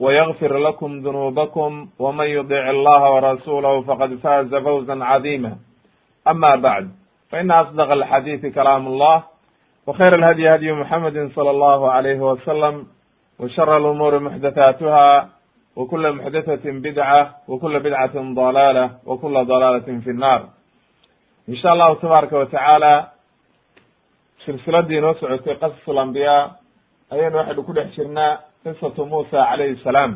ويغفر لكم ذنوبكم ومن يطع الله ورسوله فقد فاز فوزا عظيما أما بعد فإن أصدق الحديث كلام الله وخير الهدي هدي محمد صلى الله عليه وسلم وشر الأمور محدثاتها وكل محدثة بدعة وكل بدعة ضلالة وكل ضلالة في النار إن شاء الله تبارك وتعالى silsiladii inoo socotay qasas alambiyaa ayaynu waxaynu ku dhex jirnaa qisatu muusa calayhi salaam.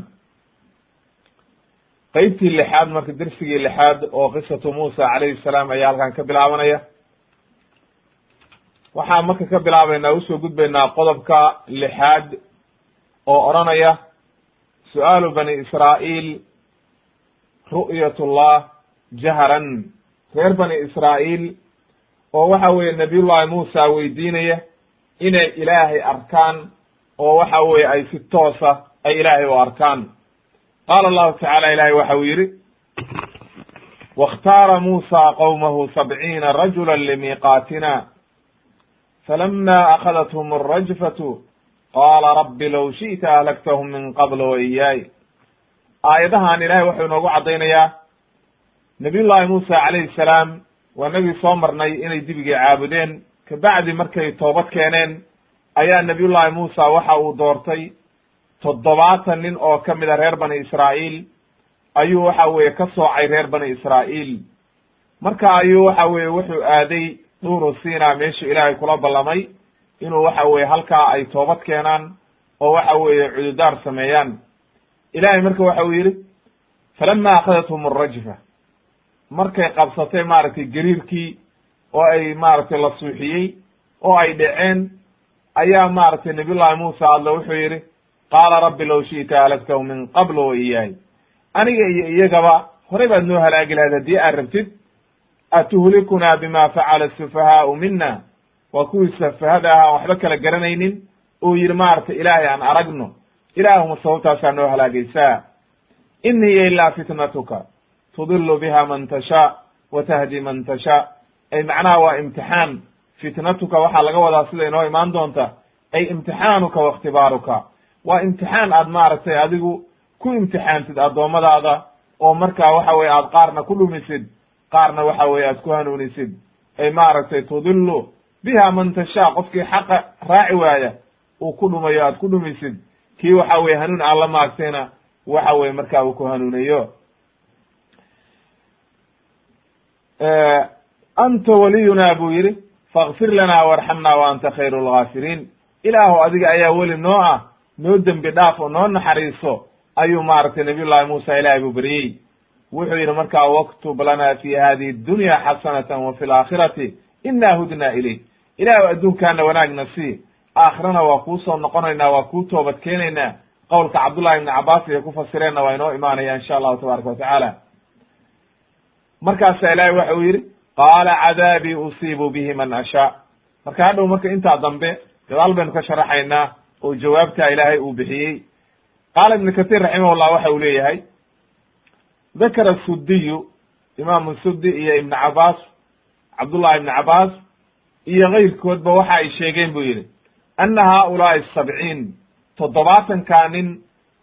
Qeybtii lixaad marka dersigii lixaad oo qisatu muusa calayhi salaam ayaa halkan ka bilaabanaya. Waxaan marka ka bilaabaynaa u soo gudbaynaa qodobka lixaad oo odhanaya su'aalu bani israa'iil ru'yat llah jaharan. Reer bani israa'iil oo waxa weeye nabiyullahi muusa weydiinaya inay ilaahay arkaan oo waxa weeye ay si toosa ay ilaahay u arkaan. Qaala allahu tacaala ilahay waxa uu yidhi waاkhtaara muusa qowmahu sabciina rajula limiiqaatina falama akhadathm alrajfatu qaala rabbi low shi'ta ahlaktahum min qabl wa iyaay aayadahan ilahay wuxuu inoogu caddaynayaa nabiyullahi muusa calayhi salaam waa nagii soo marnay inay dibigii caabudeen kabacdi markay toobad keeneen ayaa nabiyullahi muusa waxa uu doortay toddobaatan nin oo ka mid a reer bani israa'iil. Ayuu waxa weeye ka soocay reer bani israa'iil. Marka ayuu waxa weeye wuxuu aaday dhuuru sina meeshuu ilaahay kula ballamay inuu waxa weeye halkaa ay toobad keenaan oo waxa weeye cududaar sameeyaan. Ilahay marka waxa uu yidhi falama akhadathum alrajfa markay qabsatay maaragtay gariirkii oo ay maaragtay la suuxiyey oo ay dhaceen ayaa maaragtay nabiyullahi muusa alla wuxuu yidhi qaala rabbi low shi'ta halagtahu min qabl wa iyaay aniga iyo iyagaba horey baad noo halaagi lahayd haddii aad rabtid atuhlikunaa bima facala asufahaau mina waa kuwii safahada ahaa waxba kala garanaynin uu yidhi maaragtay ilaahay aan aragno. Ilaahuma sababtaasaa noo halaagaysaa. In hiya ilaa fitnatuka. Tudilu biha man tashaa wa tahdi man tashaa. Ay macnaha waa imtixaan fitnatuka waxaa laga wadaa sida inoo imaan doonta ay imtixaanuka wa ikhtibaaruka waa imtixaan aad maaragtay adigu ku imtixaantid addoommadaada oo markaa waxa weye aad qaarna ku dhumisid qaarna waxa weye aad ku hanuunisid. Ay maaragtay tudilu biha man tashaa. Qofkii xaqa raaci waaya uu ku dhumayo aad ku dhumisid. Kii waxa weye hanuun aan la maagtayna waxa weye markaa uu ku hanuunayo anta waliyuna buu yidhi fakfir lana warxamna wa anta khayru lgaafiriin ilaahu adiga ayaa weli noo ah noo dembi dhaaf oo noo naxariiso ayuu maaragtay nabiyullahi muusa ilahay buu beryey wuxuu yidhi markaa waktub lana fi hadihi dunya xasanatan wa fi laakhirati ina hudna ilayk. Ilaahu adduunkaana wanaagna sii. Aakhirana waa kuu soo noqonaynaa waa kuu toobad keenaynaa qowlka cabdullahi ibni cabaas ay ku fasireenna waa inoo imaanaya insha allahu tabaaraka watacaala markaasa ilaahay waxa uu yidhi qaala cadaabii usiibu bihi man ashaa marka hadhow marka intaa dambe gadaal baynu ka sharaxaynaa oo jawaabtaa ilaahay uu bixiyey. Qaala ibnu katir raximahullah waxa uu leeyahay dakara sudiyu imaamu sudi iyo ibnu cabaas cabdullahi ibnu cabaas iyo keyrkoodba waxa ay sheegeen buu yidhi ana haaulaai sabciin toddobaatankaa nin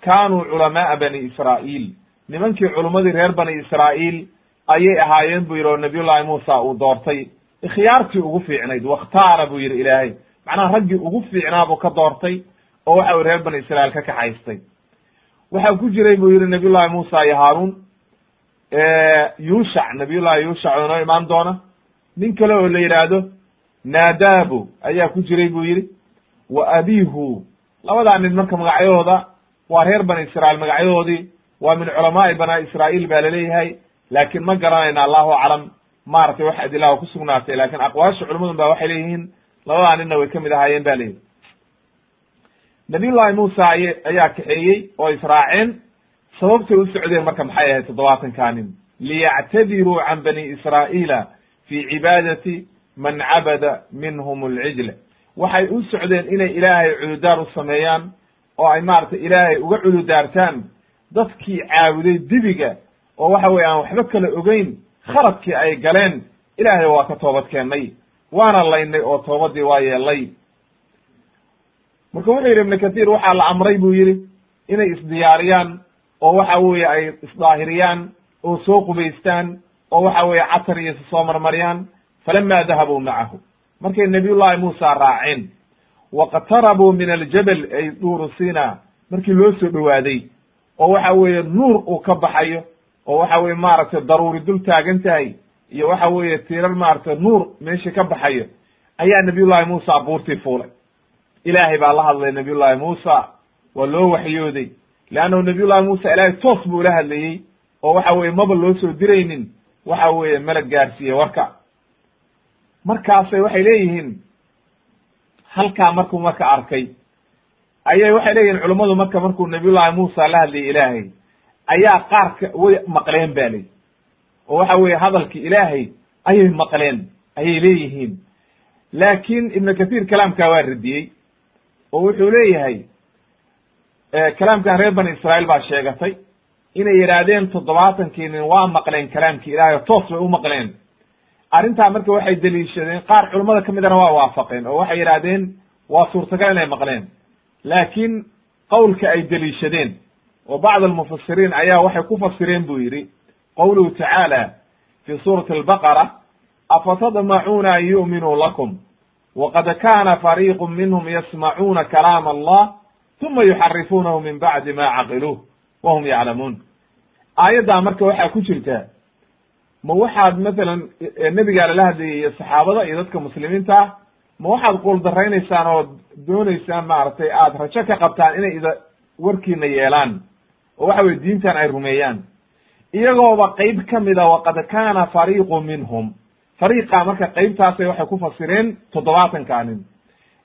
kaanuu culamaaa bani israa'iil. Nimankii culummadii reer bani israa'iil ayay ahaayeen buu yidhi oo nabiyullahi muusa uu doortay ikhyaartii ugu fiicnayd wakhtaara buu yidhi ilaahay. Macnaha raggii ugu fiicnaa buu ka doortay oo waxa uu reer bani israa'iil ka kaxaystay. Waxaa ku jiray buu yidhi nabiyullahi muusa iyo haaruun yuushac nabiyullahi yuushac oo noo imaan doona. Nin kale oo la yidhaahdo naadabu ayaa ku jiray buu yidhi. Wa abihu labadaa nin marka magacyahooda waa reer bani israa'iil magacyadoodii waa min culamaai bani israa'iil baa la leeyahay laakiin ma garanayna allahu aclam maaragtay wax adilaha ku sugnaatay laakiin aqwaasha culimadun ba waxay leeyihiin labadaa ninna way ka mid ahaayeen ba leyihi nabiyullahi muusa ay ayaa kaxeeyey oo israaceen sababtay u socdeen marka maxay ahayd toddobaatankaa nin. Liyactadiruu can bani israa'iila fi cibaadati man cabada minhum alcijla. Waxay u socdeen inay ilaahay culudaar u sameeyaan oo ay maaragtay ilaahay uga culudaartaan dadkii caabuday dibiga oo waxa weye aan waxba kala ogeyn khaladkii ay galeen ilaahay waa ka toobad keennay waana laynay oo toobadii waa yeelay marka wuxuu yidhi ibnu kathiir waxaa la amray buu yidhi inay isdiyaariyaan oo waxa weeye ay isdaahiriyaan oo soo qubaystaan oo waxa weeye catar iyo soo marmariyaan falama dahabuu macahu. Markay nabiyullahi muusa raaceen waqtarabuu min aljabal ay duuru sina markii loo soo dhowaaday oo waxa weeye nuur uu ka baxayo oo waxa weye maaragtay daruuri dul taagan tahay iyo waxa weeye tiirar maaragtay nuur meeshii ka baxayo ayaa nabiyullahi muusa buurtii fuulay. Ilaahay baa la hadlay nabiyullahi muusa waa loo waxyooday leannahu nabiyullahi muusa ilaahay toos buu ula hadlayey oo waxa weye maba loo soo diraynin waxa weeye melag gaarsiiyey warka. Markaasay waxay leeyihiin halkaa markuu marka arkay ayay waxay leeyihiin culummadu marka markuu nabiyullahi muusa la hadlayay ilaahay ayaa qaarka way maqleen ba ley oo waxa weeye hadalki ilaahay ayay maqleen ayay leeyihiin. Laakin ibnu kathiir kalaamkaa waa radiyey oo wuxuu leeyahay kalaamkan reer bani israa'iil baa sheegatay inay yidhaahdeen toddobaatankii nin waa maqleen kalaamkii ilahay oo toos bay u maqleen. Arrintaa marka waxay deliishadeen qaar culummada ka midana waa waafaqeen oo waxay yidhahdeen waa suurtagal inay maqleen. Laakiin qowlka ay deliishadeen oo bacd almufasiriin ayaa waxay ku fasireen buu yidhi qowluhu tacaala fi suurati albaqara afatadmacuuna an yu'minuu lakum waqad kana fariiqu minhum yasmacuuna kalaam allah uma yuxarifuunahu min bacdi ma caqiluuh wahum yaclamuun. Aayaddaa marka waxaa ku jirta ma waxaad masalan nebigaa lala hadlayay iyo saxaabada iyo dadka muslimiinta ah ma waxaad quuldaraynaysaan oo doonaysaan maaragtay aada rajo ka qabtaan inay ida warkiina yeelaan oo waxa weye diintan ay rumeeyaan. Iyagooba qeyb ka mida waqad kaana fariiqu minhum. Fariiqa marka qeybtaasay waxay ku fasireen toddobaatankaa nin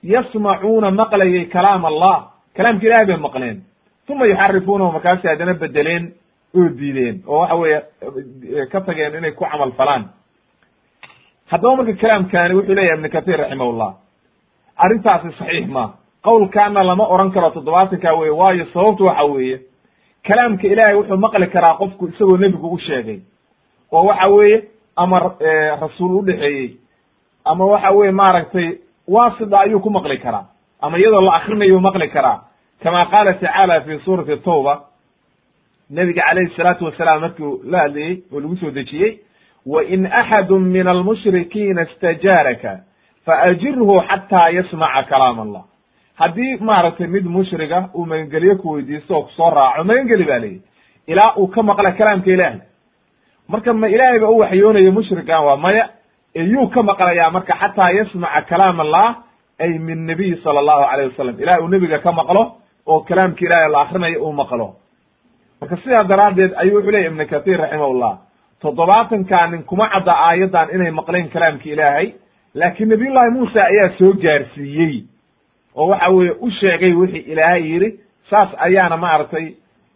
yasmacuuna maqlayay kalaam allah. Kalaamka ilahay bay maqleen. Uma yuxarifuunahu markaasay haddana bedeleen oo diideen oo waxa weeye ka tageen inay ku camal falaan. Haddaba marka kalaamkaani wuxuu leeyahay ibnu kathir raximahullah. Arrintaasi saxiix ma. Qowlkaana lama oran karo toddobaatanka weye waayo sababtu waxa weeye kalaamka ilaahay wuxuu maqli karaa qofku isagoo nebigu u sheegay. Oo waxa weeye ama rasuul udhexeeyey ama waxa weye maaragtay waasida ayuu ku maqli karaa. Ama iyadoo la akrinayu maqli karaa. Kama qaala tacaala fi suurati tawba nebiga calayhi salaatu wasalaam markii la hadlayey oo lagu soo dejiyey wain axadu min almushrikiina istajaaraka faajirhu xataa yasmaca kalaam allah haddii maaragtay mid mushriga uu magangelyo ku weydiisto oo ku soo raaco magangeli ba leeyihi ilaa uu ka maqla kalaamka ilaahay. Marka ma ilaahay ba u waxyoonayo mushrigan waa maya ee yuu ka maqlayaa marka xataa yasmaca kalaam allah ay min nabiyi sala allahu alayh wasalam ilahay uu nebiga ka maqlo oo kalaamka ilaahay la akrinayo uu maqlo. Marka sidaa daraaddeed ayuu wuxuu leyahy ibnu kathir raximahullah toddobaatankaa nin kuma cadda aayaddan inay maqleen kalaamka ilaahay laakiin nabiyullahi muusa ayaa soo gaarsiiyey oo waxa weeye u sheegay wixii ilaahay yidhi saas ayaana maaragtay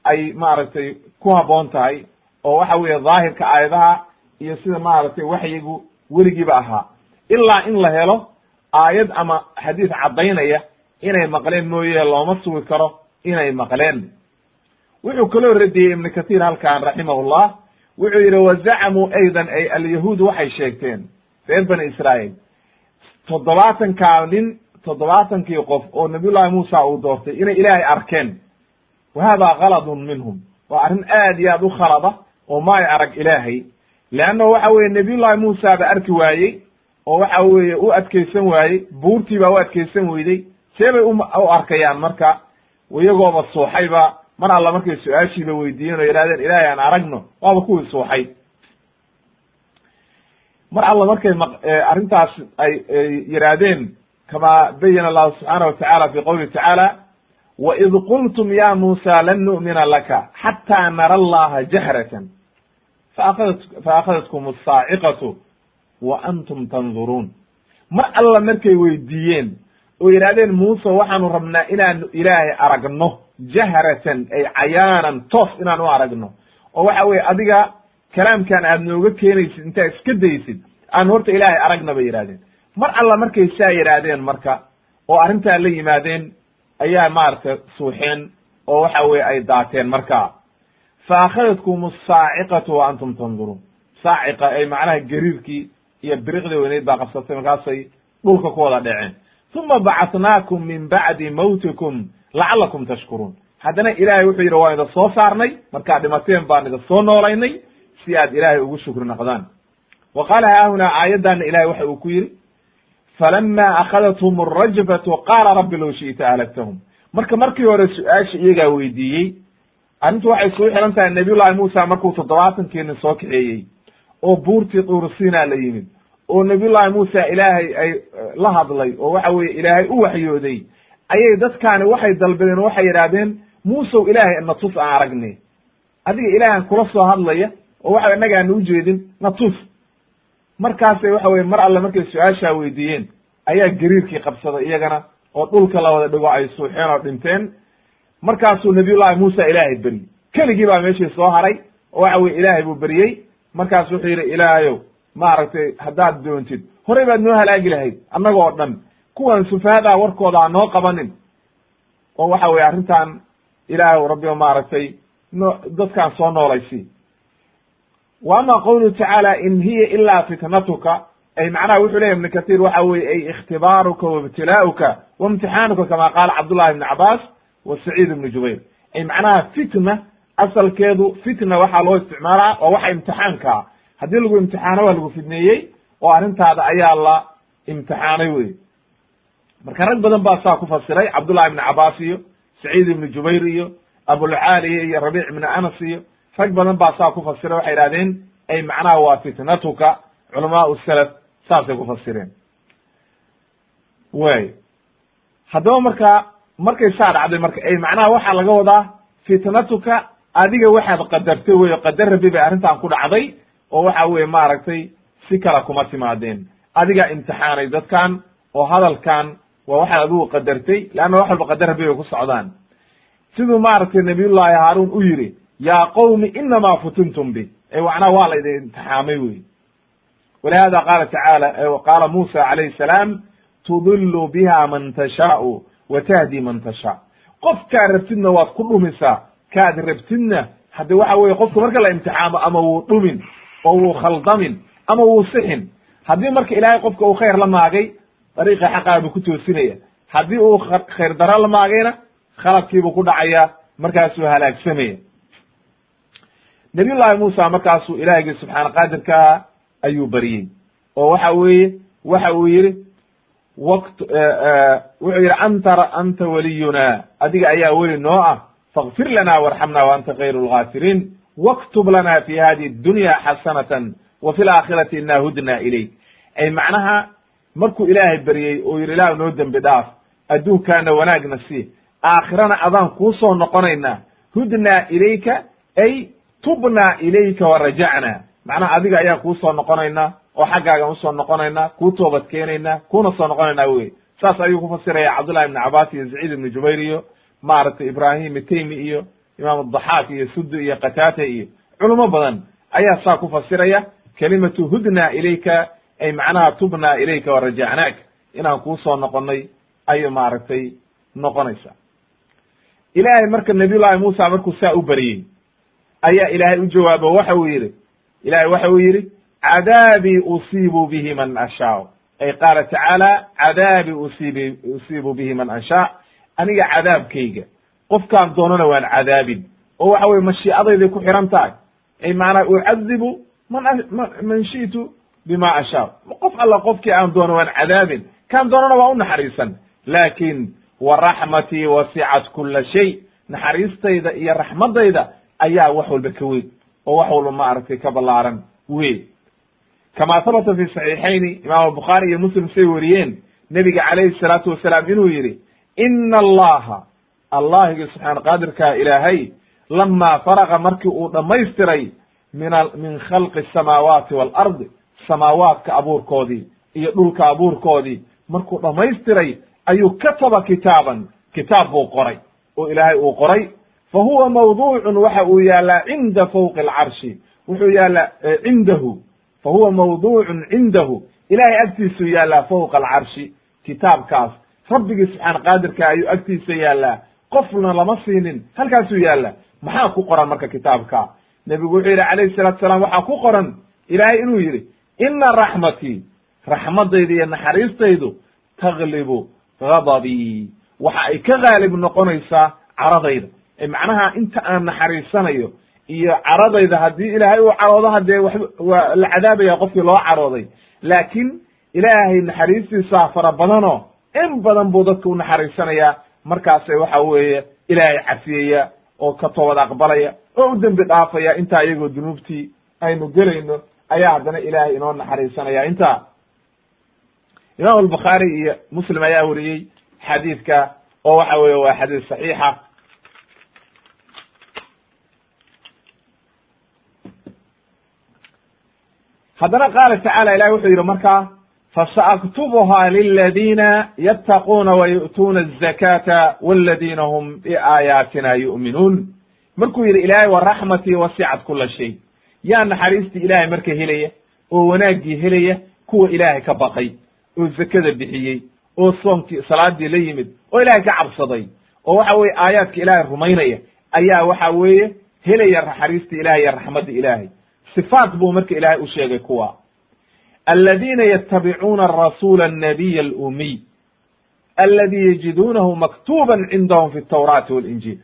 ay maaragtay ku habboon tahay oo waxa weeye daahirka aayadaha iyo sida maaragtay waxyigu weligiiba ahaa. Ilaa in la helo aayad ama xadiis caddaynaya inay maqleen mooye looma sugi karo inay maqleen. Wuxuu kaloo radiyey ibnu kathir halkan raximahullah. Wuxuu yidhi wazacamuu aydan ay alyahuud waxay sheegteen reer bani israa'iil toddobaatankaa nin toddobaatankii qof oo nabiyullahi muusa uu doortay inay ilaahay arkeen. Wa hada kaladun minhum. Waa arrin aad iyo aad u khalada oo ma ay arag ilaahay. Leannahu waxa weeye nabiyullahi muusa ba arki waayey oo waxa weeye u adkaysan waayey buurtii baa u adkaysan weyday see bay u arkayaan marka iyagooba suuxayba mar alla markay su'aashiiba weydiiyeen oo yidhahdeen ilaahay aan aragno. Waaba kuwii suuxay mar alla markay m arrintaas ay yidhaahdeen kama bayana allahu subxaana watacaala fi qowlihi tacaala waid qultum ya muusa lan nu'mina laka xata nara allaha jahratan faakhadat faakhadatkum asaaciqatu wa antum tanduruun mar alla markay weydiiyeen oo yidhahdeen muuse waxaanu rabnaa inaanu ilaahay aragno jahratan ay cayaanan toos inaan u aragno oo waxa weye adiga kalaamkan aad nooga keenaysid intaa iska daysid aan horta ilaahay aragna bay yidhahdeen mar alla markay saa yidhaahdeen marka oo arrintaa la yimaadeen ayaa maaragtay suuxeen oo waxa weye ay daateen marka. Fa akhadadkum asaaciqatu wa antum tanduruun saaciqa ay macnaha gariirkii iyo biriqdii weyneyd baa qabsatay markaasay dhulka ku wada dheceen uma bacatnaakum min bacdi mawtikum lacalakum tashkuruun haddana ilaahay wuxuu yidhi waan ida soo saarnay markaad dhimateen baan ida soo noolaynay si aad ilaahay ugu shukri noqdaan. Wa qaala haahunaa aayaddaana ilahay waxa uu ku yidhi falama akhadathum arajfatu qaala rabbi low shi'ta ahlagtahum marka markii hore su'aasha iyagaa weydiiyey arrintu waxay suu xihan tahay nabiyullahi muusa markuu toddobaatankeeni soo kaxeeyey oo buurtii duursiinaa la yimid oo nabiyullahi muusa ilaahay ay la hadlay oo waxa weye ilaahay u waxyooday ayay dadkaani waxay dalbadeen oo waxay yidhaahdeen muusow ilaahay na tus aan aragne adiga ilaahan kula soo hadlaya oo waxa innaga ana ujeedin na tus markaasay waxa weye mar alle markay su'aashaa weydiiyeen ayaa gariirkii qabsaday iyagana oo dhulka la wada dhigo ay suuxeen oo dhinteen. Markaasuu nabiyullahi muusa ilaahay beryey keligii baa meeshii soo haray oo waxa weye ilaahay buu beryey markaas wuxuu yidhi ilaahayow maaragtay haddaad doontid horey baad noo halaagi lahayd annaga oo dhan. Kuwan sufahadaa warkooda ha noo qabanin. Oo waxa weye arrintan ilaahay rabbi maaragtay no dadkaan soo noolaysi wa ama qawluhu tacaala in hiya ilaa fitnatuka ay macnaha wuxuu leyahy ibnu kathir waxa weye ay ikhtibaaruka waibtilaa'uka waimtixaanuka kama qaala cabdullahi ibni cabaas wa saciid ibnu jubayr ay macnaha fitna asalkeedu fitna waxaa loo isticmaalaa waa waxa imtixaankaa haddii lagu imtixaano waa lagu fidneeyey oo arrintaada ayaa la imtixaanay wey marka rag badan baa saa ku fasiray cabdullahi ibni cabaas iyo saciid ibnu jubayr iyo abulcaaliya iyo rabiic ibni anas iyo rag badan baa saa ku fasiray waxay idhahdeen ay macnaha waa fitnatuka. Culamaau salaf saasay ku fasireen. Way. Haddaba marka markay saa dhacday marka ay macnaha waxaa laga wadaa fitnatuka adiga waxaad qadartay wey qadar rabi bay arrintan ku dhacday oo waxa weye maaragtay si kale kuma timaadeen. Adigaa imtixaanay dadkan oo hadalkan waa waxaad adigu qadartay leanna wax walba qadar rabi bay ku socdaan. Siduu maaragtay nabiyullahi haaruun u yidhi yaa qowmi inamaa futintum bi. Macnaha waa la idin imtixaamay wey walihada qaala tacaala qaala muusa calayhi salaam tudilu biha man tashaau wa tahdi man tashaa qofkaad rabtidna waad ku dhumisaa kaad rabtidna hadde waxa weye qofka marka la imtixaamo ama wuu dhumin oo wuu khaldamin ama wuu sixin haddii marka ilaahay qofka uu khayr la maagay dariiqa xaqaa buu ku toosinaya haddii uu khayr daro la maagayna khaladkiibuu ku dhacaya markaasuu halaagsamaya nabiy llahi muusa markaasuu ilaahigii subxaana qaadirkaa ayuu baryey oo waxa weeye waxa uu yihi wakt wuxuu yidhi anta anta waliyuna. Adiga ayaa weli noo ah fakfir lana warxamna wa anta khayru lgaafiriin waktub lana fi hadihi dunya xasanatan wa fi laakhirati ina hudna ilayk. Ay macnaha markuu ilaahay beryey oo yidhi ilah noo dembi dhaaf. Adduunkaana wanaagna si aakhirana adaan kuu soo noqonaynaa hudnaa ilayka ay tubnaa ilayka wa rajacna. Macnaha adiga ayaan kuu soo noqonaynaa oo xaggaagan u soo noqonaynaa kuu toobad keenaynaa kuuna soo noqonaynaa wey. Saas ayuu ku fasiraya cabdullahi ibni cabas iyo saciid ibni jubayr iyo maaragtay ibrahim itaymi iyo imaam adaxaak iyo sudi iyo qataata iyo culimo badan ayaa saa ku fasiraya kelimatu hudna ilayka ay macnaha tubna ilayka wa rajacnaak. Inaan kuu soo noqonay ayay maaragtay noqonaysa. Ilaahay marka nabiy llahi muusa markuu saa u beriyey ayaa ilaahay u jawaabo waxa uu yidhi ilahay waxa uu yidhi cadaabii usiibu bihi man ashaa. Ay qaala tacaala cadaabii usiibi usiibu bihi man anshaa aniga cadaabkayga qofkaan doonana waan cadaabin. Oo waxa weye mashiicadayday ku xiran tahay. Ay maanaa ucadibu man man shi'tu bima ashaa. Qof alla qofkii aan doono waan cadaabin. Kaan doonana waa u naxariisan. Laakin wa raxmatii wasicat kula shay. Naxariistayda iyo raxmadayda ayaa wax walba ka weyn oo wax walba maaragtay ka ballaaran wey kama habata fi saxiixayni imaam bukhaari iyo muslim say wariyeen nebiga calayhi salaatu wasalaam inuu yidhi ina allaha allahigi subxaana qaadirkaa ilaahay lamaa faraqa markii uu dhammaystiray min min khalqi asamaawaati waalardi samaawaadka abuurkoodii iyo dhulka abuurkoodii markuu dhammaystiray ayuu kataba kitaaban kitaab buu qoray oo ilaahay uu qoray fa huwa mawduucun waxa uu yaallaa cinda fawqi alcarshi wuxuu yaallaa cindahu. Fa huwa mawduucun cindahu. Ilahay agtiisuu yaallaa fawqa alcarshi kitaabkaas. Rabbigii subxaana qaadirka ayuu agtiisa yaallaa qofna lama siinin halkaasuu yaallaa maxaa ku qoran marka kitaabka? Nebigu wuxuu yidhi calayhi salatu salaam waxaa ku qoran. Ilaahay inuu yidhi ina raxmatii raxmadayda iyo naxariistaydu taglibu gadabii waxa ay ka gaalib noqonaysaa caradayda macnaha inta aan naxariisanayo iyo caradayda haddii ilaahay uu caroodo hadee wa waa la cadaabaya qofkii loo carooday. Laakiin ilaahay naxariistiisaa fara badanoo in badan buu dadka u naxariisanayaa. Markaase waxa weeye ilaahay cafiyaya oo ka toobad aqbalaya oo u dembi dhaafaya. Intaa iyagoo dunuubtii aynu gelayno ayaa haddana ilaahay inoo naxariisanaya. Intaa imaam albukhaari iyo muslim ayaa weriyey xadiidka oo waxa weye waa xadiis saxiixa haddana qaala tacala ilahi wuxuu yidhi markaa fasaaktubuha liladina yattaquuna wayu'tuuna azakata waladina hum biaayaatina yu'minuun. Markuu yidhi ilaahay wa raxmatii wasicat kula shay. Yaa naxariistii ilaahay marka helaya oo wanaaggii helaya kuwa ilaahay ka baqay oo zakada bixiyey oo soonkii salaadii la yimid oo ilaahay ka cabsaday oo waxa weye aayaadka ilaahay rumaynaya ayaa waxa weeye helaya naxariista ilahay iyo raxmadda ilaahay sifaat buu marka ilaahay u sheegay kuwa aladiina yatabicuuna arasuula annabiy alumiy aladi yajiduunahu maktuban cindahum fi tawraati walinjiil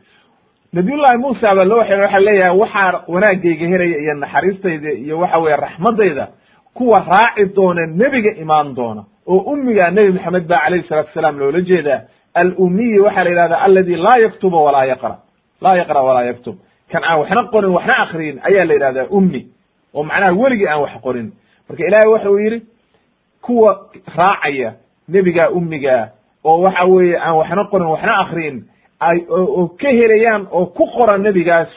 nabiyullahi muusa baa loo waxay waxa leeyahay waxaa wanaagayga helaya iyo naxariistayda iyo waxa weye raxmadayda kuwa raaci doona nebiga imaan doona oo ummiga nebi maxamed ba calayhi salatu asalaam loola jeedaa alumiyi waxaa la yidhahda aladi laa yaktubu walaa yaqra laa yaqra walaa yaktub kan aan waxna qorin waxna akriyin ayaa la yidhahdaa ummi oo macnaha weligii aan wax qorin. Marka ilaahay waxa uu yidhi kuwa raacaya nebigaa ummigaa oo waxa weeye aan waxna qorin waxna akriyin ay oo ka helayaan oo ku qoran nebigaas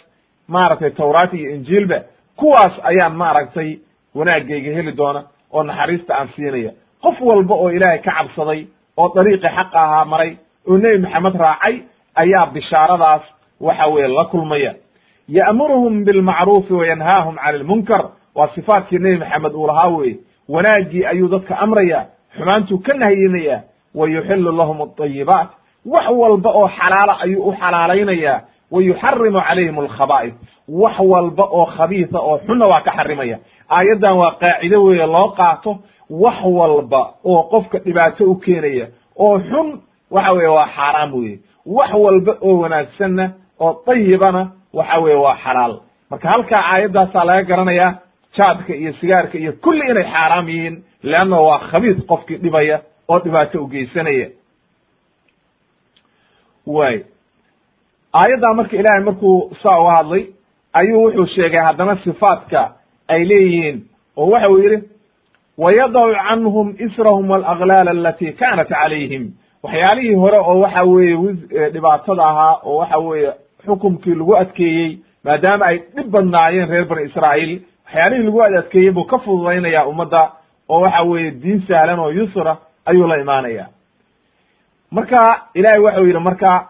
maaragtay tawraat iyo injiilba kuwaas ayaan maaragtay wanaagayga heli doona oo naxariista aan siinaya. Qof walba oo ilaahay ka cabsaday oo dariiqii xaqa ahaa maray oo nebi maxamed raacay ayaa bishaaradaas waxa weye la kulmaya ya'muruhum bilmacruufi wayanhaahum cani lmunkar waa sifaatkii nebi maxamed uu lahaa weye wanaaggii ayuu dadka amraya xumaantuu ka nahyinaya wa yuxilu lahum adayibaat wax walba oo xalaala ayuu u xalaalaynaya wa yuxarimu calayhim alkhaba'is wax walba oo khabiisa oo xunna waa ka xarimaya aayaddan waa qaacido weeye loo qaato wax walba oo qofka dhibaato u keenaya oo xun waxa weye waa xaaraam weye wax walba oo wanaagsanna oo dayibana waxa weye waa xalaal. Marka halkaa aayaddaasaa laga garanayaa jaadka iyo sigaarka iyo kulli inay xaaraam yihiin leanna waa khabiis qofkii dhibaya oo dhibaato u geysanaya. Way aayaddaa marka ilaahay markuu saa uga hadlay ayuu wuxuu sheegay haddana sifaatka ay leeyihiin oo waxa uu yidhi wayadacu canhum israhum walaklaal alati kanat calayhim. Waxyaalihii hore oo waxa weeye dhibaatada ahaa oo waxa weeye xukumkii lagu adkeeyey maadaama ay dhib badnaayeen reer bani israa'iil waxyaalihii lagu adadkeeyey buu ka fududaynaya ummadda oo waxa weeye diin sahlan oo yusra ayuu la imaanaya marka ilahi waxau yidhi marka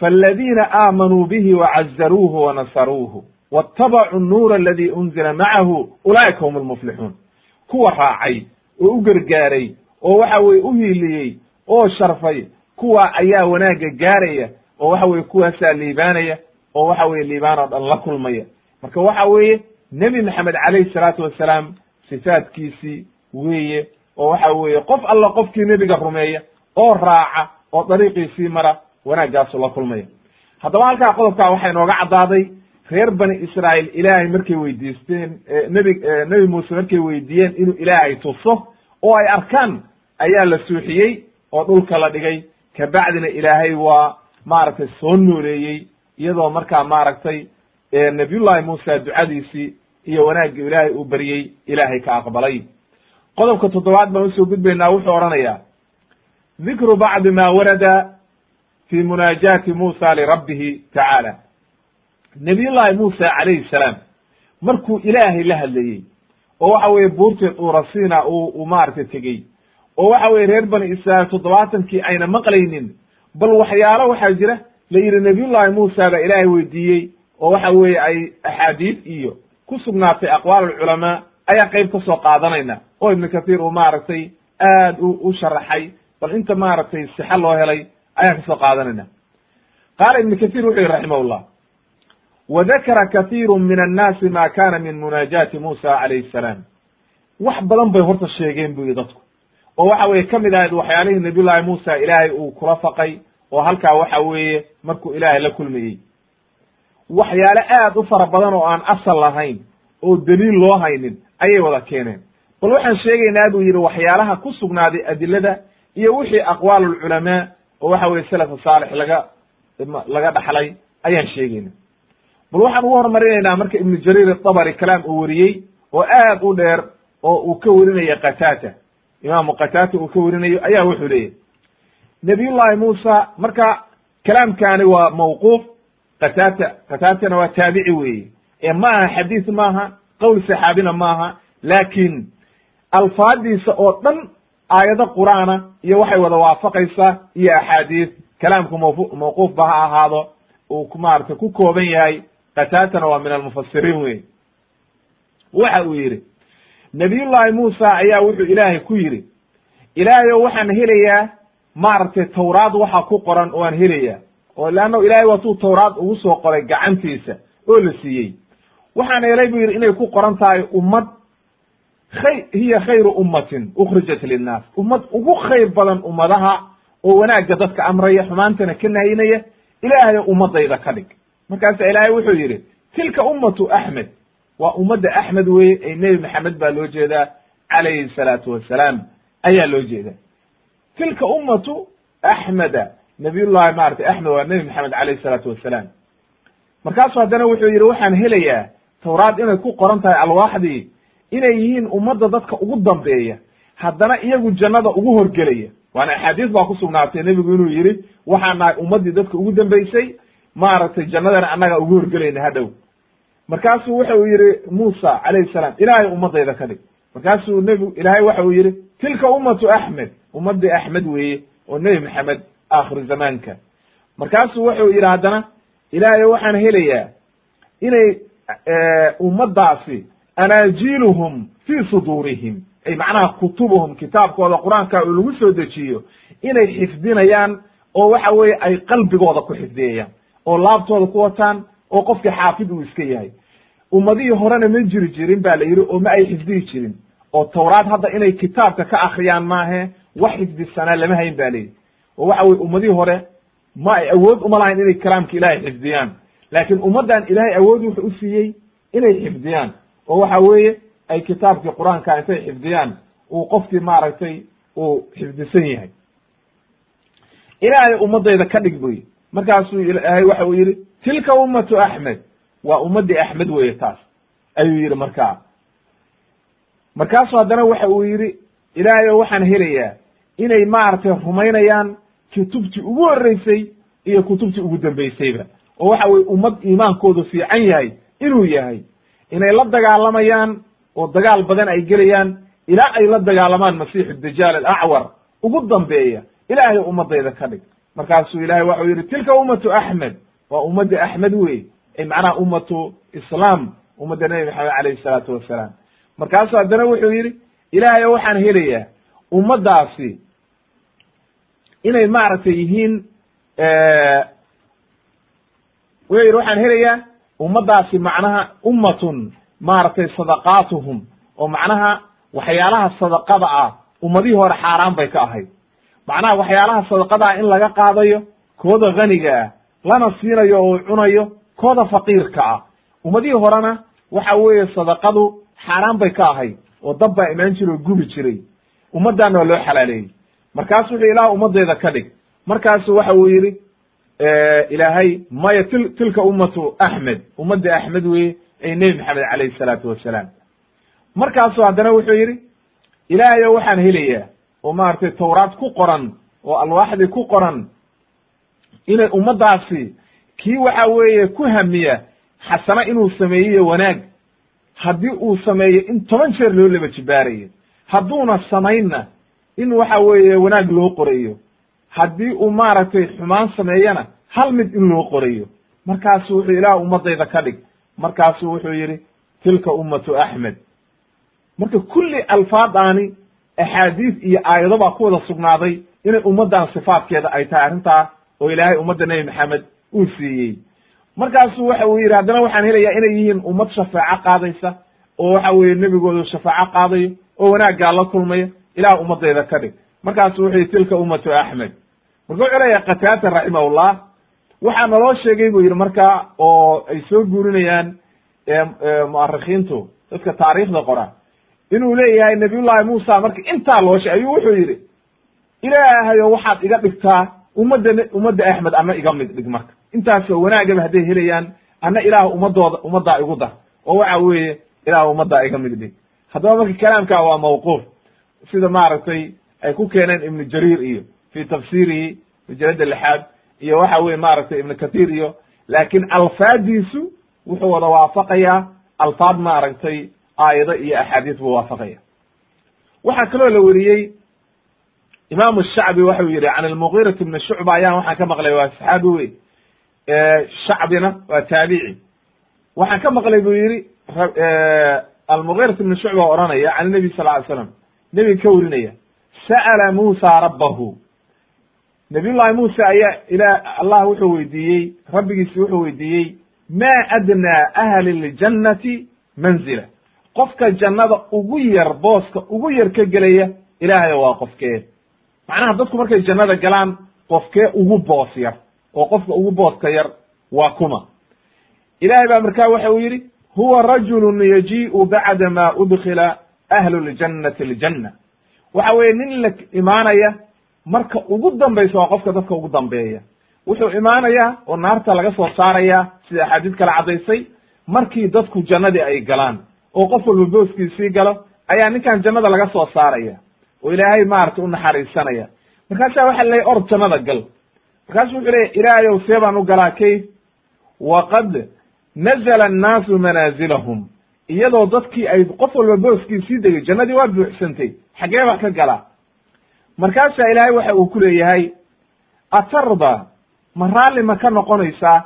faaladiina aamanuu bihi wacazaruuhu wanasaruuhu watabacuu nuur aladi unzila macahu ulaa'ika hum lmuflixuun kuwa raacay oo u gargaaray oo waxa weye u hiiliyey oo sharfay kuwa ayaa wanaagga gaaraya oo waxa weye kuwaasaa liibaanaya oo waxa weye liibaan oo dhan la kulmaya. Marka waxa weeye nebi maxamed calayhi salaatu wasalaam sifaadkiisii weeye oo waxa weeye qof alla qofkii nebiga rumeeya oo raaca oo dariiqiisii mara wanaaggaasu la kulmaya. Haddaba halkaa qodobkaa waxaa inooga caddaaday reer bani israa'iil ilaahay markay weydiisteen nebi nebi muuse markay weydiiyeen inuu ilaahay tuso oo ay arkaan ayaa la suuxiyey oo dhulka la dhigay. Kabacdina ilaahay waa maaragtay soo nooleeyey iyadoo markaa maaragtay nabiyullahi muusa ducadiisii iyo wanaagga ilaahay uu baryey ilaahay ka aqbalay. Qodobka toddobaad baan u soo gudbaynaa wuxuu odhanayaa dikru bacdi ma warada fi munaajaati muusa lirabbihi tacaala. Nabiyullahi muusa calayhi salaam markuu ilaahay la hadlayey oo waxa buurtii duurasiina uu uu maaragtay tegey oo waxa weye reer bani israail toddobaatankii ayna maqlaynin bal waxyaalo waxaa jira la yidhi nabiyullahi muusa baa ilaahay weydiiyey oo waxa weeye ay axaadiid iyo ku sugnaatay aqwaal alculamaa ayaa qayb ka soo qaadanayna. Oo ibnu kathiir uu maaragtay aad u u sharaxay bal inta maaragtay sixa loo helay ayaan ka soo qaadanayna. Qaala ibnu kathiir wuxuu yihi raximahullah wa dakara kathiiru min annaasi ma kana min munaajaati muusa calayhi salaam. Wax badan bay horta sheegeen bu yihi dadku oo waxa weye ka mid ahayd waxyaalihii nabiyullahi muusa ilaahay uu kula faqay oo halkaa waxa weeye markuu ilaahay la kulmayey. Waxyaale aad u fara badan oo aan asal lahayn oo daliil loo haynin ayay wada keeneen. Bal waxaan sheegaynaa buu yidhi waxyaalaha ku sugnaaday adilada iyo wixii aqwaal lculamaa oo waxa weye salafu saalix laga laga dhaxlay ayaan sheegayna bal waxaan ugu horumarinaynaa marka ibnu jariir atabari kalaam uu weriyey oo aad u dheer oo uu ka werinaya qatata imaamu qatata uu ka werinayo ayaa wuxuu leeyahy nabiyullahi muusa marka kalaamkaani waa mawquuf qatata qatatana waa taabici weeye. Ee ma aha xadiis maaha qowl saxaabina maaha laakin alfaadiisa oo dhan aayado qur'aana iyo waxay wada waafaqaysaa iyo axaadiis kalaamku mawfu mawquuf ba ha ahaado uu maaragtay ku kooban yahay qatatana waa min almufasiriin wey waxa uu yidhi nabiyullahi muusa ayaa wuxuu ilaahay ku yidhi ilaahayo waxaan helayaa maaragtay tawraad waxa ku qoran oo aan helayaa oo leanna ilaahay waatuu tawraad ugu soo qoray gacantiisa oo la siiyey. Waxaan helay buu yidhi inay ku qoran tahay ummad khay hiya khayru ummatin ukhrijat linnaas. Ummad ugu khayr badan ummadaha oo wanaagga dadka amraya xumaantana ka nahyinaya ilaahayo ummadayda ka dhig. Markaasa ilaahay wuxuu yidhi tilka ummatu axmed waa ummadda axmed weye ee nebi maxamed baa loo jeedaa calayhi salaatu wassalaam ayaa loo jeeda tilka ummatu axmeda nabiyullahi maratay axmed waa nebi maxamed calayhi salaatu wassalaam markaasu haddana wuxuu yidhi waxaan helayaa tawraad inay ku qoran tahay alwaaxdii inay yihiin ummadda dadka ugu dambeeya. Haddana iyagu jannada ugu horgelaya. Waana axaadiis baa ku sugnaatay nebigu inuu yidhi waxaan nahay ummaddii dadka ugu dambeysay maaragtay jannadana annaga ugu horgelayna hadhow markaasuu waxa uu yidhi muusa calayhi salaam ilaahay ummadayda ka dhig. Markaasuu nebigu ilaahay waxa uu yidhi tilka ummatu axmed ummaddii axmed weeye oo nebi maxamed aakhiru zamaanka. Markaasuu wuxuu yidhi haddana ilaahay waxaan helayaa inay ummaddaasi anaajiluhum fii suduurihim. Ay macnaha kutubuhum kitaabkooda qur'aanka uu lagu soo dejiyo inay xifdinayaan oo waxa weeye ay qalbigooda ku xifdiyayaan oo laabtooda ku wataan oo qofkii xaafid uu iska yahay. Ummadihii horena ma jiri jirin ba la yidhi oo ma ay xifdihi jirin. Oo tawraad hadda inay kitaabka ka akriyaan maahe wax xifdisanaa lama hayn ba layidhi oo waxa weye ummadihii hore ma ay awood uma lahayn inay kalaamka ilaahay xifdiyaan. Laakiin ummaddan ilaahay awood wuxuu u siiyey inay xifdiyaan. Oo waxa weeye ay kitaabkii qur'aanka intay xifdiyaan uu qofkii maaragtay uu xifdisan yahay. Ilaahay ummadayda ka dhig buy markaasuu ilaahay waxa uu yidhi tilka ummatu axmed. Waa ummaddii axmed weye taas ayuu yidhi markaa. Markaasu haddana waxa uu yidhi ilaahay o waxaan helayaa inay maaragtay rumaynayaan kutubtii ugu horreysay iyo kutubtii ugu dambeysayba oo waxa weye ummad iimaankoodu fiican yahay inuu yahay inay la dagaalamayaan oo dagaal badan ay gelayaan ilaa ay la dagaalamaan masiixu dajaal alacwar ugu dambeeya. Ilaahay ummadayda ka dhig markaasuu ilahay waxau yidhi tilka ummatu axmed waa ummadda axmed wey macnaha ummatu islaam ummadda nebi maxamed calayhi salaatu wassalaam markaasuu haddana wuxuu yidhi ilaahay waxaan helayaa ummaddaasi inay maaragtay yihiin wuxuu yidhi waxaan helayaa ummaddaasi macnaha ummatun maaragtay sadaqaatuhum oo macnaha waxyaalaha sadaqada ah ummadihii hore xaaraan bay ka ahayd macnaha waxyaalaha sadaqada ah in laga qaadayo kooda haniga ah lana siinayo oo cunayo kooda faqiirka ah. Ummadihii horena waxa weeye sadaqadu xaaraan bay ka ahayd oo dab baa imaan jira oo gubi jiray. Ummaddaana waa loo xalaaleeyey markaasu wuxuu ilaah ummaddeeda ka dhig. Markaasu waxa uu yidhi ilaahay maya til tilka ummatu axmed. Ummadda axmed weye ay nebi maxamed calayhi salaatu wasalaam. Markaasu haddana wuxuu yidhi ilaahayo waxaan helayaa oo maaragtay tawraad ku qoran oo alwaaxdii ku qoran inay ummaddaasi kii waxa weeye ku hamiya xasano inuu sameeyiyo wanaag. Haddii uu sameeyo in toban jeer loo laba jibaarayo hadduuna samaynna in waxa weeye wanaag loo qorayo. Haddii uu maaragtay xumaan sameeyana hal mid in loo qorayo. Markaasu wuxuu ilaah ummadayda ka dhig. Markaasu wuxuu yidhi tilka ummatu axmed. Marka kulli alfaadaani axaadiis iyo aayado baa ku wada sugnaaday inay ummaddan sifaadkeeda ay tahay arrintaa oo ilaahay ummadda nebi maxamed uu siiyey. Markaasu waxa uu yidhi haddana waxaan helayaa inay yihiin ummad shafaaco qaadaysa oo waxa weeye nebigoodu shafaaco qaadayo oo wanaaggaa la kulmaya ilaah ummadayda ka dhig. Markaasu wuxuu yihi tilka ummatu axmed. Marka wuxuu leeyahay qataata raximahullah. Waxaa naloo sheegay buu yidhi markaa oo ay soo guurinayaan mu'arikhiintu dadka taariikhda qora inuu leeyahay nabiyullahi muusa marka intaa loo sheegay ayuu wuxuu yidhi ilaahayo waxaad iga dhigtaa ummadda ummadda axmed ana iga mid dhig marka. Intaasoo wanaagaba hadday helayaan anna ilaah ummadooda ummaddaa igu dar. Oo waxa weeye ilaah ummaddaa iga mid dhig. Haddaba marka kalaamka waa mawquuf sida maaragtay ay ku keeneen ibnu jariir iyo fi tafsiirihi majalada lixaad iyo waxa weye maaragtay ibnu kathir iyo laakin alfaadiisu wuxuu wada waafaqayaa alfaad maaragtay aayado iyo axaadiis buu waafaqaya. Waxaa kaloo la weriyey imaamu shacbi waxau yihi can almugirat bni shucba ayaan waxaan ka maqlay waa saxaabi wey shacbina waa taabici. Waxaan ka maqlay buu yihi almugirat bni shucba oranaya can nabi sal ly slam nebiga ka warinaya sa'ala muusa rabbahu. Nabiyullahi muuse ayaa ila allah wuxuu weydiiyey rabbigiisi wuxuu weydiiyey ma adnaa ahli ljannati manzila qofka jannada ugu yar booska ugu yar ka gelaya ilaahayo waa qofkee. Macnaha dadku markay jannada galaan qofkee ugu boos yar oo qofka ugu booska yar waa kuma. Ilahay baa markaa waxa uu yidhi huwa rajulun yajii'u bacda ma udkila ahlu ljannati aljanna. Waxa weeye nin la imaanaya marka ugu dambaysa waa qofka dadka ugu dambeeya. Wuxuu imaanayaa oo naarta laga soo saaraya sida axaadiis kale caddaysay markii dadku jannadii ay galaan oo qof walba booskiisii galo ayaa ninkan jannada laga soo saaraya oo ilaahay maaragtay u naxariisanaya. Markaasaa waxa leeyahy or jannada gal. Markaasu wuxuu leeyahy ilaahayow see baan u galaa kayf waqad nazala annaasu manaazilahum. Iyadoo dadkii ay qof walba booskiisii degay jannadii waa buuxsantay xaggee baa ka galaa. Markaasaa ilaahay waxa uu ku leeyahay atarda ma raalli ma ka noqonaysaa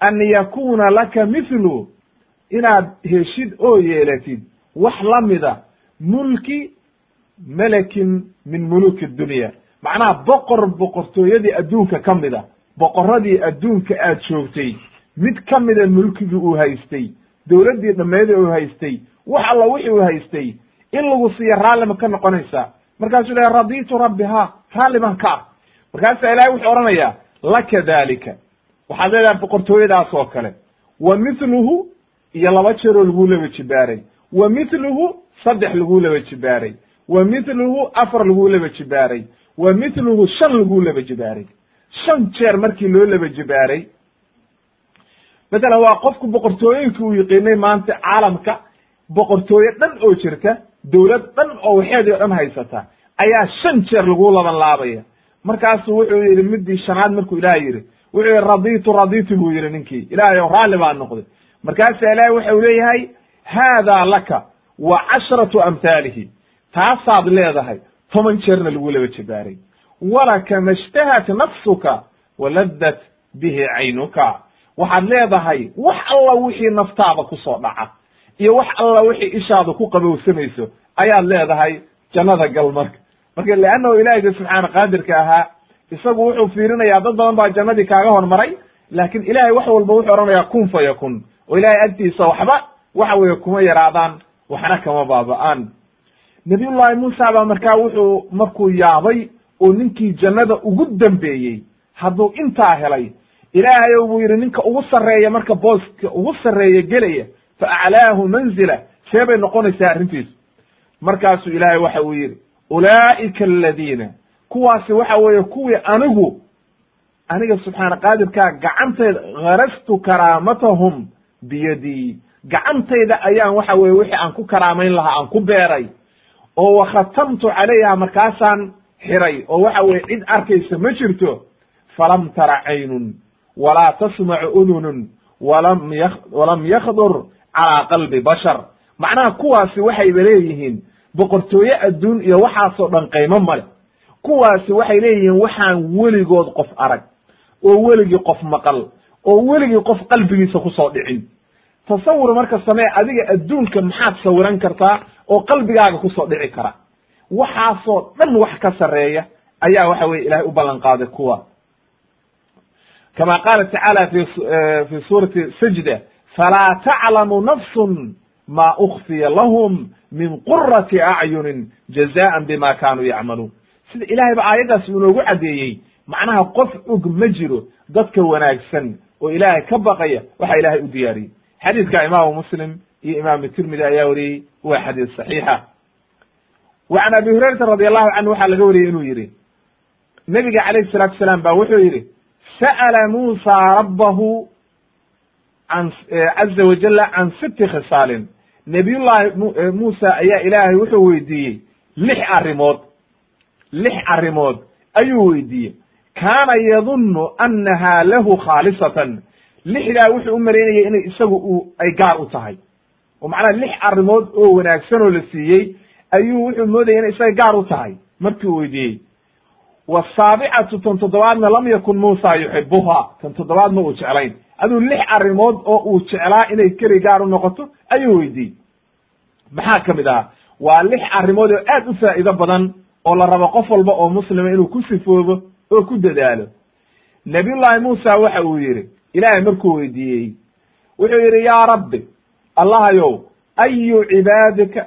an yakuna laka mithlu inaad heshid oo yeelatid wax la mida mulki melekin min muluki dunya. Macnaha boqor boqortooyadii adduunka ka mida boqoradii adduunka aad joogtay mid ka mida mulkigii uu haystay dowladdii dhammeedii uu haystay wax alla wixii uu haystay in lagu siiya raalli ma ka noqonaysaa? Markaasuu lehay raditu rabbi ha raalli baan ka ah. Markaasaa ilahay wuxuu odhanayaa laka dalika waxaad leedahay boqortooyadaas oo kale. Wa mithluhu iyo laba jeeroo laguu laba jibaaray. Wa mithluhu saddex laguu laba jibaaray. Wa mithluhu afar laguu laba jibaaray. Wa mithluhu shan laguu laba jibaaray. Shan jeer markii loo laba jibaaray matalan waa qofku boqortooyinkii uu yiqiinay maanta caalamka boqortooye dhan oo jirta dowlad dhan oo waxeedii o dhan haysata ayaa shan jeer lagu laban laabaya. Markaasu wuxuu yidhi midii shanaad markuu ilaah yidhi. Wuxuu yihi raditu raditu buu yihi ninkii. Ilaahay o raalli baa noqday markaasaa ilaahay waxau leeyahay haada laka wa cashratu amhaalihi taasaad leedahay toban jeerna lagu laba jibaaray walaka ma ishtahat nafsuka waladdat bihi caynuka. Waxaad leedahay wax alla wixii naftaada ku soo dhaca iyo wax alla wixii ishaada ku qabowsanayso ayaad leedahay jannada gal marka. Marka leannahu ilaahiyga subxaana qaadirka ahaa isagu wuxuu fiirinayaa dad badan baa jannadii kaaga hormaray laakin ilahay wax walba wuxuu odhanayaa kun fa yakun oo ilahay agtiisa waxba waxa weeye kuma yaraadaan waxna kama baaba'aan. Nabiyullahi muusa baa markaa wuxuu markuu yaabay oo ninkii jannada ugu dambeeyey hadduu intaa helay ilaahayow buu yidhi ninka ugu sarreeya marka booska ugu sarreeya gelaya fa aclaahu manzila see bay noqonaysaa arrintiisu. Markaasuu ilaahay waxa uu yidhi ulaa'ika aladiina kuwaasi waxa weeye kuwii anigu aniga subxaana qaadirkaa gacantayda harastu karaamatahum biyadii. Gacantayda ayaan waxa weye wixii aan ku karaamayn lahaa aan ku beeray. Oo wakhatamtu calayha markaasaan xiray. Oo waxa weye cid arkaysa ma jirto. Falam tara caynun walaa tasmacu udunun walam y walam yakdur calaa qalbi bashar. Macnaha kuwaasi waxayba leeyihiin boqortooye adduun iyo waxaasoo dhan qaymo male kuwaasi waxay leeyihiin waxaan weligood qof arag. Oo weligii qof maqal oo weligii qof qalbigiisa ku soo dhicin. Tasawur marka samee adiga adduunka maxaad sawiran kartaa oo qalbigaaga ku soo dhici kara. Waxaasoo dhan wax ka sarreeya ayaa waxa weye ilahay u ballan qaaday kuwa. Kama qaala tacaala fi fi suurati sajda falaa taclamu nafsun ma ukfiya lahum min qurati acyunin jazaan bima kanuu yacmaluun sida ilahay ba aayaddaas inoogu caddeeyey macnaha qof og ma jiro dadka wanaagsan oo ilaahay ka baqaya waxa ilaahay u diyaariyey. Xadiidka imaamu muslim iyo imaamu tirmidi ayaa wariyey waa xadiis saxiixa wa can abi hurayrata radi allahu canhu waxaa laga wariyey inuu yidhi nebiga calayhi salatu asalaam ba wuxuu yidhi sa'ala muusa rabbahu an caza wajala can sitti khisaalin. Nabiyullahi muusa ayaa ilaahay wuxuu weydiiyey lix arrimood. Lix arrimood ayuu weydiiyey kaana yadunnu annaha lahu khaalisatan. Lixdaa wuxuu u malaynayay inay isagu u ay gaar u tahay. Oo macnaha lix arrimood oo wanaagsan oo la siiyey ayuu wuxuu moodayay inay isaga gaar u tahay. Markii uu weydiiyey wasaabicatu tan toddobaadna lam yakun muusa yuxibuha tan toddobaad ma uu jeclayn. Aduu lix arrimood oo uu jeclaa inay keli gaar u noqoto ayuu weydiiyey. Maxaa ka mid ahaa waa lix arrimood oo aad u faa'iido badan oo la rabo qof walba oo muslima inuu ku sifoobo oo ku dadaalo. Nabiyullaahi muusa waxa uu yidhi ilaahay markuu weydiiyey wuxuu yidhi yaa rabbi allahayow ayu cibaadika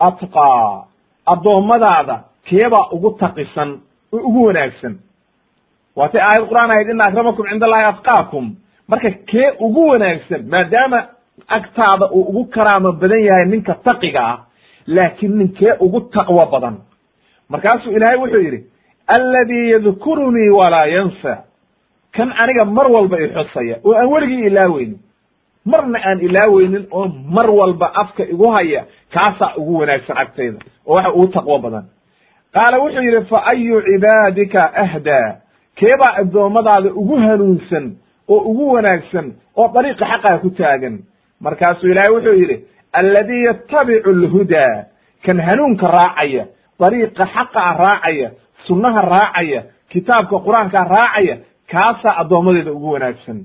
atqaa? Addoommadaada keebaa ugu taqisan oo ugu wanaagsan? Waatay aayad qur'aan ahayd ina akramakum cinda allahi atqaakum. Marka kee ugu wanaagsan maadaama agtaada uu ugu karaamo badan yahay ninka taqiga ah laakiin ninkee ugu taqwo badan. Markaasuu ilaahay wuxuu yidhi alladii yadkurunii walaa yansa. Kan aniga mar walba ixusaya oo aan weligii ilaaweynin. Marna aan ilaaweynin oo mar walba afka igu haya kaasaa ugu wanaagsan agtayda oo waxa ugu taqwo badan. Qaala wuxuu yidhi fa ayu cibaadika ahdaa keebaa addoommadaada ugu hanuunsan oo ugu wanaagsan oo dariiqa xaqaa ku taagan. Markaasuu ilaahay wuxuu yidhi alladii yattabicu alhudaa kan hanuunka raacaya dariiqa xaqaa raacaya sunnaha raacaya kitaabka qur'aanka raacaya kaasaa addoommadeeda ugu wanaagsan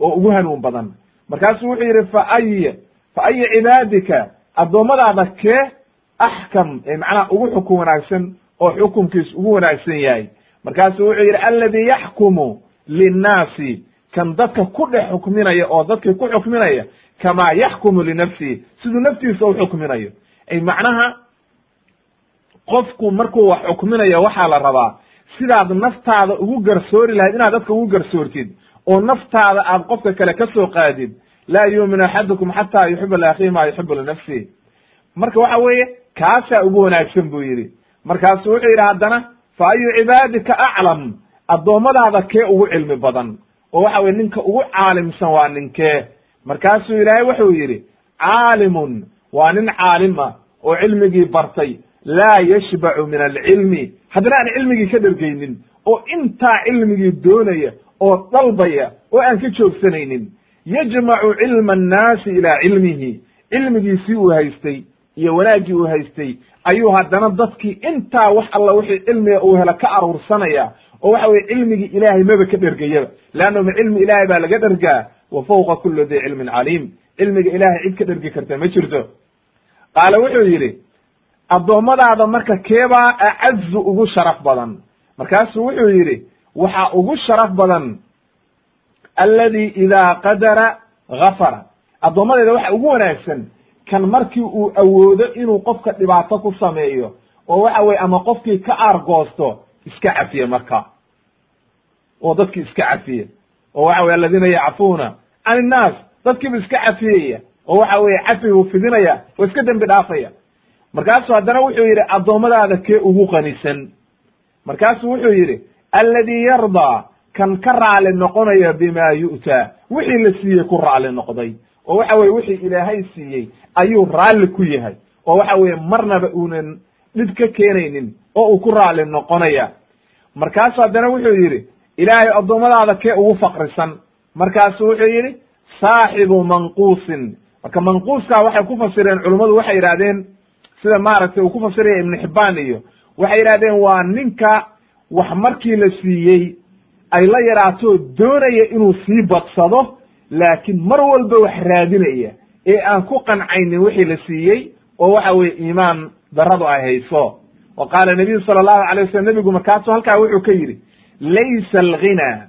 oo ugu hanuun badan. Markaasuu wuxuu yidhi fa ay fa ayi cibaadika addoommadaada kee axkam macnaha ugu xukun wanaagsan oo xukunkiis ugu wanaagsan yahay. Markaasuu wuxuu yidhi alladii yaxkumu linnaasi kan dadka ku dhex xukminaya oo dadkii ku xukminaya kamaa yaxkumu linafsihi siduu naftiisa u xukminayo. Ay macnaha qofku markuu wax xukminayo waxaa la rabaa sidaad naftaada ugu garsoori lahayd inaad dadka ugu garsoortid oo naftaada aad qofka kale ka soo qaadid laa yuuminu axadukum xataa yuxiba liakhihi maa yuxibu linafsihi marka waxa weeye kaasaa ugu wanaagsan buu yidhi. Markaasuu wuxuu yidhi haddana fa ayu cibaadika aclam addoommadaada kee ugu cilmi badan. Oo waxa weye ninka ugu caalimsan waa ninkee. Markaasuu ilaahay wuxuu yidhi caalimun waa nin caalim ah oo cilmigii bartay laa yashbacu min alcilmi. Haddana aan cilmigii ka dhergeynin oo intaa cilmigii doonaya oo dalbaya oo aan ka joogsanaynin yajmacu cilma annaasi ilaa cilmihi. Cilmigiisii uu haystay iyo wanaaggii uu haystay ayuu haddana dadkii intaa wax alla wixii cilmiga uu hela ka aruursanaya oo waxa weye cilmigii ilaahay maba ka dhergayaba leanna ma cilmi ilaahay baa laga dhergaa wa fawqa kuli di cilmin caliim. Cilmiga ilaahay cid ka dhergi karta ma jirto? Qaala wuxuu yidhi addoommadaada marka keebaa acazu ugu sharaf badan. Markaasuu wuxuu yidhi waxaa ugu sharaf badan alladii idaa qadara gafara addoommadeeda waxa ugu wanaagsan kan markii uu awoodo inuu qofka dhibaato ku sameeyo oo waxa weye ama qofkii ka aargoosto iska cafiye marka. Oo dadkii iska cafiye. Oo waxa weye aladiina yacfuuna can innaas dadkiibu iska cafiyaya. Oo waxa weye cafi buu fidinaya oo iska dembi dhaafaya markaasuu haddana wuxuu yidhi addoommadaada kee ugu qanisan? Markaasuu wuxuu yidhi alladii yardaa kan ka raali noqonaya bima yu'taa wixii la siiyey ku raali noqday. Oo waxa weye wixii ilaahay siiyey ayuu raalli ku yahay. Oo waxa weeye marnaba uunan dhib ka keenaynin oo uu ku raali noqonaya. Markaasu haddana wuxuu yidhi ilaahay addoommadaada kee ugu faqrisan? Markaasu wuxuu yidhi saaxibu manquusin. Marka manquuskaa waxay ku fasireen culummadu waxay yidhahdeen sida maaragtay uu ku fasiraya ibnu xibbaan iyo waxay yidhahdeen waa ninka wax markii la siiyey ay la yaraato doonaya inuu sii badsado laakiin mar walba wax raadinaya ee aan ku qancaynin wixii la siiyey oo waxa weye iimaan daradu ay hayso. Wa qaala nabiyu sala allahu alay wasalam nebigu markaasu halkaa wuxuu ka yidhi laysa alghina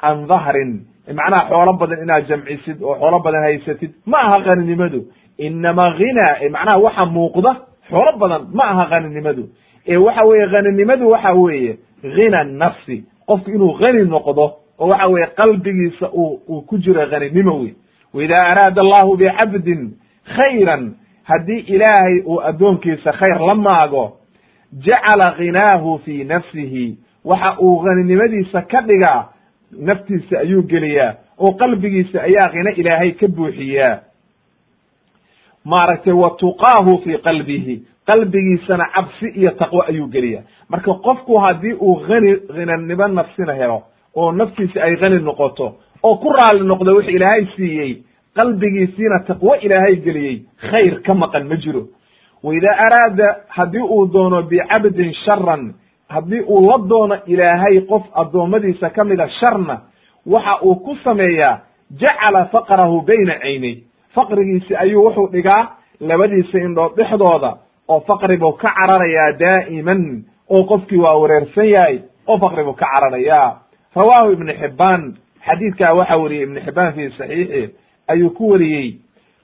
can dahrin macnaha xoolo badan inaad jamcisid oo xoolo badan haysatid ma aha qaninimadu inama ghina macnaha waxa muuqda xoolo badan ma aha qaninimadu ee waxa weeye haninimadu waxa weeye ghina nafsi qofku inuu hani noqdo oo waxa weeye qalbigiisa uu ku jiro haninimo wey waida araada allahu bicabdin khayran haddii ilaahay uu addoonkiisa khayr la maago jacala ghinaahu fi nafsihi waxa uu haninimadiisa ka dhigaa naftiisa ayuu geliyaa oo qalbigiisa ayaa khino ilaahay ka buuxiyaa maaragtay wa tuqaahu fi qalbihi. Qalbigiisana cabsi iyo taqwo ayuu geliyaa. Marka qofku haddii uu hani hinanimo nafsina helo oo naftiisa ay hani noqoto oo ku raali noqdo wix ilaahay siiyey qalbigiisiina taqwo ilaahay geliyey khayr ka maqan ma jiro. Wa idaa araada haddii uu doono bicabdin sharan haddii uu la doono ilaahay qof addoommadiisa ka mida sharna waxa uu ku sameeyaa jacala faqrahu bayna caynay faqrigiisi ayuu wuxuu dhigaa labadiisa indhood dhexdooda oo faqri buu ka cararayaa daa'iman oo qofkii waa wareersan yahay oo faqri buu ka cararayaa. Rawaahu ibnu xibbaan xadiidkaa waxa weriyey ibnu xibbaan fi saxiixi ayuu ku wariyey.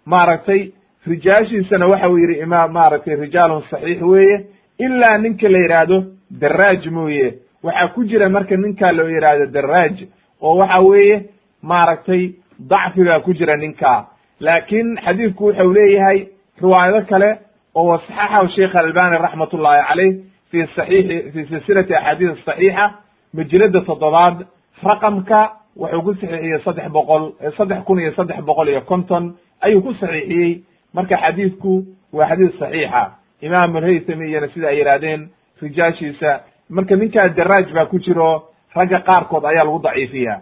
Maaragtay rijaashiisana waxa uu yidhi imaam maaragtay rijaalun saxiix weeye ilaa ninka la yidhaahdo daraaj mooye. Waxaa ku jira marka ninkaa loo yidhaahdo daraaj oo waxa weeye maaragtay dacfi baa ku jira ninkaa laakin xadiidku wuxuu leeyahay riwaayado kale oo wasaxaxahu sheikh albani raxmat ullahi caleyh fi saxiixi fi silsilati axaadiis saxiixa majalada toddobaad raqamka wuxuu ku saxiixiyey saddex boqol saddex kun iyo saddex boqol iyo konton ayuu ku saxiixiyey. Marka xadiidku waa xadiis saxiixa. Imaam alhaythami iyana sida ay yidhahdeen rijaashiisa marka ninkaa daraaj baa ku jiro ragga qaarkood ayaa lagu daciifiya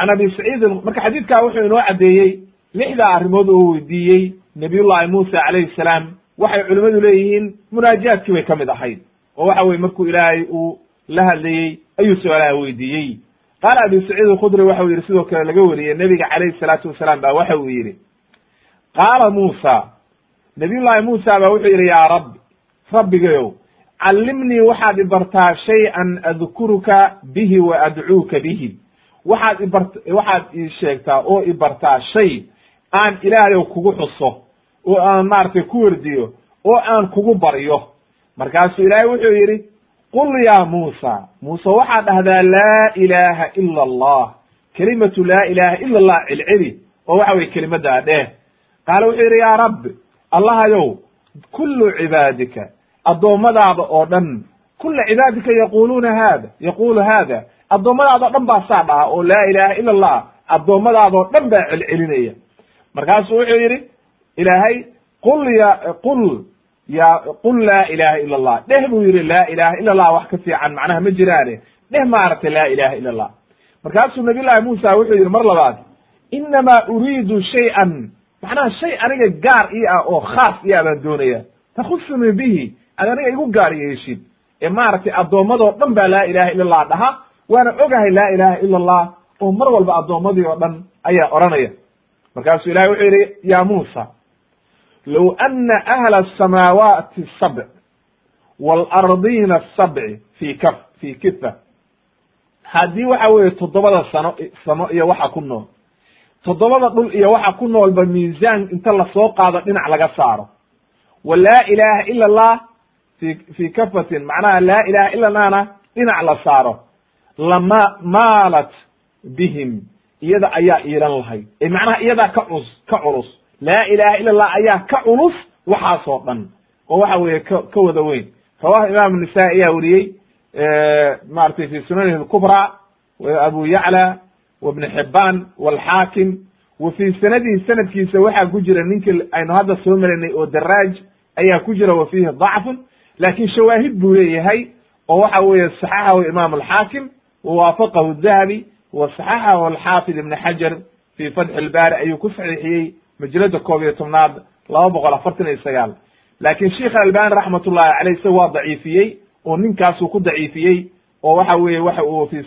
an abi saciid marka xadiidkaa wuxuu inoo caddeeyey lixdaa arrimood oo weydiiyey nabiyullahi muusa calayhi salaam waxay culimmadu leeyihiin munaajaadkii bay ka mid ahayd oo waxa weye markuu ilaahay uu la hadlayey ayuu su'aalaha weydiiyey qaala abi saciid alkhudri waxa uu yidhi sidoo kale laga wariyey nebiga calayhi salaatu wasalaam ba waxa uu yidhi qaala muusa nabiyullahi muusa ba wuxuu yidhi yaa rabbi rabbigayow callimnii waxaad ibartaa shay-an adkuruka bihi wa adcuuka bihi waxaad ibart waxaad ii sheegtaa oo ibartaa shay aan ilaahayow kugu xuso oo aan maaragtay ku werdiyo oo aan kugu baryo. Markaasuu ilaahay wuxuu yidhi qul ya muusa. Muuse waxaad dhahdaa laa ilaaha ila allah. Kelimatu laa ilaha ila allah celceli oo waxa weye kelimaddaa dheh qaala wuxuu yidhi yaa rabbi allahayow kullu cibaadika addoommadaada oo dhan kula cibaadika yaquluuna hada yaqulu hada addoommadaada o dhan baa saa dhaha oo laa ilaha ila allah addoommadaadoo dhan baa celcelinaya. Markaasuu wuxuu yidhi ilaahay qul ya qul ya qul laa ilaha ila allah dheh buu yidhi laa ilaha ila allah wax ka fiican macnaha ma jiraane. Dheh maaragtay laa ilaha ila allah markaasuu nabiy llahi muusa wuxuu yidhi mar labaad inamaa uriidu shay-an. Macnaha shay aniga gaar ii ah oo khaas ii ah baan doonaya. Takhusuni bihi ad aniga igu gaar yeeshid. Ee maaragtay addoommadoo dhan baa laa ilaha ila allah dhaha waana ogahay laa ilaha ila allah oo mar walba addoommadii oo dhan ayaa odhanaya. Markaasuu ilahay wuxuu yidhi ya muusa low ana ahla asamaawaati sabc waalardiina asabci fi kaf fi kifa haddii waxa weeye toddobada sano samo iyo waxa ku nool. Toddobada dhul iyo waxa ku noolba miisaan inta la soo qaado dhinac laga saaro. Wa laa ilaha ila allah fi fi kafatin macnaha laa ilaha ila allahna dhinac la saaro lama maalat bihim. Iyada ayaa iilan lahayd ee macnaha iyadaa ka culus ka culus. Laa ilaha ila allah ayaa ka culus waxaasoo dhan. Oo waxa weeye ka ka wada weyn. Rawahu imaamu nisaa ayaa weriyey maratay fi sunanihi lkubra abu yacla wa ibn xibaan walxaakim wa fii sanadihi sanadkiisa waxaa ku jira ninkii aynu hadda soo marinay oo daraaj ayaa ku jira wa fiihi dacfun. Laakin shawaahid buu leeyahay oo waxa weeye saxaxahu imaam alxaakim wawaafaqahu dahabi wa saxaxahu alxaafid ibn xajar fi fatxi ilbaari ayuu ku saxiixiyey majalada koob iyo tobnaad laba boqol afartan iyo sagaal laakin sheikh albani raxmat ullahi caleyh isaga waa daciifiyey oo ninkaasuu ku daciifiyey oo waxa weeye waxa uu fi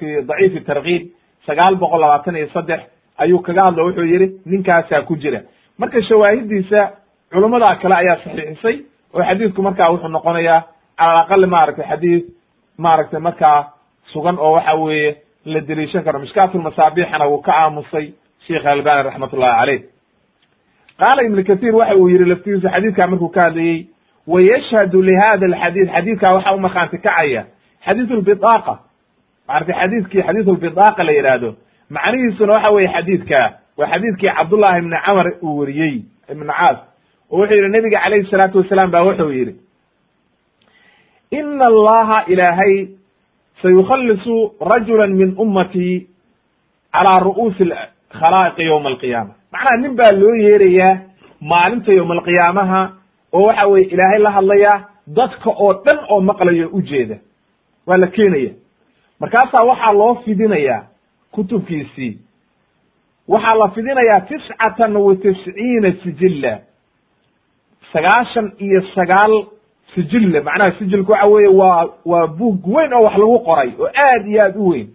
fi daciifi tarkiib sagaal boqol labaatan iyo saddex ayuu kaga hadlo wuxuu yihi ninkaasaa ku jira marka shawaahidiisa culummada kale ayaa saxiixisay oo xadiidku markaa wuxuu noqonayaa cala aqali maaragtay xadiid maaragtay markaa sugan oo waxa weeye la deliishan karo. Mishkaatulmasaabixana wuu ka aamusay sheikh albani raxmat ullahi caleyh qaala ibn kathir waxa uu yihi laftigiisa xadiidkaa markuu ka hadlayey wayashhadu lihada alxadiid xadiidkaa waxa u kacaya xadiid lbidaaqa maarata xadiidkii xadiid lbidaaqa la yidhaahdo macnihiisuna waxa weye xadiidka waa xadiidkii cabdullahi ibni camar uu weriyey ibn caas oo wuxuu yihi nabiga calayhi salaatu wasalaam ba wuxuu yihi ina allaha ilaahay sayukhalisu rajula min ummatii calaa ru'uusi khalaa'iqi yowma alqiyaama macnaha nin baa loo yeerayaa maalinta yowma alqiyaamaha oo waxa weye ilaahay la hadlayaa dadka oo dhan oo maqlayo ujeeda waa la keenaya markaasaa waxaa loo fidinayaa kutubkiisii waxaa la fidinayaa tiscatan wa tisciina sijilla sagaashan iyo sagaal sijille macnaha sijilku waxa weeye waa waa buug weyn oo wax lagu qoray oo aad iyo aad u weyn.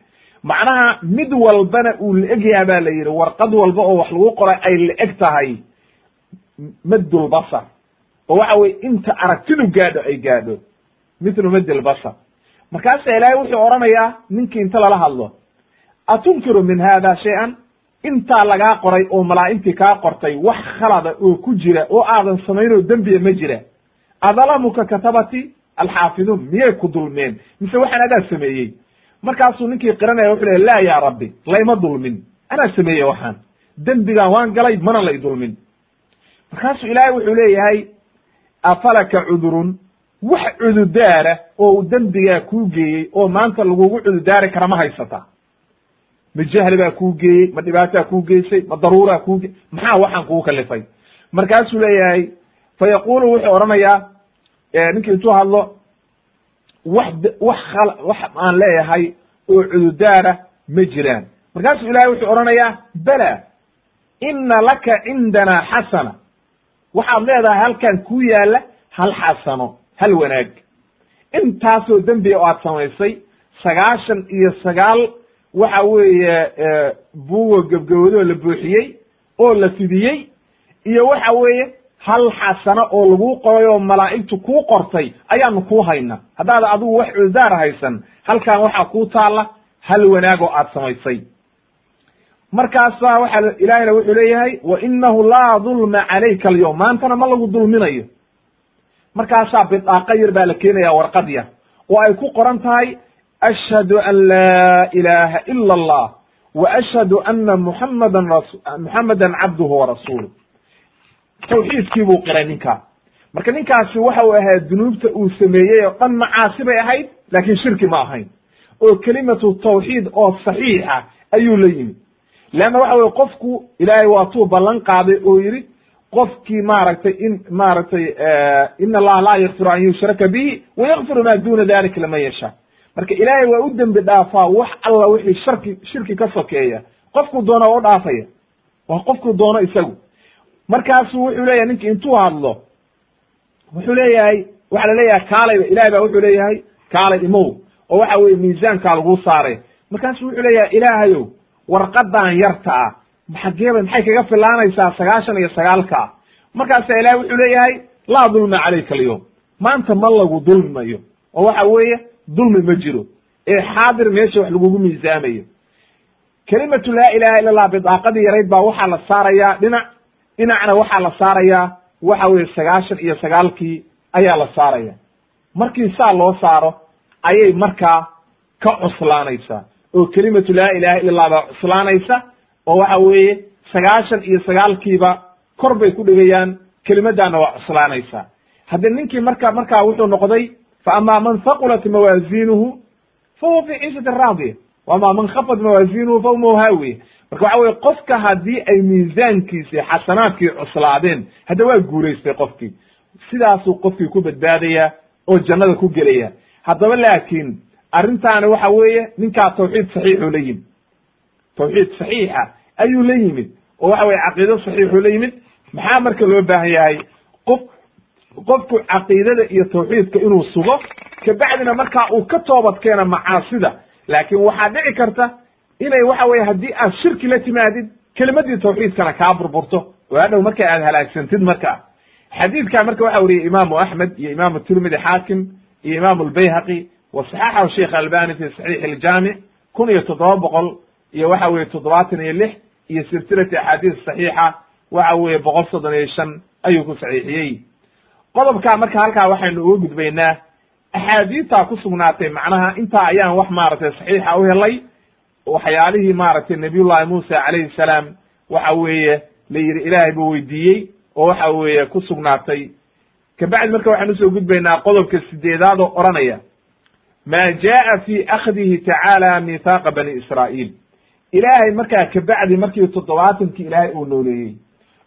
Macnaha mid walbana uu la egyaha ba la yidhi warqad walba oo wax lagu qoray ay la eg tahay maddulbasar oo waxa weye inta aragtidu gaadho ay gaadho mithlu maddilbasar markaasa ilaahay wuxuu odhanayaa ninkii inta lala hadlo atunkiru min hada shay-an? Intaa lagaa qoray oo malaa'igtii kaa qortay wax khalada oo ku jira oo aadan samayn oo dembiya ma jira adalamuka katabati alxaafiduun miyay ku dulmeen? Mise waxaan adaa sameeyey? Markaasuu ninkii qiranaya wuxu lehy laa ya rabbi layma dulmin. Anaa sameeye waxaan. Dembigaan waan galay mana lay dulmin. Markaasuu ilaahay wuxuu leeyahay afalaka cudurun? Wax cududaara oo dembigaa kuu geeyey oo maanta lagugu cududaari kara ma haysata. Ma jahli baa kuu geeyey ma dhibaataa kuu geysay ma daruuraa kuu ge maxaa waxaan kugu kalifay? Markaasuu leeyahay fa yaqulu wuxuu odhanayaa ninkii intuu hadlo wax wax wax aan leeyahay oo cududaara ma jiraan. Markaasuu ilahay wuxuu odhanayaa bela ina laka cindanaa xasana. Waxaad leedahay halkan ku yaalla hal xasano hal wanaag. Intaasoo dembiga oo aad samaysay sagaashan iyo sagaal waxa weeye buugo gebgabadoo la buuxiyey oo la fidiyey iyo waxa weeye hal xasano oo laguu qoray oo malaa'igtu kuu qortay ayaanu kuu hayna haddaad adigu wax cududaar haysan halkan waxaa kuu taalla hal wanaag oo aad samaysay. Markaasa waxa ilaahayna wuxuu leeyahay wa inahu laa dulma calayka alyowm maantana ma lagu dulminayo markaasaa bidaaqa yar baa la keenaya warqad yar. Oo ay ku qoran tahay ashhadu an laa ilaha ila allah wa ashhadu ana muxamadan ras muxamadan cabduhu warasuuluh tawxiidkii buu qiray ninkaa. Marka ninkaasi waxa uu ahaa dunuubta uu sameeyey oo dhan macaasi bay ahayd laakin shirki ma ahayn. Oo kelimatu tawxiid oo saxiixa ayuu la yimid. Leanna waxa weye qofku ilaahay waa tuu ballan qaaday oo yidhi qofkii maaragtay in maaragtay in allaha laa yakfiru an yushraka bihi wayakfiru ma duna dalika laman yasha. Marka ilaahay waa u dembi dhaafaa wax alla wixii sharki shirki ka sokeeya. Qofku doona waa u dhaafaya. Waa qofku doono isagu markaasu wuxuu leeyahay ninki intuu hadlo wuxuu leeyahay waxa la leeyahay kaalayba ilahay ba wuxuu leeyahay kaalay imow oo waxa weye miisaankaa laguu saaray. Markaasu wuxuu leeyahay ilaahayow warqadan yarta ah xageeba maxay kaga filaanaysaa sagaashan iyo sagaalka? Markaasa ilahay wuxuu leeyahay laa dulma calayka alyowm maanta ma lagu dulmayo. Oo waxa weeye dulmi ma jiro ee xaadir meesha wax lagugu miisaamayo. Kelimatu laa ilaha illa allah bidaaqadii yarayd baa waxaa la saarayaa dhinac dhinacna waxaa la saarayaa waxa weye sagaashan iyo sagaalkii ayaa la saaraya. Markii saa loo saaro ayay markaa ka cuslaanaysaa oo kelimatu laa ilaha illa allah baa cuslaanaysa oo waxa weeye sagaashan iyo sagaalkiiba kor bay ku dhegayaan kelimaddaana waa cuslaanaysaa hadde ninkii marka markaa wuxuu noqday fa amaa man haqulat mawaaziinuhu fa huwa fi ciishatin raadiya. Wa amaa man khafat mawaaziinuhu fa huwa haawiya marka waxa weye qofka haddii ay miisaankiisi xasanaadkii cuslaadeen hadda waa guuraystay qofkii. Sidaasuu qofkii ku badbaadaya oo jannada ku gelaya haddaba laakiin arrintaani waxa weeye ninkaa tawxiid saxiixuu la yimid. Tawxiid saxiixa ayuu la yimid. Oo waxa weye caqiido saxiixuu la yimid. Maxaa marka loo baahan yahay? Qof qofku caqiidada iyo tawxiidka inuu sugo kabacdina markaa uu ka toobad keena macaasida. Laakiin waxaa dhici karta inay waxa weye haddii aad shirki la timaadid kelimadii tawxiidkana kaa burburto. Oo hadhow marka aad halaagsantid marka. Xadiidka marka waxa weriyey imaamu axmed iyo imaamu tirmidi xaakim iyo imaamu lbayhaqi wa saxaxahu sheikh albani fi saxiix iljaamic kun iyo toddoba boqol iyo waxa weye toddobaatan iyo lix iyo silsilati axaadiis saxiixa waxa weeye boqol soddon iyo shan ayuu ku saxiixiyey. Qodobkaa marka halkaa waxaynu uga gudbaynaa axaadiidtaa ku sugnaatay macnaha intaa ayaan wax maaragtay saxiixa u helay waxyaalihii maaragtay nabiyullahi muusa calayhi salaam waxa weeye la yidhi ilaahay buu weydiiyey oo waxa weeye ku sugnaatay. Kabacdi marka waxaan u soo gudbaynaa qodobka sideedaad oo odhanaya. Maa jaa fi akhdihi tacaala mithaaqa bani israa'iil. Ilaahay markaa kabacdi markii toddobaatankii ilaahay uu nooleeyey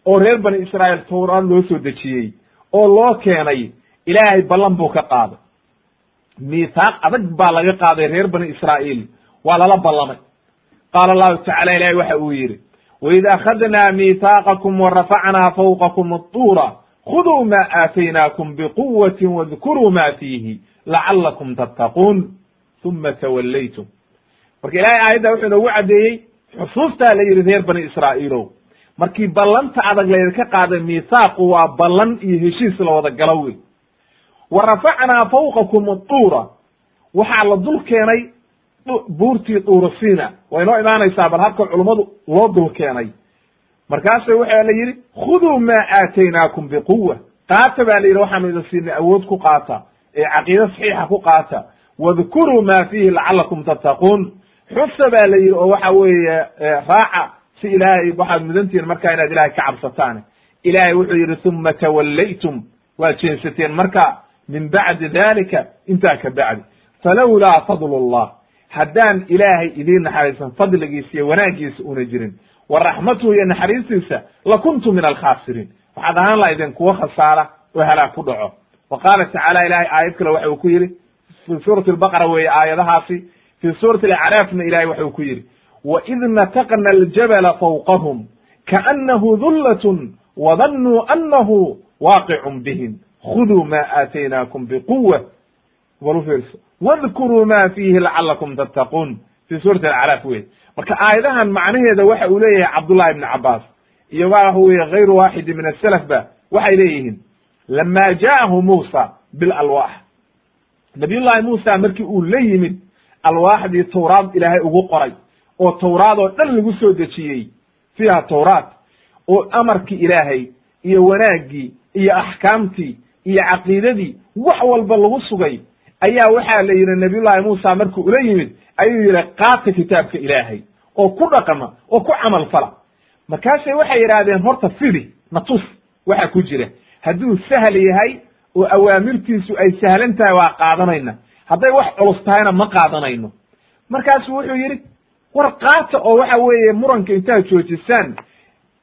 oo reer bani israa'iil towraad loo soo dejiyey oo loo keenay ilaahay ballan buu ka qaaday. Mithaaq adag baa laga qaaday reer bani israa'iil waa lala ballamay. Qaala allahu tacala ilahay waxa uu yidhi waid akhadnaa miithaaqakum wa rafacnaa fawqakum aطuura khuduu ma aataynaakum biquwatin wadkuruu ma fiihi lacalakum tattaquun. Uma tawallaytum. Marka ilahay aayadda wuxuu inoogu caddeeyey xusuustaa la yidhi reer bani israa'iilow. Markii ballanta adag laydinka qaaday miithaaqu waa ballan iyo heshiis la wada galo wey wa rafacnaa fawqakum aduura waxaa la dul keenay buurtii duurasiina way inoo imaanaysaa bal habka culummadu loo dul keenay. Markaasa waxaa la yidhi khuduu maa aataynaakum biquwa qaata baa la yidhi waxaanu idin siinay awood ku qaata ee caqiide saxiixa ku qaata. Wadkuruu ma fiihi lacalakum tattaquun. Xusa baa la yidhi oo waxa weeye raaca si ilaahay waxaad mudantihiin markaa inaad ilahay ka cabsataan ilaahay wuxuu yidhi uma tawallaytum. Waad jeensateen marka min bacdi dalika intaa ka bacdi. Falawlaa fadlu llah haddaan ilaahay idiin naxariisan fadligiisa iyo wanaaggiisa una jirin wa raxmatuhu iyo naxariistiisa lakuntu min alkhaasiriin. Waxaad ahaan laha idin kuwa khasaara oo halaag ku dhaco. Wa qaala tacaala ilahay aayad kale waxa uu ku yidhi fi suurati albaqara weeye aayadahaasi fi suurati alacraafna ilahay waxa uu ku yidhi waid nataqna aljabala fawqahum kaanahu dullatun wadannuu annahu waaqicun bihim khuduu ma aataynaakum biquwa bal u fiirso wadkuruu ma fiihi lacalakum tattaquun fi suurati alacraaf wey marka aayadahan macnaheeda waxa uu leeyahay cabdullahi ibni cabaas iyo waxa weye gayru waaxidi min asalaf ba waxay leeyihiin lama jaahu muusa bilalwaax nabiyullahi muusa markii uu la yimid alwaaxdii tawraad ilaahay ugu qoray oo tawraad oo dhan lagu soo dejiyey fiiha tawraat oo amarkii ilaahay iyo wanaaggii iyo axkaamtii iyo caqiidadii wax walba lagu sugay ayaa waxaa la yidhi nabiyullahi muusa markuu ula yimid ayuu yidhi qaata kitaabka ilaahay oo ku dhaqma oo ku camal fala. Markaasay waxay yidhaahdeen horta fidi natus waxa ku jira. Hadduu sahal yahay oo awaamirtiisu ay sahlan tahay waa qaadanayna. Hadday wax culus tahayna ma qaadanayno. Markaasu wuxuu yidhi war qaata oo waxa weeye muranka intaad joojisaan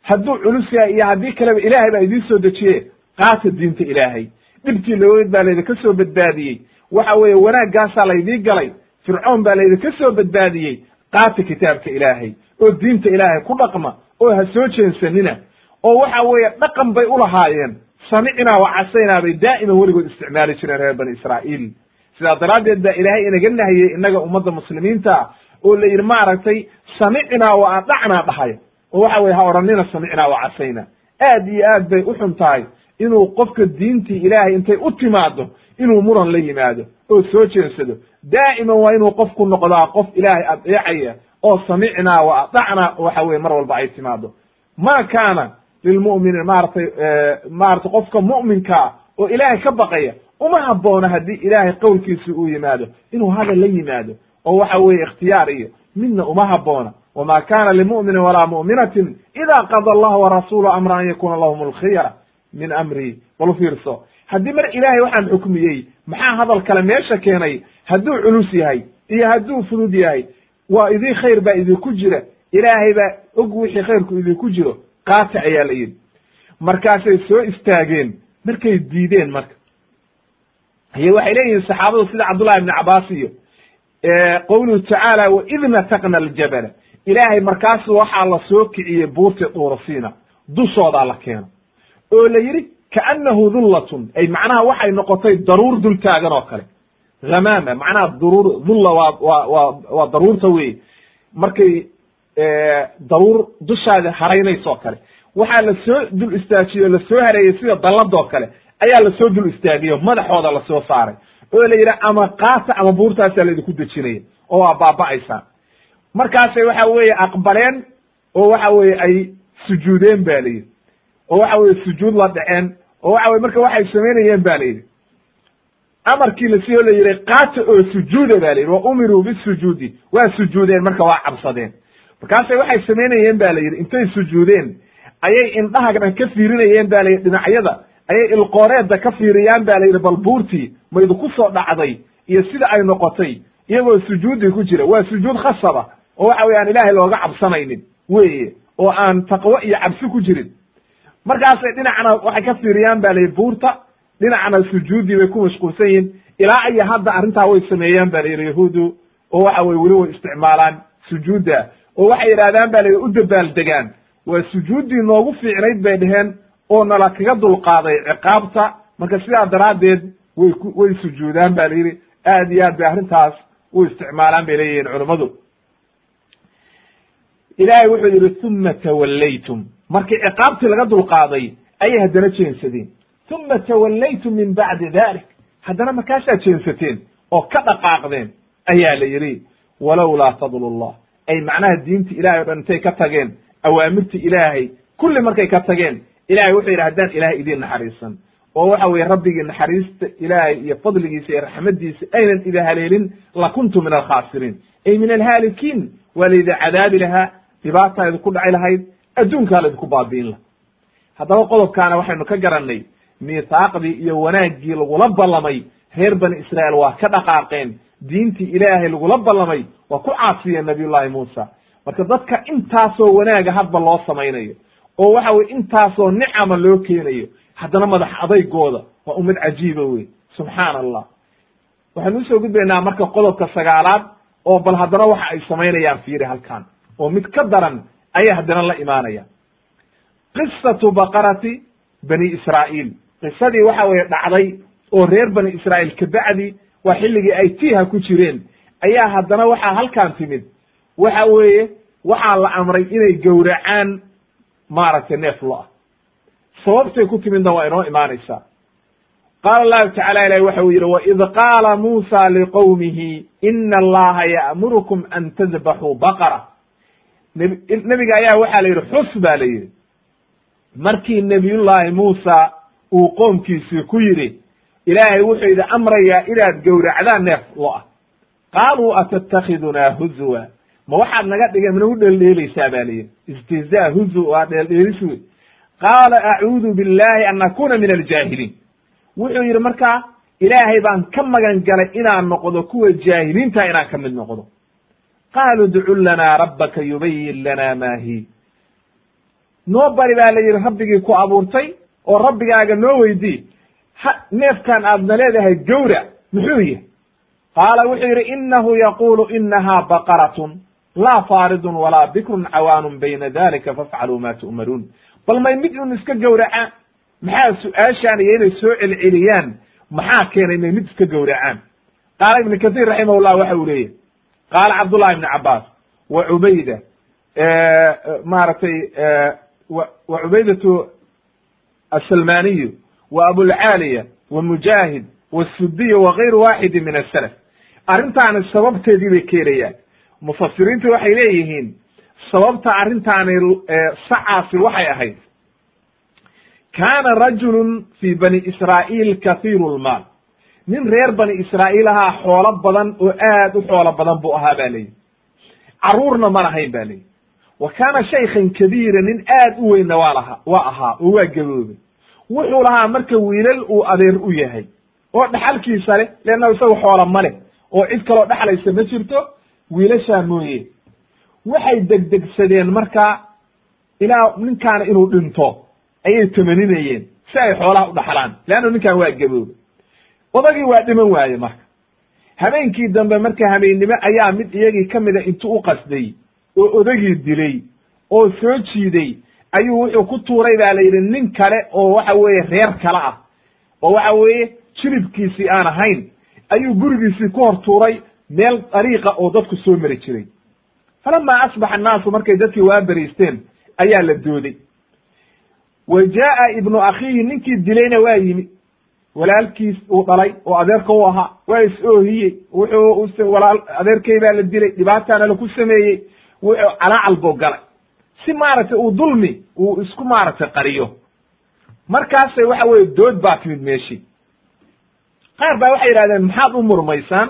hadduu culus yahay iyo haddii kaleba ilaahay baa idiin soo dejiye qaata diinta ilaahay. Dhibtii laweyd baa laydinka soo badbaadiyey waxa weeye wanaaggaasaa laydii galay fircoon baa laydinka soo badbaadiyey qaata kitaabka ilaahay oo diinta ilaahay ku dhaqma oo ha soo jeensanina oo waxa weeye dhaqan bay ulahaayeen samicnaa wa casaynaa bay daa'iman weligood isticmaali jireen reer bani israa'iil. Sidaa daraaddeed baa ilaahay inaga nahiyey innaga ummadda muslimiinta oo la yidhi maaragtay samicnaa wa adacnaa dhahaya oo waxa weye ha odhanina samicnaa wa casayna. Aad iyo aad bay u xun tahay inuu qofka diintii ilaahay intay u timaado inuu muran la yimaado oo soo jeensado daa'iman waa inuu qofku noqdaa qof ilaahay adeecaya oo samicnaa wa adacnaa waxa weye mar walba ay timaado ma kaana lilmu'mini maaratay maaratay qofka mu'minkaa oo ilaahay ka baqaya uma habboona haddii ilaahay qowlkiisa uu yimaado inuu hadal la yimaado oo waxa weeye ikhtiyaar iyo midna uma habboona. Wma kana limu'minin walaa mu'minatin ida qada allahu warasulu amra an yakuna lahum alkhiyara min amrihi bal fiirso haddii mar ilaahay waxaan xukmiyey maxaa hadal kale meesha keenay? Hadduu culus yahay iyo hadduu fudud yahay waa idin khayr baa idinku jira. Ilaahay baa og wixii khayrku idinku jiro. Qaata ayaa la yidhi. Markaasay soo istaageen markay diideen marka. Iyo waxay leeyihiin saxaabadu sida cabdullahi ibni cabaas iyo qowluhu tacaala waid nataqna aljabala. Ilaahay markaasu waxaa la soo kiciyey buurti duurasiina dushoodaa la keeno. Oo la yidhi kaannahu dullatun ay macnaha waxay noqotay daruur dul taagan oo kale hamaama macnaha daruur dulla waa waa waa waa daruurta wey markay daruur dushaadi haraynayso kale waxaa la soo dul istaajiyo la soo hareeyey sida dalladoo kale ayaa la soo dul istaagiyo madaxooda la soo saaray oo la yidhi ama qaata ama buurtaasaa laidinku dejinaya oo waa baaba'aysaa markaasay waxa weeye aqbaleen oo waxa weye ay sujuudeen ba la yidhi oo waxa weye sujuud la dhaceen oo waxa weye marka waxay samaynayeen ba la yidhi. Amarkii lasiiyo la yidhi qaata oo sujuuda ba la yidhi wa umiruu bisujuudi. Waa sujuudeen marka waa cabsadeen. Markaasay waxay samaynayeen ba la yidhi intay sujuudeen ayay indhahana ka fiirinayeen ba la yidhi dhinacyada ayay ilqooreedda ka fiiriyaan ba la yidhi bal buurtii ma idinku soo dhacday iyo sida ay noqotay iyagoo sujuudi ku jira. Waa sujuud khasaba oo waxa weye aan ilaahay looga cabsanaynin weye oo aan taqwo iyo cabsi ku jirin markaasay dhinacna waxay ka fiiriyaan ba layidhi buurta dhinacna sujuudii bay ku mashquulsan yihiin ilaa iyo hadda arrintaa way sameeyaan ba layidhi yahuudu oo waxa weye weli way isticmaalaan sujuudda. Oo waxay yidhahdaan ba layidhi u dabaaldegaan waa sujuuddii noogu fiicnayd bay dheheen oo nala kaga dulqaaday ciqaabta. Marka sidaa daraaddeed way way sujuudaan ba layidhi aad iyo aad bay arrintaas u isticmaalaan bay leeyihiin culummadu ilaahay wuxuu yidhi uma tawallaytum markii ciqaabtii laga dulqaaday ayay haddana jeensadeen. Uma tawallaytum min bacdi dalik. Haddana markaasaa jeensateen oo ka dhaqaaqdeen ayaa la yidhi walowlaa fadlu llah ay macnaha diinti ilahay o dhan intay ka tageen awaamirti ilaahay kulli markay ka tageen ilahay wuxuu yidhi haddaan ilahay idiin naxariisan. Oo waxa weye rabbigii naxariista ilaahay iyo fadligiisa iyo raxmadiisa aynan ida haleelin lakuntu min alkhaasiriin ay min alhaalikiin waa laydin cadaabi lahaa dhibaataa idinku dhaci lahayd adduunkaa laydinku baabi'in laha haddaba qodobkaana waxaynu ka garannay miithaaqdii iyo wanaaggii lagula ballamay reer bani israa'iil waa ka dhaqaaqeen diintii ilaahay lagula ballamay waa ku caasiyeen nabiyullahi muusa. Marka dadka intaasoo wanaaga hadba loo samaynayo oo waxa weye intaasoo nicama loo keenayo haddana madax adaygooda waa ummad cajiiba wey subxaana allah waxaynu u soo gudbaynaa marka qodobka sagaalaad oo bal haddana waxa ay samaynayaan fiiri halkan oo mid ka daran ayay haddana la imaanayaan. Qisatu baqarati bani israa'iil. Qisadii waxa weye dhacday oo reer bani israa'iil kabacdi waa xilligii ay tiiha ku jireen. Ayaa haddana waxaa halkan timid. Waxa weeye waxaa la amray inay gowracaan maaragtay neef lo'a sababtay ku timidna waa inoo imaanaysaa. Qaala allahu tacala ilahi waxa uu yidhi waid qaala muusa liqowmihi ina allaha ya'murukum an tadbaxuu baqara nebiga ayaa waxaa la yidhi xus ba la yidhi. Markii nebiyullaahi muusa uu qoomkiisii ku yidhi ilaahay wuxuu idhi amrayaa inaad gowracdaan neef lo'a qaaluu atatakidunaa huzwa ma waxaad naga dhigeen managu dheeldheelaysaa ba la yidhi. Istihzaa huzu waa dheeldheelis wey qaala acuudu billahi an akuna min aljaahiliin. Wuxuu yidhi markaa ilaahay baan ka magan galay inaan noqdo kuwa jaahiliinta inaan ka mid noqdo qaaluu ducu lanaa rabbaka yubayin lana ma hi noo bari baa la yidhi rabbigii ku abuurtay oo rabbigaaga noo weydii neefkan aadna leedahay gowra muxuu yihi qaala wuxuu yidhi inahu yaqulu inaha baqaratun laa faaridun walaa bikrun cawaanun bayna dalika fafcaluu ma tu'maruun bal may mid un iska gowracaan maxaa su'aashaan inay soo celceliyaan maxaa keenay may mid iska gowracaan qaala ibnu kahiir raximahullah waxa uu leeyahy qaala cabdullahi ibni cabaas wa cubayda maaragtay wa cubaydatu asalmaniyu wa abulcaaliya wa mujaahid wasudiy wa gayru waaxidi min asalaf arrintaani sababteedii bay keenayaan mufasiriintu waxay leeyihiin sababta arrintaani sacaasi waxay ahayd kaana rajulun fi bani israa'iil kathiiru lmaal nin reer bani israa'iil ahaa xoolo badan oo aad u xoolo badan buu ahaa ba leyihi carruurna ma lahayn ba leyihi wa kaana shaykhan kabiira nin aad u weynna waa lahaa waa ahaa oo waa gaboobay wuxuu lahaa marka wiilal uu adeer u yahay. Oo dhaxalkiisa leh leanna isaga xoola ma leh. Oo cid kaloo dhexlaysa ma jirto wiilashaa mooye. Waxay degdegsadeen markaa ilaa ninkaana inuu dhinto ayay tamaninayeen si ay xoolaha u dhaxlaan. Leanna ninkan waa gaboobe odagii waa dhiman waaye marka. Habeenkii dambe marka habeennimo ayaa mid iyagii ka mida intuu u qasday oo odagii dilay oo soo jiiday ayuu wuxuu ku tuuray baa la yidhi nin kale oo waxa weeye reer kale ah oo waxa weeye jiribkiisii aan ahayn ayuu gurigiisii ku hor tuuray meel dariiqa oo dadku soo mari jiray. Falamaa asbaxa annaasu markay dadkii waa beriisteen ayaa la dooday. Wa jaa'a ibnu akhiihi ninkii dilayna waa yimi walaalkiis uu dhalay oo adeerka u ahaa waa is oohiyey wuxuu walaal adeerkay baa la dilay dhibaataana laku sameeyey. Wuxuu calaacal buu galay. Si maaragtay uu dulmi uu isku maaragtay qariyo. Markaasay waxa weye dood baa timid meeshii. Qaar baa waxay yidhahdeen maxaad u murmaysaan?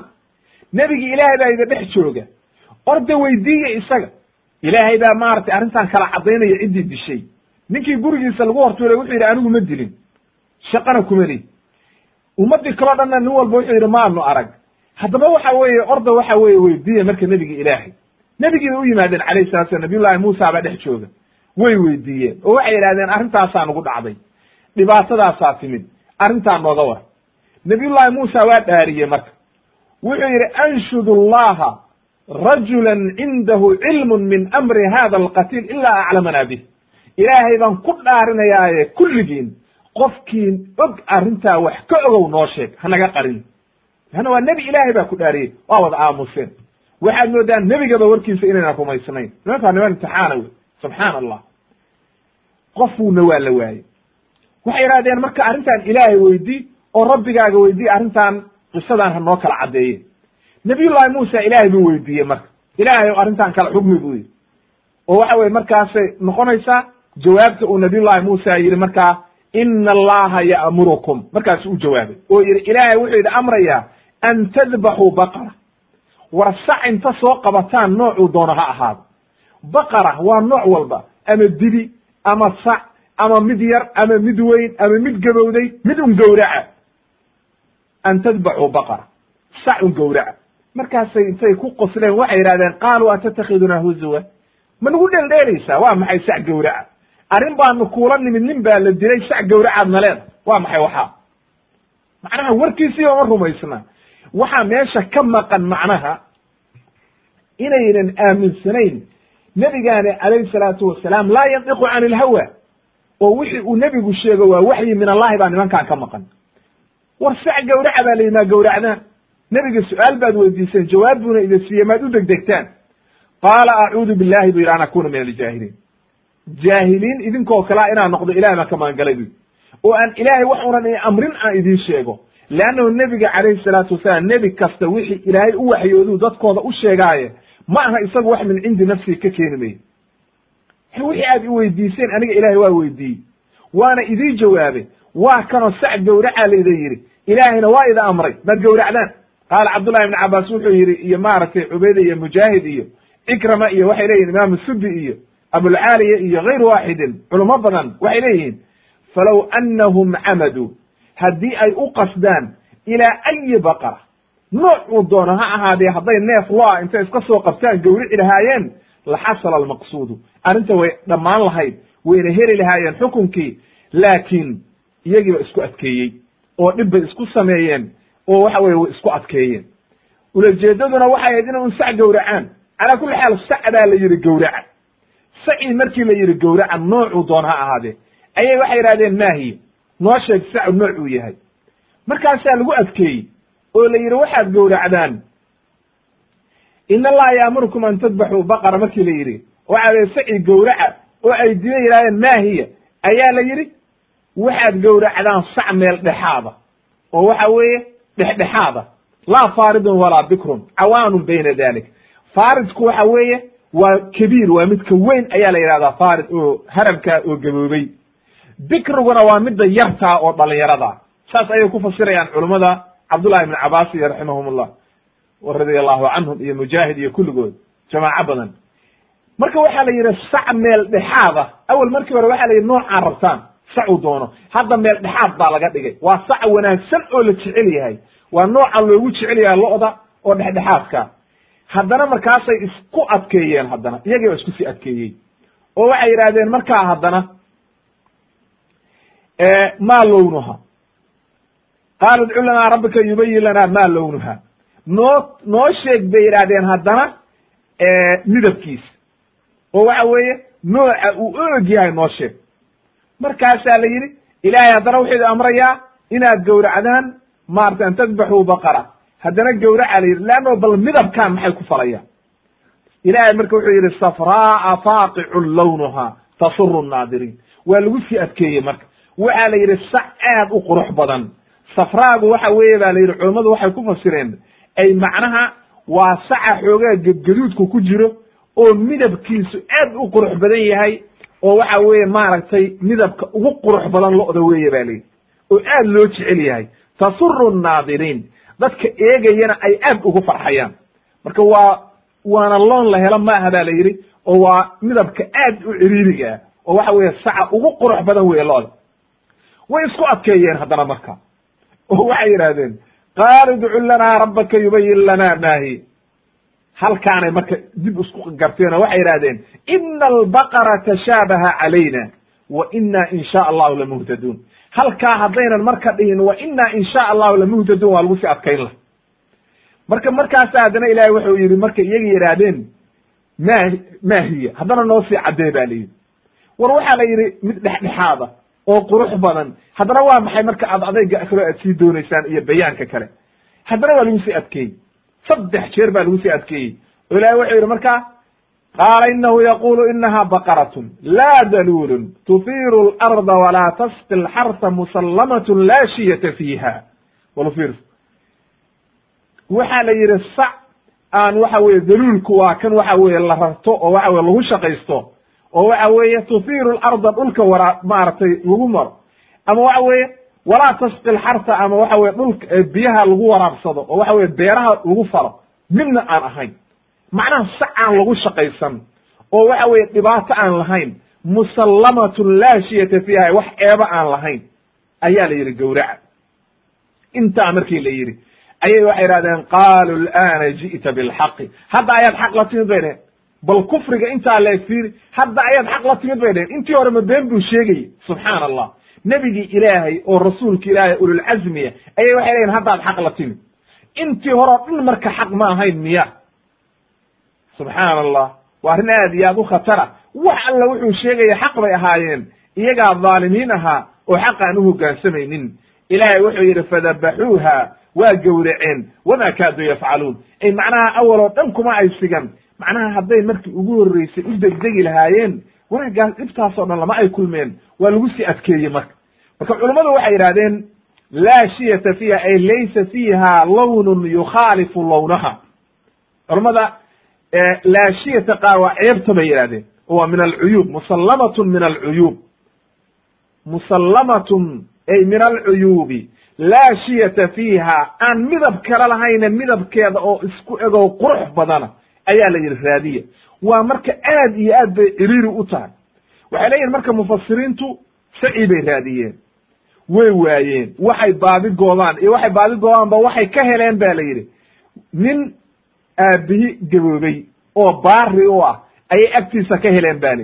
Nebigii ilaahay baa ida dhex jooga. Orda weydiiya isaga. Ilaahay baa maaragtay arrintan kala caddaynaya ciddii dishay. Ninkii gurigiisa lagu hortuulay wuxuu yidhi anigu ma dilin. Shaqana kuma li ummaddii kaloo dhanna nin walba wuxuu yidhi maanu arag. Haddaba waxa weeye orda waxa weeye weydiiya marka nebigii ilaahay. Nebigiiba u yimaadeen calayhi salatu slam nabiyullahi muusa baa dhex jooga. Way weydiiyeen oo waxay yidhahdeen arrintaasaa nagu dhacday dhibaatadaasaa timid arrintaa nooga war. Nabiyullahi muusa waa dhaariyey marka. Wuxuu yidhi anshudu allaha rajulan cindahu cilmun min amri hada alqatiil ilaa aclamana bih ilaahay baan ku dhaarinayaaye kulligiin qofkii og arrintaa wax ka ogow noo sheeg hanaga qarin. Leanna waa nebi ilaahay baa ku dhaariyey waa wada aamuseen. Waxaad moodaan nebigaba warkiisa inaynan rumaysnayn. Nimankaa niman imtixaana wey. Subxaana allah qofuuna waa la waayey. Waxay idhahdeen marka arrintan ilaahay weydii oo rabbigaaga weydii arrintan qisadan ha noo kala caddeeye nabiyullahi muusa ilaahay buu weydiiyey marka. Ilaahay o arrintan kala xugmi buu yidhi. Oo waxa weye markaasay noqonaysaa jawaabta uu nabiyullahi muusa yidhi markaa ina allaha ya'murukum. Markaasu u jawaabay. Oo yidhi ilaahay wuxuu yidhi amrayaa an tadbaxuu baqara. War sac inta soo qabataan noocuu doono ha ahaado. Baqara waa nooc walba. Ama dibi ama sac ama mid yar ama mid weyn ama mid gabowday mid un gowraca. An tadbacuu baqara. Sac un gowraca. Markaasay intay ku qosleen waxay yidhahdeen qaaluu atatakiduna huzuwa ma nagu dheeldheelaysaa waa maxay sac gowraca arrin baanu kuula nimid nin baa la dilay sac gowracaad na leeda waa maxay waxaa? Macnaha warkiisiiba ma rumaysna. Waxaa meesha ka maqan macnaha inaynan aaminsanayn nebigaani calayhi salaatu wasalaam laa yandiqu can ilhawa oo wixii uu nebigu sheego waa waxyi min allahi baa nimankaan ka maqan. War sac gawraca baa la yidhi maa gawracdaan nebiga su'aal baad weydiiseen jawaab buuna idin siiye maad u degdegtaan. Qaala acuudu billahi bu yidhi an akuna min aljaahiliin jaahiliin idinkoo kalea inaan noqdo ilahay baan ka magangalay bu oo aan ilaahay wax unan i amrin aan idiin sheego leannahu nebiga calayhi salaatu wasalaam nebi kasta wixii ilaahay u waxyooduu dadkooda u sheegaaye ma aha isagu wax min cindi nafsii ka keeni mayo wixii aad i weydiiseen aniga ilaahay waa weydiiyey. Waana idii jawaabay waa kanoo sac gawracaa la idin yidhi ilaahayna waa ida amray maad gawracdaan qaala cabdullahi ibni cabaas wuxuu yidhi iyo maaragtay cubeyda iyo mujaahid iyo cikrama iyo waxay leeyihiin imaamu sudi iyo abulcaaliya iyo gayr waaxidin culamo badan waxay leeyihiin falow annahum camaduu haddii ay u qasdaan ilaa ayi baqara nooc uu doono ha ahaadee hadday neef lo'a intay iska soo qabtaan gawrici lahaayeen laxasala almaqsuudu. Arrinta way dhammaan lahayd wayna heli lahaayeen xukunkii laakiin iyagiiba isku adkeeyey oo dhib bay isku sameeyeen oo waxa weye way isku adkeeyeen. Ulajeedaduna waxay ahayd inay un sac gowracaan calaa kulli xaal sac baa la yidhi gowraca sacii markii la yidhi gowraca noocuu doon ha ahaadee ayay waxay yidhahdeen maahiya noo sheeg sacu nooc uu yahay. Markaasaa lagu adkeeyey oo la yidhi waxaad gowracdaan in allaha yaamurukum an tadbaxuu baqara markii la yidhi. Waxaa la saci gowraca oo ay dina yidhahdeen maahiya ayaa la yidhi waxaad gowracdaan sac meel dhexaada. Oo waxa weeye dhexdhexaada. Laa faaridun walaa bikrun cawaanun bayna dalik faaridku waxa weeye waa kabiir waa midka weyn ayaa la yidhahdaa faarid oo harabkaa oo gaboobay. Bikriguna waa midda yartaa oo dhalinyarada saas ayay ku fasirayaan culummada cabdullahi ibn cabaas iyo raximahum llah radia allahu canhum iyo mujaahid iyo kulligood jamaaco badan. Marka waxaa la yidhi sac meel dhexaada awel markii hore waxaa la yidhi noocaa rabtaan sacu doono. Hadda meel dhexaad baa laga dhigay. Waa sac wanaagsan oo la jecel yahay. Waa nooca loogu jecel yahay lo'da oo dhexdhexaadka haddana markaasay isku adkeeyeen haddana iyagii baa isku sii adkeeyey. oo waxay yidhahdeen markaa haddana maa lownuha qaala idcu rabbika yubayin lanaa maa lownuha noo noo sheeg bay yidhahdeen haddana midabkiisa oo waxa weeye nooca uu og yahay noo sheeg. Markaasaa la yidhi ilaahay haddana wuxuu idi amrayaa inaad gowracdaan maarata an tadbaxuu baqara haddana gowraca la yidhi leanno bal midabkaan maxay ku falayaan ilaahay marka wuxuu yidhi safraaa faaqicun lawnuha tasuru nnaadiriin waa lagu sii adkeeyey marka. Waxaa la yidhi sac aad u qurux badan. Safraagu waxa weeye ba la yidhi culammadu waxay ku fasireen ay macnaha waa saca xoogaa gedgaduudku ku jiro oo midabkiisu aad u qurux badan yahay oo waxa weeye maaragtay midabka ugu qurux badan lo'da weeye ba layidhi oo aad loo jecel yahay. Tasuru nnaadiriin dadka eegayana ay aad ugu farxayaan. Marka waa waana loon la helo maaha ba la yidhi oo waa midabka aad u ciriiriga ah oo waxa weeye saca ugu qurux badan weeye lo'da way isku adkeeyeen haddana marka. Oo waxay yidhahdeen qaala idcu lanaa rabbaka yubayin lanaa maahi halkaanay marka dib isku garteen oo waxay yidhahdeen ina albaqara tashaabaha calayna wa ina in sha allahu lamuhtaduun halkaa haddaynan marka dhihin wa ina in sha allahu lamuhtaduun waa lagu sii adkayn lah marka markaasa haddana ilahay wuxuu yidhi markay iyaga yidhaahdeen ma ma hiya. Haddana noo sii caddee ba la yidhi. War waxaa la yidhi mid dhexdhexaada oo qurux badan. Haddana waa maxay marka aad adayga kale aad sii doonaysaan iyo bayaanka kale? Haddana waa lagu sii adkeeyey saddex jeer baa lagu sii adkeeyey oo ilahay wuxuu yidhi marka qaala inahu yaqulu inaha baqaratun laa daluulun tufiru larda walaa tasqi lxarsa musallamatun laa shiyata fiiha walfir waxaa la yidhi sac aan waxa weye daluulku waa kan waxa weye la rarto oo waxa weye lagu shaqaysto oo waxa weeye tufiru larda dhulka wara maaragtay lagu maro ama waxa weeye walaa tasqi lxarta ama waxa weye dhulka biyaha lagu waraabsado oo waxa weye beeraha lagu falo midna aan ahayn macnaha sac aan lagu shaqaysan oo waxa weye dhibaato aan lahayn musallamatun laa shiyata fiiha wax eeba aan lahayn ayaa la yidhi gowraca. Intaa markii la yidhi ayay waxay idhahdeen qaaluu lana ji'ta bilxaqi. Hadda ayaad xaq la timid bay dheheen bal kufriga intaa leeg fiiri hadda ayaad xaq la timid bay dheheen intii hore ma been buu sheegayey subxaana allah nebigii ilaahay oo rasuulka ilaahay ululcazmiya ayay waxay leeyihiin haddaad xaq la timid. Intii hore o dhan marka xaq ma ahayn miya subxaana allah waa arrin aad iyo aad u khatara. Wax alla wuxuu sheegaya xaq bay ahaayeen. Iyagaa dhaalimiin ahaa oo xaq aan u hoggaansamaynin ilaahay wuxuu yidhi fadabaxuuha waa gowraceen. Wamaa kaaduu yafcaluun. Ay macnaha awal oo dhan kuma ay sigan macnaha hadday markii ugu horreysay u degdegi lahaayeen wanaaggaas dhibtaasoo dhan lama ay kulmeen. Waa lagu sii adkeeyey marka. Marka culummadu waxay yidhahdeen laa shiyata fiiha ay laysa fiiha lawnun yukhaalifu lawnaha culummada laa shiyata qaar waa ceebta bay yidhahdeen oo waa min alcuyuub musallamatun min alcuyuub. Musallamatun ay min alcuyuubi. Laa shiyata fiiha aan midab kala lahayne midabkeeda oo isku egoo qurux badana ayaa la yidhi raadiya. Waa marka aad iyo aad bay ciriiri u tahay. Waxay leeyihiin marka mufasiriintu saci bay raadiyeen. Way waayeen. Waxay baadi goobaan iyo waxay baadi goobaanba waxay ka heleen ba la yidhi. Nin aabihi gaboobay oo baari u ah ayay agtiisa ka heleen ba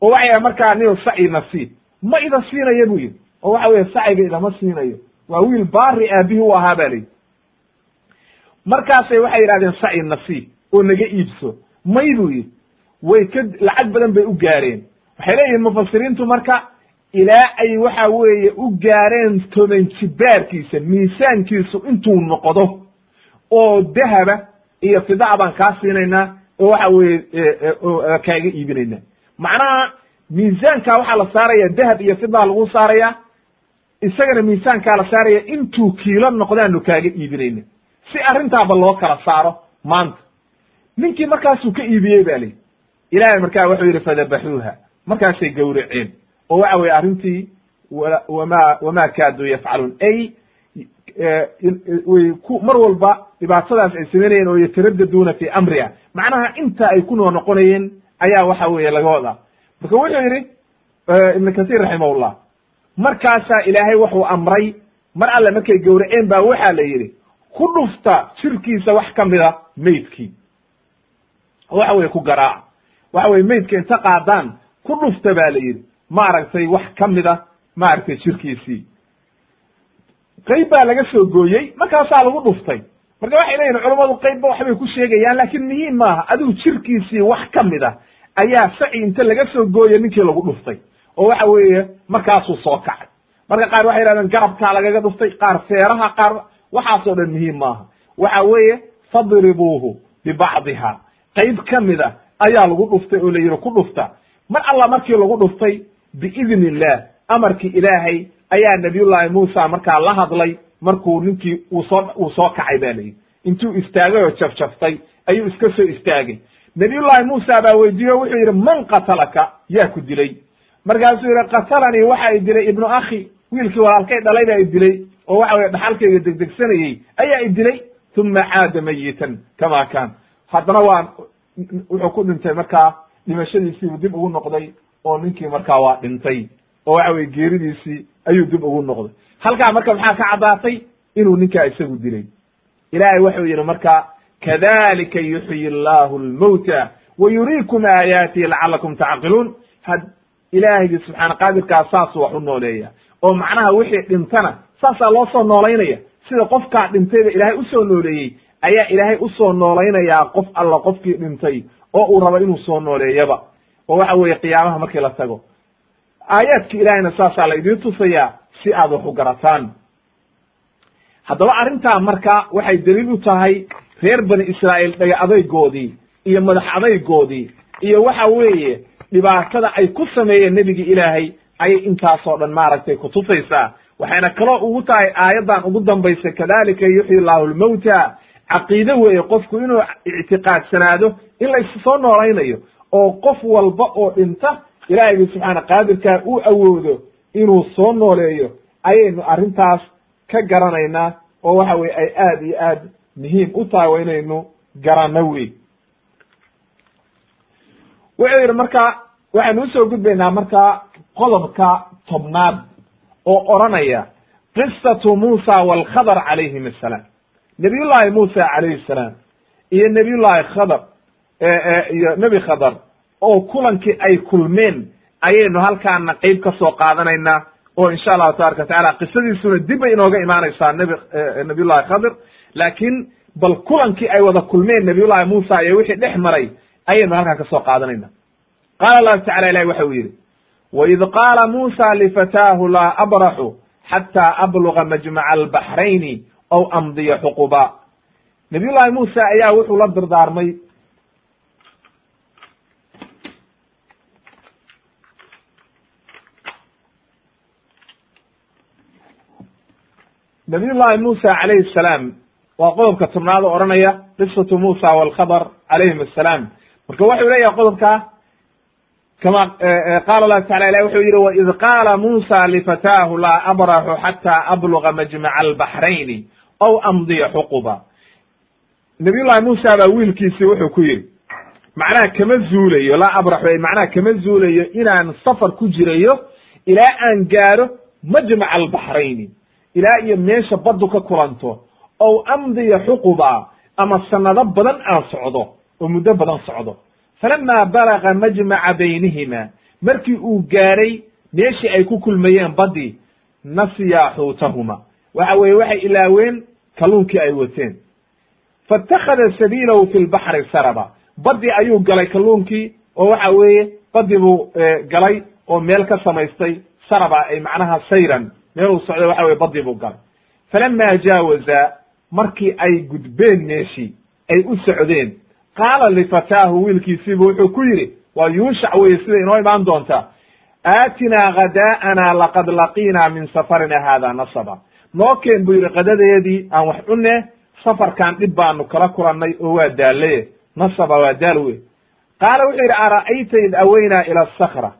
oo waxay markaa nin saci nasiib. Ma ida siinaya buu yidhi. Oo waxa weye saciga idama siinayo. Waa wiil baari aabihi u ahaa ba layidhi markaasay waxay yidhahdeen saci nasiib oo naga iibso. May buu yidhi. Way ka lacag badan bay u gaareen. Waxay leeyihiin mufasiriintu marka ilaa ay waxa weeye u gaareen toban jibaarkiisa miisaankiisu intuu noqdo oo dahaba iyo fidaa baan kaa siinaynaa oo waxa weeye kaaga iibinaynaa. Macnaha miisaankaa waxaa la saaraya dahab iyo fidaa lagu saaraya isagana miisaankaa la saaraya intuu kiilo noqdaanu kaaga iibinayna si arrintaaba loo kala saaro maanta. Ninkii markaasuu ka iibiyey ba lihi ilahay markaa wuxuu yidhi fadabaxuuha markaasay gowraceen. Oo waxa weye arrintii wama wama kaaduu yafcaluun. Ay way ku mar walba dhibaatadaas ay samaynayeen oo yataraddaduuna fi amriha. Macnaha inta ay ku noo noqonayeen ayaa waxa weeye laga wadaa. Marka wuxuu yidhi ibn kathir raximahullah markaasaa ilaahay wuxuu amray mar alle markay gowraceen baa waxaa la yidhi ku dhufta jirkiisa wax ka mida meydkii waxa weye ku garaaca waxa weye meydka inta qaadaan ku dhufta baa la yidhi maaragtay wax ka mida maaragtay jirkiisii qayb baa laga soo gooyey markaasaa lagu dhuftay. Marka waxay leeyihiin culammadu qaybba waxbay ku sheegayaan laakiin muhiim maaha adigu jirkiisii wax ka mid a ayaa saci inta laga soo gooye ninkii lagu dhuftay. Oo waxa weeye markaasuu soo kacay. Marka qaar waxay yidhahdeen garabkaa lagaga dhuftay qaar feeraha qaar waxaasoo dhan muhiim maaha. Waxa weeye fadribuuhu bibacdiha qayb ka mid a ayaa lagu dhuftay oo la yidhi ku dhufta. Mar alla markii lagu dhuftay biidni illah amarkii ilaahay ayaa nabiyullaahi muusa markaa la hadlay markuu ninkii uu soo uu soo kacay ba layidhi. Intuu istaagay oo jafjaftay ayuu iska soo istaagay. Nabiyullaahi muusa baa weydiiye o wuxuu yidhi man qatalaka? Yaa ku dilay. Markaasuu yidhi qatalanii waxa i dilay ibnu akhi. Wiilkii walaalkay dhalay baa i dilay oo waxa weye dhaxalkayga degdegsanayey ayaa i dilay uma caada mayitan kama kaan. Haddana waa wuxuu ku dhintay markaa dhimashadiisiibuu dib ugu noqday oo ninkii markaa waa dhintay. Oo waxa weye geeridiisii ayuu dib ugu noqday. Halkaa marka maxaa ka caddaatay? Inuu ninkaa isagu dilay. Ilaahay wuxuu yidhi marka kadalika yuxyi allahu lmawta wa yuriikum aayaatihi lacalakum tacqiluun. Had ilaahigii subxaana qaadirkaa saasuu wax u nooleeya. Oo macnaha wixii dhintana saasaa loo soo noolaynaya. Sida qofkaa dhintayba ilaahay u soo nooleeyey ayaa ilaahay u soo noolaynayaa qof alla qofkii dhintay oo uu rabo inuu soo nooleeyaba. Oo waxa weeye qiyaamaha markii la tago aayaadki ilaahayna saasaa la idiin tusayaa si aad wax u garataan. Haddaba arrintaa marka waxay daliil u tahay reer bani israa'iil dhaga adaygoodii iyo madax adaygoodii iyo waxa weeye dhibaatada ay ku sameeyeen nebigii ilaahay ayay intaasoo dhan maaragtay kutusaysaa waxayna kaloo ugu tahay aayaddan ugu dambaysa kadalika yuxyi llahu lmawta caqiide weeye qofku inuu ictiqaadsanaado in la issoo noolaynayo oo qof walba oo dhinta ilaahaygi subxaana qaadirkaa uu awoodo inuu soo nooleeyo. Ayaynu arrintaas ka garanaynaa oo waxa weye ay aad iyo aad muhiim u tahay waa inaynu garanno wey wuxuu yidhi marka waxaynu u soo gudbaynaa marka qodobka tobnaad oo odranaya qisatu muusa walkhadar calayhim assalaam nabiyullaahi muusa calayhi salaam iyo nabiyullaahi khadar iyo nebi khadar oo kulankii ay kulmeen ayaynu halkaana qeyb ka soo qaadanaynaa oo insha allahu tabaraka watacaala qisadiisuna dib bay inooga imaanaysaa nebi nabiyullahi khadir. Laakiin bal kulankii ay wada kulmeen nabiyullahi muusa iyo wixii dhex maray ayaynu halkaan ka soo qaadanayna qaala allahu tacala ilahi waxa uu yidhi waid qaala muusa lifataahu laa abraxu xataa abluga majmaca albaxrayni aw amdiya xuquba. Nabiyullahi muusa ayaa wuxuu la dardaarmay nabiyullahi muusa calayhi salaam waa qodobka tobnaad oo odhanaya qisatu muusa walkhadar calayhim assalaam marka wuxuu leeyahay qodobka kama qaala allahu tacala ilah wuxuu yidhi waid qaala muusa lifataahu laa abraxu xataa abluga majmaca albaxrayni aw amdiya xuquba nabiyullahi muusa baa wiilkiisii wuxuu ku yidhi macnaha kama zuulayo laa abraxu macnaha kama zuulayo inaan safar ku jirayo ilaa aan gaaro majmaca albaxrayni ilaa iyo meesha baddu ka kulanto. Ow amdiya xuquba ama sanado badan aan socdo oo muddo badan socdo. Falama balaga majmaca baynihima markii uu gaaray meeshii ay ku kulmayeen baddii nasiya xuutahuma waxa weeye waxay ilaaween kalluunkii ay wateen. Faاtakhada sabiilahu fi lbaxri saraba. Baddii ayuu galay kalluunkii oo waxa weeye baddii buu galay oo meel ka samaystay saraba ay macnaha sayran meeluu socday waxa weye baddii buu galay. Falama jaawaza markii ay gudbeen meeshii ay u socdeen qaala lifataahu wiilkiisiibu wuxuu ku yidhi waa yuushac weye sida inoo imaan doonta aatinaa khadaa'ana laqad laqiinaa min safarina haada nasaba. Noo keen buu yidhi qadadeedii aan wax cunne safarkan dhib baanu kala kulannay oo waa daallaye nasaba waa daal wey qaala wuxuu yidhi ara'ayta id aweynaa ila asakra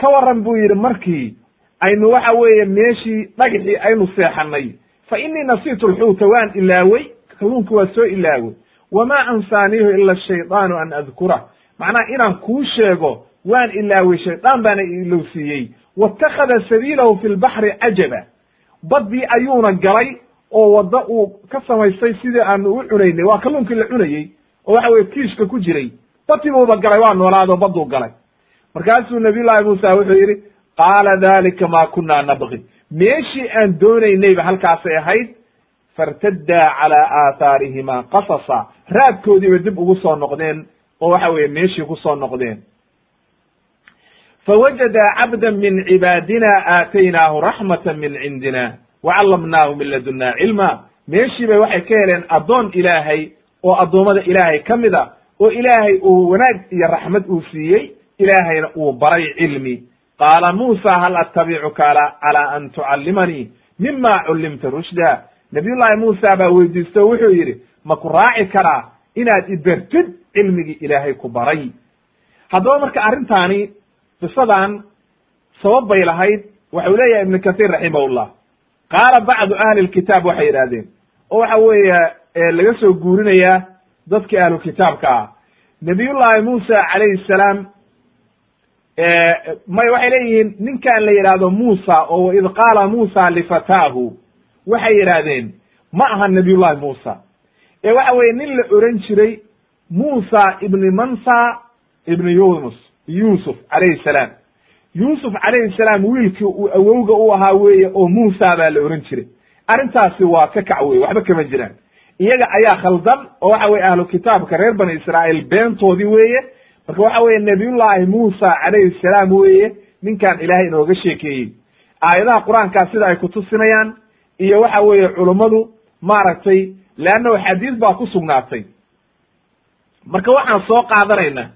ka waran buu yidhi markii aynu waxa weeye meeshii dhagxii aynu seexanay fa inii nasiitu lxuuta waan ilaawey kalluunki waa soo ilaawey wamaa ansaaniihu ila shaydaanu an adkura. Macnaha inaan kuu sheego waan ilaawey shaydaan baana ilowsiiyey waittakhada sabiilahu fi lbaxri cajaba baddii ayuuna galay oo waddo uu ka samaystay sidii aanu u cunaynay waa kalluunkii la cunayey oo waxa weye kiishka ku jiray. Badii buuba galay waa noolaado badduu galay. Markaasuu nabiyullahi muusa wuxuu yidhi qaala dalika ma kunna nabgi meeshii aan doonaynayba halkaasay ahayd fartaddaa calaa aathaarihima qasasa. Raadkoodiiba dib ugu soo noqdeen oo waxa weeye meeshii ku soo noqdeen. Fawajada cabda min cibaadina aataynaahu raxmata min cindina wacallamnaahu min ladunna cilma. Meeshii bay waxay ka heleen addoon ilaahay oo addoommada ilaahay ka mid a oo ilaahay uu wanaag iyo raxmad uu siiyey ilaahayna uu baray cilmi qaala muusa hal attabicuka calaa an tucallimanii mima cullimta rushda nabiyullaahi muusa baa weydiisto wuxuu yidhi ma ku raaci karaa inaad ibertid cilmigii ilaahay ku baray haddaba marka arrintaani qisadan sabab bay lahayd waxau leeyahay ibnu kathiir raximahullah qaala bacdu ahli lkitaab waxay yidhahdeen oo waxa weeye laga soo guurinayaa dadkii ahlu kitaabka ah nabiyullaahi muusa calayhi salaam may waxay leeyihiin ninkan la yidhaahdo muusa oo id qaala muusa lifataahu waxay yidhaahdeen ma aha nabiyullahi muusa. Ee waxa weye nin la oran jiray muusa ibni mansa ibni yunus yuusuf calayhi salaam. Yuusuf calayhi salaam wiilkii uu awowga u ahaa weeye oo muusa baa la oran jiray. Arrintaasi waa ka kac weye waxba kama jiraan. Iyaga ayaa khaldan oo waxa weye ahlu kitaabka reer bani israa'iil beentoodii weeye marka waxa weye nabiyullaahi muusa calayhi salaam weeye ninkan ilaahay inooga sheekeeyey. Aayadaha qur'aankaa sida ay kutusinayaan iyo waxa weeye culummadu maaragtay leannahu xadiis baa ku sugnaatay. Marka waxaan soo qaadanaynaa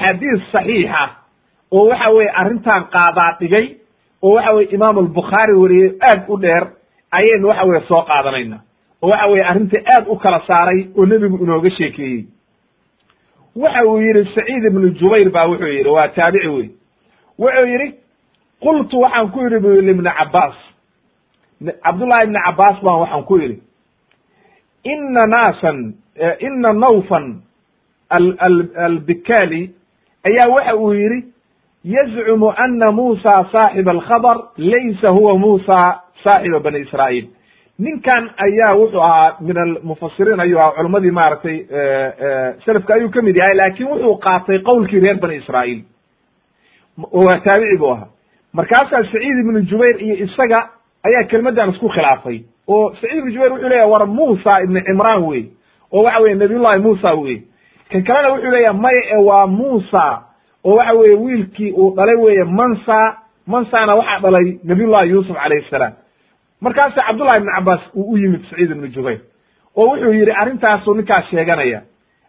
xadiis saxiixa oo waxa weye arrintan qaadaa dhigay oo waxa weye imaam albukhaari wariyey aad u dheer ayaynu waxa weye soo qaadanayna. Oo waxa weye arrinta aad u kala saaray oo nebigu inooga sheekeeyey waxa uu yidhi saciid ibnu jubayr ba wuxuu yidhi waa taabici wey wuxuu yidhi qultu waxaan ku yidhi bu ibni cabbaas cabdullahi ibni cabbaas baan waxaan ku yidhi ina naasan ina nawfan albikali ayaa waxa uu yidhi yazcumu ana muusa saaxiba alkhabr laysa huwa muusa saaxiba bani israa'iil ninkan ayaa wuxuu ahaa min almufasiriin ayuu ahaa culammadii maaragtay selafka ayuu ka mid yahay laakin wuxuu qaatay qowlkii reer bani israa'iil. Waa taabici buu ahaa. Markaasaa saciid ibnu jubayr iyo isaga ayaa kelmaddan isku khilaafay oo saciid ibnu jubayr wuxuu leyahy war muusa ibni cimraan wey oo waxa weye nabiyullahi muusa wey. Kan kalena wuxuu leeyahay maya e waa muusa oo waxa weye wiilkii uu dhalay weye mansa mansana waxaa dhalay nabiyullahi yuusuf calayhi salaam markaasa cabdullahi ibn cabbaas uu u yimid saciid ibnu jubayr oo wuxuu yidhi arrintaasuu ninkaas sheeganaya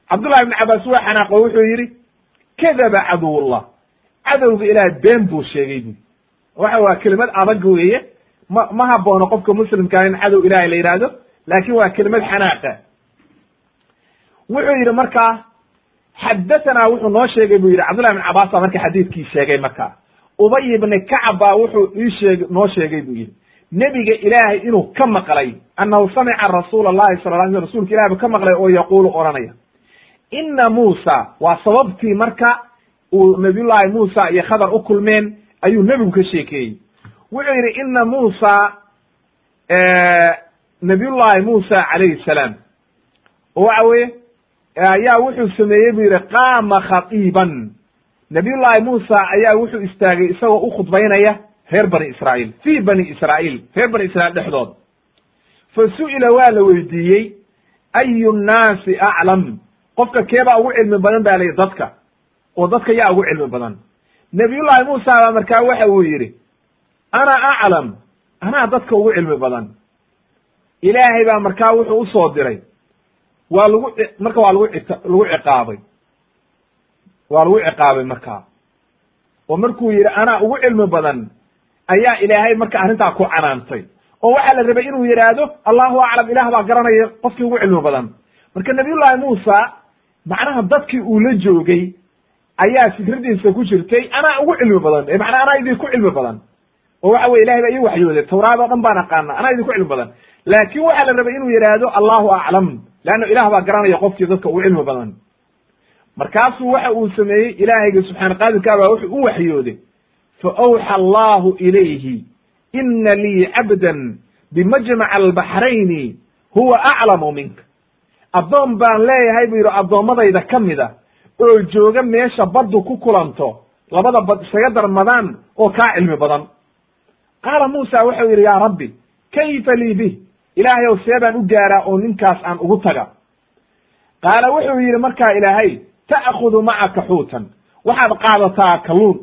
cabdullahi ibn cabbaas waa xanaaqo wuxuu yidhi kadaba caduwullah cadowga ilaah been buu sheegay. Bu waxa waa kelimad adag weeye ma ma haboono qofka muslimkaa in cadow ilahay la yidhaahdo laakin waa kelimad xanaaqa. Wuxuu yidhi markaa xadatanaa wuxuu noo sheegay buu yidhi cabdullahi ibn cabbaas baa marka xadiidkii sheegay marka. Ubay ibni kacab baa wuxuu ii sheeg noo sheegay buu yidhi nebiga ilaahay inuu ka maqlay annahu samica rasuula allahi sala la sl rsulka ilahi bu ka maqlay oo yaquulu odhanaya. Ina muusa waa sababtii marka uu nabiyullahi muusa iyo khadar u kulmeen ayuu nebigu ka sheekeeyey. Wuxuu yidhi ina muusa nabiyullahi muusa calayhi salaam. Oo waxa weye ayaa wuxuu sameeyey bu yidhi qaama khatiiban. Nabiyullahi muusa ayaa wuxuu istaagay isagoo u khudbaynaya reer bani israa'iil fi bani israa'iil reer bani israiil dhexdood. Fa su'ila waa la weydiiyey ayu nnaasi aclam qofka keebaa ugu cilmi badan ba layihi dadka. Oo dadka yaa ugu cilmi badan. Nabiyullahi muusa baa markaa waxa uu yidhi ana aclam anaa dadka ugu cilmi badan. Ilaahay baa markaa wuxuu u soo diray waa lagu marka waa lagu lagu ciqaabay. Waa lagu ciqaabay markaa. Oo markuu yidhi anaa ugu cilmi badan ayaa ilaahay marka arrintaa ku canaantay oo waxaa la rabay inuu yidhaahdo allahu aclam ilaah baa garanaya qofkii ugu cilmi badan. Marka nabiyullahi muusa macnaha dadkii uu la joogay ayaa fikradiisa ku jirtay anaa ugu cilmi badan. Ee macnaa anaa idinku cilmi badan. Oo waxa weye ilahay baa ii waxyooday. Tawraad oo dhan baan aqaana anaa idinku cilmi badan. Laakin waxaa la rabay inuu yidhaahdo allahu aclam leanna ilah baa garanaya qofkii dadka ugu cilmi badan. Markaasuu waxa uu sameeyey ilaahayga subxaana qaadirkaa baa wuxuu u waxyooday faawxa allahu ilayhi ina lii cabdan bimajmac albaxrayni huwa aclamu minka addoon baan leeyahay buu yidhi addoommadayda ka mid a oo jooga meesha baddu ku kulanto labada bad isaga darmadaan oo kaa cilmi badan qaala muusa wuxuu yidhi yaa rabbi kayfa lii bih ilaahay ow see baan u gaaraa oo ninkaas aan ugu taga qaala wuxuu yidhi markaa ilaahay ta'khudu macaka xuutan waxaad qaadataa kalluun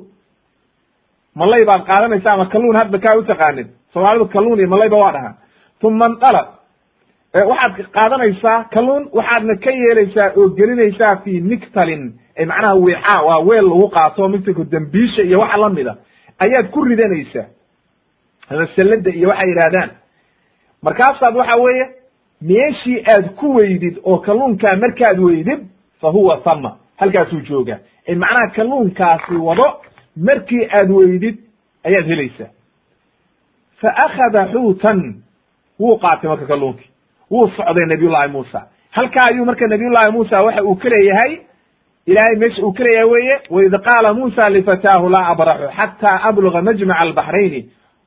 malay baad qaadanaysa ama kalluun hadba kaa u taqaanin soomaalidu kalluun iyo malayba waa dhahaa uma ndalaq waxaad qaadanaysaa kalluun waxaadna ka yeelaysaa oo gelinaysaa fi miktalin. Macnaha wiixaa waa weel lagu qaato miktalku dembiisha iyo waxa lamida ayaad ku ridanaysaa. Ama iyo waxay yidhahdaan markaasaad waxa weeye meeshii aad ku weydid oo kalluunkaa markaad weydid fa huwa thama halkaasuu joogaa. Macnaha kalluunkaasi wado markii aad weydid ayaad helaysaa. Fa akhada xuutan wuu qaatay marka kalluunkii wuu socday nabiyullahi muusa. Halkaa ayuu marka nabiyullahi muusa waxa uu ka leeyahay ilahay meesha uu ka leeyahay weye waid qaala muusa lifataahu laa abraxu xataa abluga majmaca albaxrayni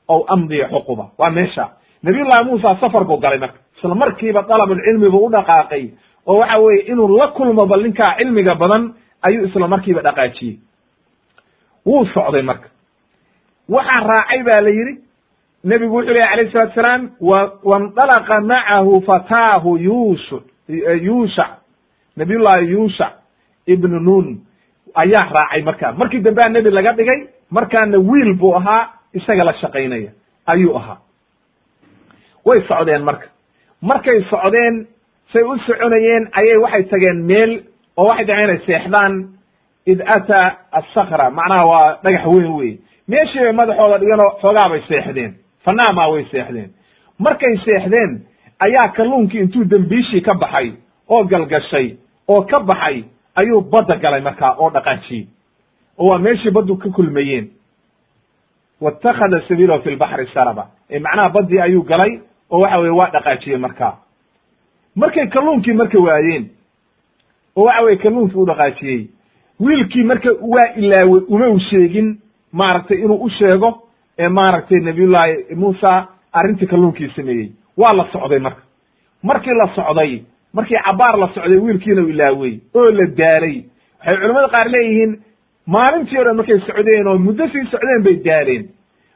ow amdiya xuquba. Waa meesha. Nabiyullahi muusa safar buu galay marka. Isla markiiba dalabulcilmi buu u dhaqaaqay oo waxa weeye inuu la kulmo bal ninkaa cilmiga badan ayuu isla markiiba dhaqaajiyey wuu socday marka. Waxaa raacay ba la yidhi nebigu wuxuu lehy alayh salatu salaam wandalaqa macahu fataahu yushu yuushac nabiyullahi yuushac ibnu nun. Ayaa raacay markaa. Markii dambea nebi laga dhigay markaana wiil buu ahaa isaga la shaqaynaya. Ayuu ahaa. Way socdeen marka. Markay socdeen say u soconayeen ayay waxay tageen meel oo waxay dhaceen inay seexdaan id ataa asakra macnaha waa dhagax weyn wey meeshii bay madaxooda dhiganoo xoogaa bay seexdeen fanaamaa way seexdeen markay seexdeen ayaa kalluunkii intuu dembiishii ka baxay oo galgashay oo ka baxay ayuu badda galay markaa oo dhaqaajiyey oo waa meeshii baddu ka kulmayeen waittakhada sabiilahu fi lbaxri saraba macnaha baddii ayuu galay oo waxa weye waa dhaqaajiyey markaa markay kalluunkii marka waayeen oo waxa weye kalluunkii u dhaqaajiyey wiilkii marka waa ilaawey uma u sheegin maaragtay inuu u sheego ee maaragtay nabiyullaahi muusa arrintii kalluunkii sameeyey. Waa la socday marka. Markii la socday markii cabaar la socday wiilkiina u ilaawey oo la daalay waxay culamada qaar leeyihiin maalintii dhan markay socdeen oo muddo sii socdeen bay daaleen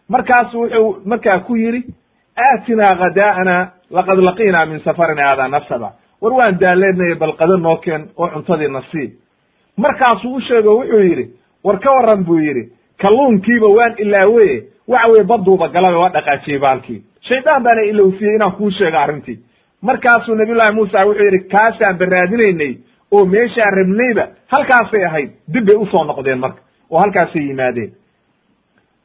markaasu wuxuu markaa ku yidhi aatinaa khadaa'ana laqad laqiinaa min safarina haadaa nasaba war waan daaleenay bal qado noo keen oo cuntadii nasiib markaasuu u sheego wuxuu yidhi war ka waran buu yidhi kalluunkiiba waan ilaawe waxa weye baduuba galaba waa dhaqaajiyey baalkii. Shaydaan baana ilowsiyey inaan kuu sheego arrintii markaasuu nabiyullahi muusa wuxuu yidhi kaasaan baraadinaynay oo meeshaan rabnayba halkaasay ahayd dib bay u soo noqdeen marka oo halkaasay yimaadeen.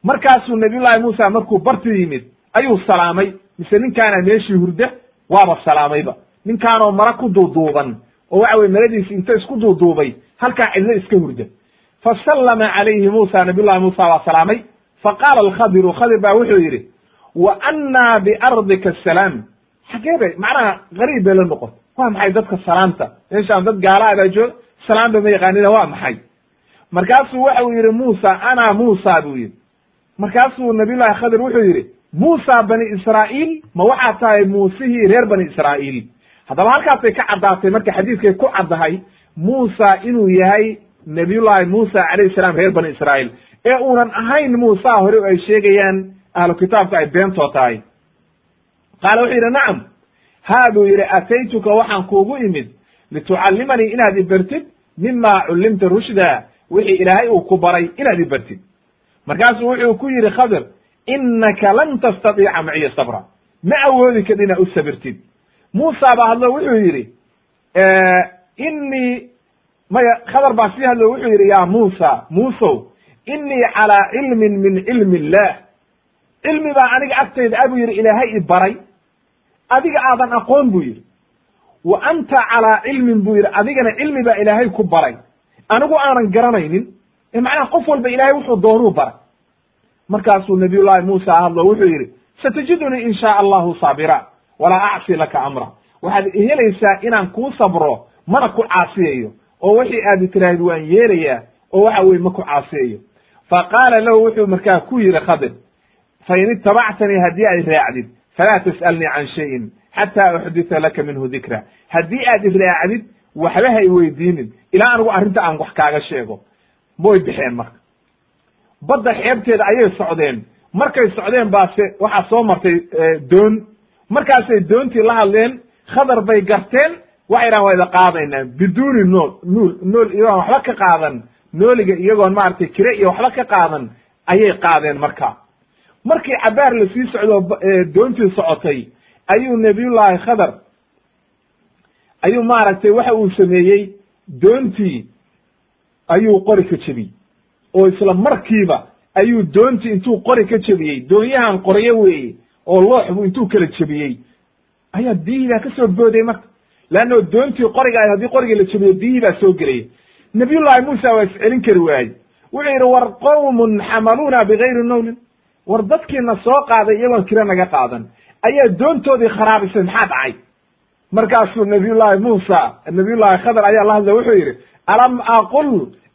Markaasuu nabiyullahi muusa markuu barti yimid ayuu salaamay. Mise ninkaana meeshii hurda waaba salaamayba ninkaanoo mara ku duuduuban oo waxa weye maradiisi inta isku duuduubay halkaa cidlo iska hurda fasallama calayhi muusa nabiyullahi muusa waa salaamay. Faqaala alkhadiru khadir baa wuxuu yidhi wa annaa biardika asalaam xagee bay macnaha gariib bay la noqon. Waa maxay dadka salaamta meeshaan dad gaala baa jooga salaamba ma yaqaanina waa maxay? Markaasuu waxa uu yidhi muusa ana muusa buu yidhi. Markaasuu nabiyullahi khadir wuxuu yidhi muusa bani israa'iil ma waxaa tahay muusihii reer bani israa'iil? Haddaba halkaasay ka caddaatay marka xadiiskay ku caddahay muusa inuu yahay nabiyullahi muusa calayhi salaam reer bani israa'iil. Ee uunan ahayn muusa hore ay sheegayaan ahlu kitaabka ay beentoo tahay. Qaala wuxuu yidhi nacam haa buu yidhi ataytuka waxaan kuugu imid litucallimanii inaad ibartid mima cullimta rushda wixii ilaahay uu ku baray inaad ibartid markaasuu wuxuu ku yidhi khadir innaka lan tastatiica maciya sabra ma awoodi kard inaad u sabirtid. Muusa baa hadlo wuxuu yidhi innii maya khadar baa sii hadlo wuxuu yidhi ya muusa muusow innii calaa cilmin min cilmi illah cilmi baa aniga agtayda a buu yidhi ilaahay i baray. Adiga aadan aqoon buu yidhi. Wa anta calaa cilmin buu yidhi. Adigana cilmi baa ilaahay ku baray. Anigu aanan garanaynin. Ee macnaha qof walba ilaahay wuxuu doonuu baray. Markaasuu nabiyullahi muusa hadlo wuxuu yidhi satajidunii in shaa allahu saabira walaa acsi laka amra. Waxaad helaysaa inaan kuu sabro mana ku caasiyayo oo wixii aad tiraahid waan yeelayaa oo waxa weye ma ku caasiyayo fa qaala lahu wuxuu markaa ku yidhi khadir fain itabactanii haddii ay raacdid falaa tas'alnii can shayin xataa uxdita laka minhu dikra. Haddii aad iraacdid waxba ha iweydiinin ilaa anigu arrinta aan wax kaaga sheego. Way bixeen marka. Badda xeebteeda ayay socdeen. Markay socdeen baase waxaa soo martay doon. Markaasay doontii la hadleen khadar bay garteen dhahan waa ida qaadaynaa biduuni nool nuul nool iyagoon waxba ka qaadan. Nooliga iyagoon maaragtay kire iyo waxba ka qaadan ayay qaadeen marka. Markii cabaar la sii socdo doontii socotay ayuu nabiyullaahi khadar ayuu maaragtay waxa uu sameeyey doontii ayuu qori ka jebiyey oo isla markiiba ayuu doontii intuu qori ka jebiyey doonyahan qoryo weeye oo loox buu intuu kala jebiyey ayaa baa ka soo booday marka leanno doontii qoriga ahayd haddii qorigii la jebiyo biyihii baa soo gelaya nabiyullahi muusa waa iscelin kari waayey wuxuu yidhi war qowmun xamaluuna bigayri nowlin war dadkiina soo qaaday iyagoon kira naga qaadan ayaa doontoodii kharaabisay maxaa dhacay markaasuu nabiyullahi muusa nabiyullahi khadar ayaa la hadla wuxuu yidhi alam aqul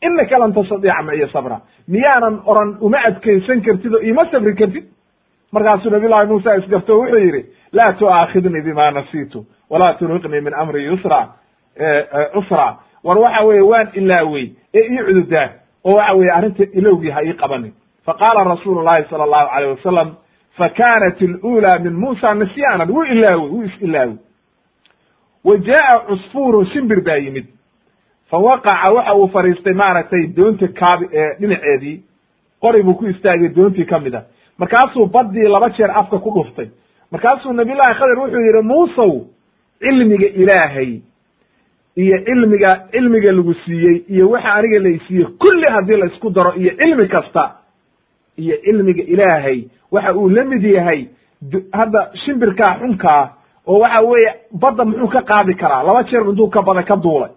inaka lan tastadiica maciya sabra miyaanan oran uma adkaysan kartid oo iima sabri kartid markaasuu nabiyullahi muusa isgafto wuxuu yidhi laa tu'aakhidnii bima nasiitu walaa turhiqnii min amri yusra cusra war waxa weeye waan ilaawey ee ii cududaa oo waxa weeye arrinta ilowgii ha ii qabanin. Faqaala rasuulu llahi sala allahu alayh wasalam fakanat alula min muusa nisyaanan wuu ilaawey wuu is ilaawey wa jaa'a cusfuurun shimbir baa yimid. Fa waqaca waxa uu fadhiistay maaragtay doonta kaabi dhinaceedii. Qori buu ku istaagay doontii ka mid a markaasuu baddii laba jeer afka ku dhuftay. Markaasuu nabiyullahi khadar wuxuu yidhi muusow cilmiga ilaahay iyo cilmiga cilmiga lagu siiyey iyo waxa aniga laysiiyey kulli haddii la isku daro iyo cilmi kasta iyo cilmiga ilaahay waxa uu la mid yahay hadda shimbirkaa xunkaa oo waxa weeye badda muxuu ka qaadi karaa laba jeer intuu ka badan ka duulay.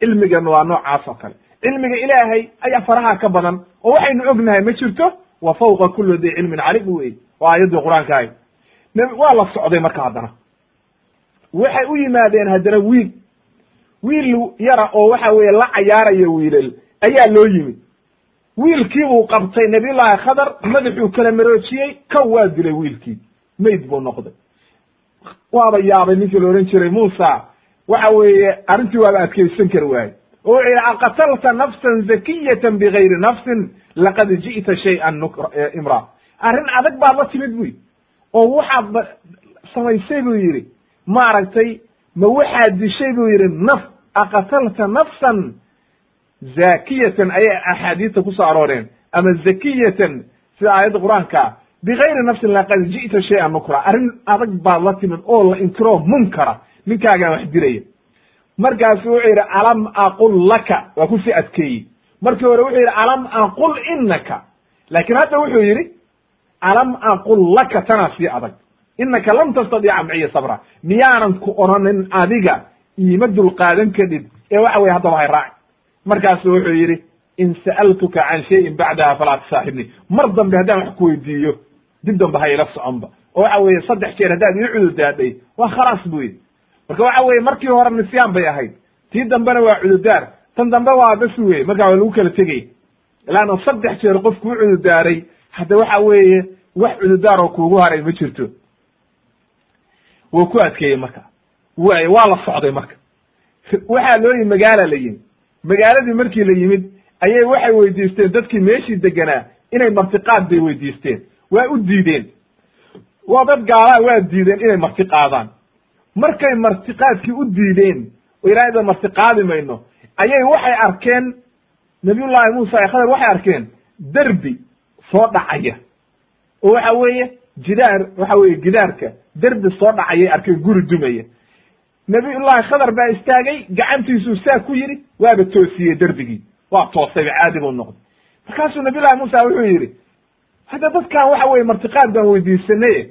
Cilmigan waa noocaas oo kale. Cilmiga ilaahay ayaa faraha ka badan oo waxaynu ognahay ma jirto? Wa fawqa kuli di cilmin calim wey waa aayaddii qur'aanka waa la socday marka haddana waxay u yimaadeen haddana wiil. Wiil yara oo waxa weeye la cayaarayo wiilal ayaa loo yimid. Wiilkii buu qabtay nabiyullaahi khadar madaxuu kala maroojiyey kow waa dilay wiilkii. Mayd buu noqday. Waaba yaabay ninkii la odhan jiray muusa waxa weeye arrintii waaba adkaysan kari waaye oo wuxuu yidhi aqatalta nafsan zakiyatan bigayri nafsin laqad ji'ta shay'an imra arrin adag baad la timid buy oo waxaad samaysay buu yidhi maaragtay ma waxaad dishay buu yidhi naf aqatalta nafsan zakiyatan ayay axaadiista ku soo arooreen. Ama zakiyatan sida aayadda qur'aanka bigayri nafsin laqad ji'ta shay'an nukra arrin adag baad la timid oo la inkiroo munkara ninkaagaa wax dilaya markaasu wuxuu yidhi alam aqul laka waa ku sii adkeeyey. Markii hore wuxuu yidhi alam aqul inaka laakiin hadda wuxuu yidhi alam aqul laka tanaa sii adag inaka lam tastadiica maciya sabra miyaanan ku oranin adiga iima dulqaadan kadhid ee waxa weye haddaba hay raaci markaasu wuxuu yidhi in sa'altuka can shayin bacdaha falaa tusaaxibnii mar dambe haddaan wax ku weydiiyo dib dambe ha ila soconba oo waxa weeye saddex jeer haddaad ii cududaadhay waa khalaas bu yidhi marka waxa weeye markii hore nisyaan bay ahayd tii dambena waa cududaar tan dambe waa bas weye markaa waa lagu kala tegay ilaana saddex jeer qofku u cududaaray hadda waxa weeye wax cududaar oo kuugu haray ma jirto wuu ku adkeeyey marka. Way waa la socday marka. Waxaa loo yimi magaala la yimid magaaladii markii la yimid ayay waxay weydiisteen dadkii meeshii deganaa inay martiqaad bay weydiisteen. Waa u diideen. Waa dad gaalaa waa diideen inay marti qaadaan markay martiqaadkii u diideen oo ilaahayda martiqaadi mayno ayay waxay arkeen nabiyullaahi muusa ee khadar waxay arkeen derbi soo dhacaya. Oo waxa weeye jidaar waxa weeye gidaarka derbi soo dhacayay arkeen guri dumaya. Nabiyullaahi khadar baa istaagay gacantiisuu saa ku yidhi waaba toosiyey derbigii waa toosayba caadi buu noqday. Markaasuu nabiyullahi muusa wuxuu yidhi hadda dadkan waxa weye martiqaad baan weydiisanaye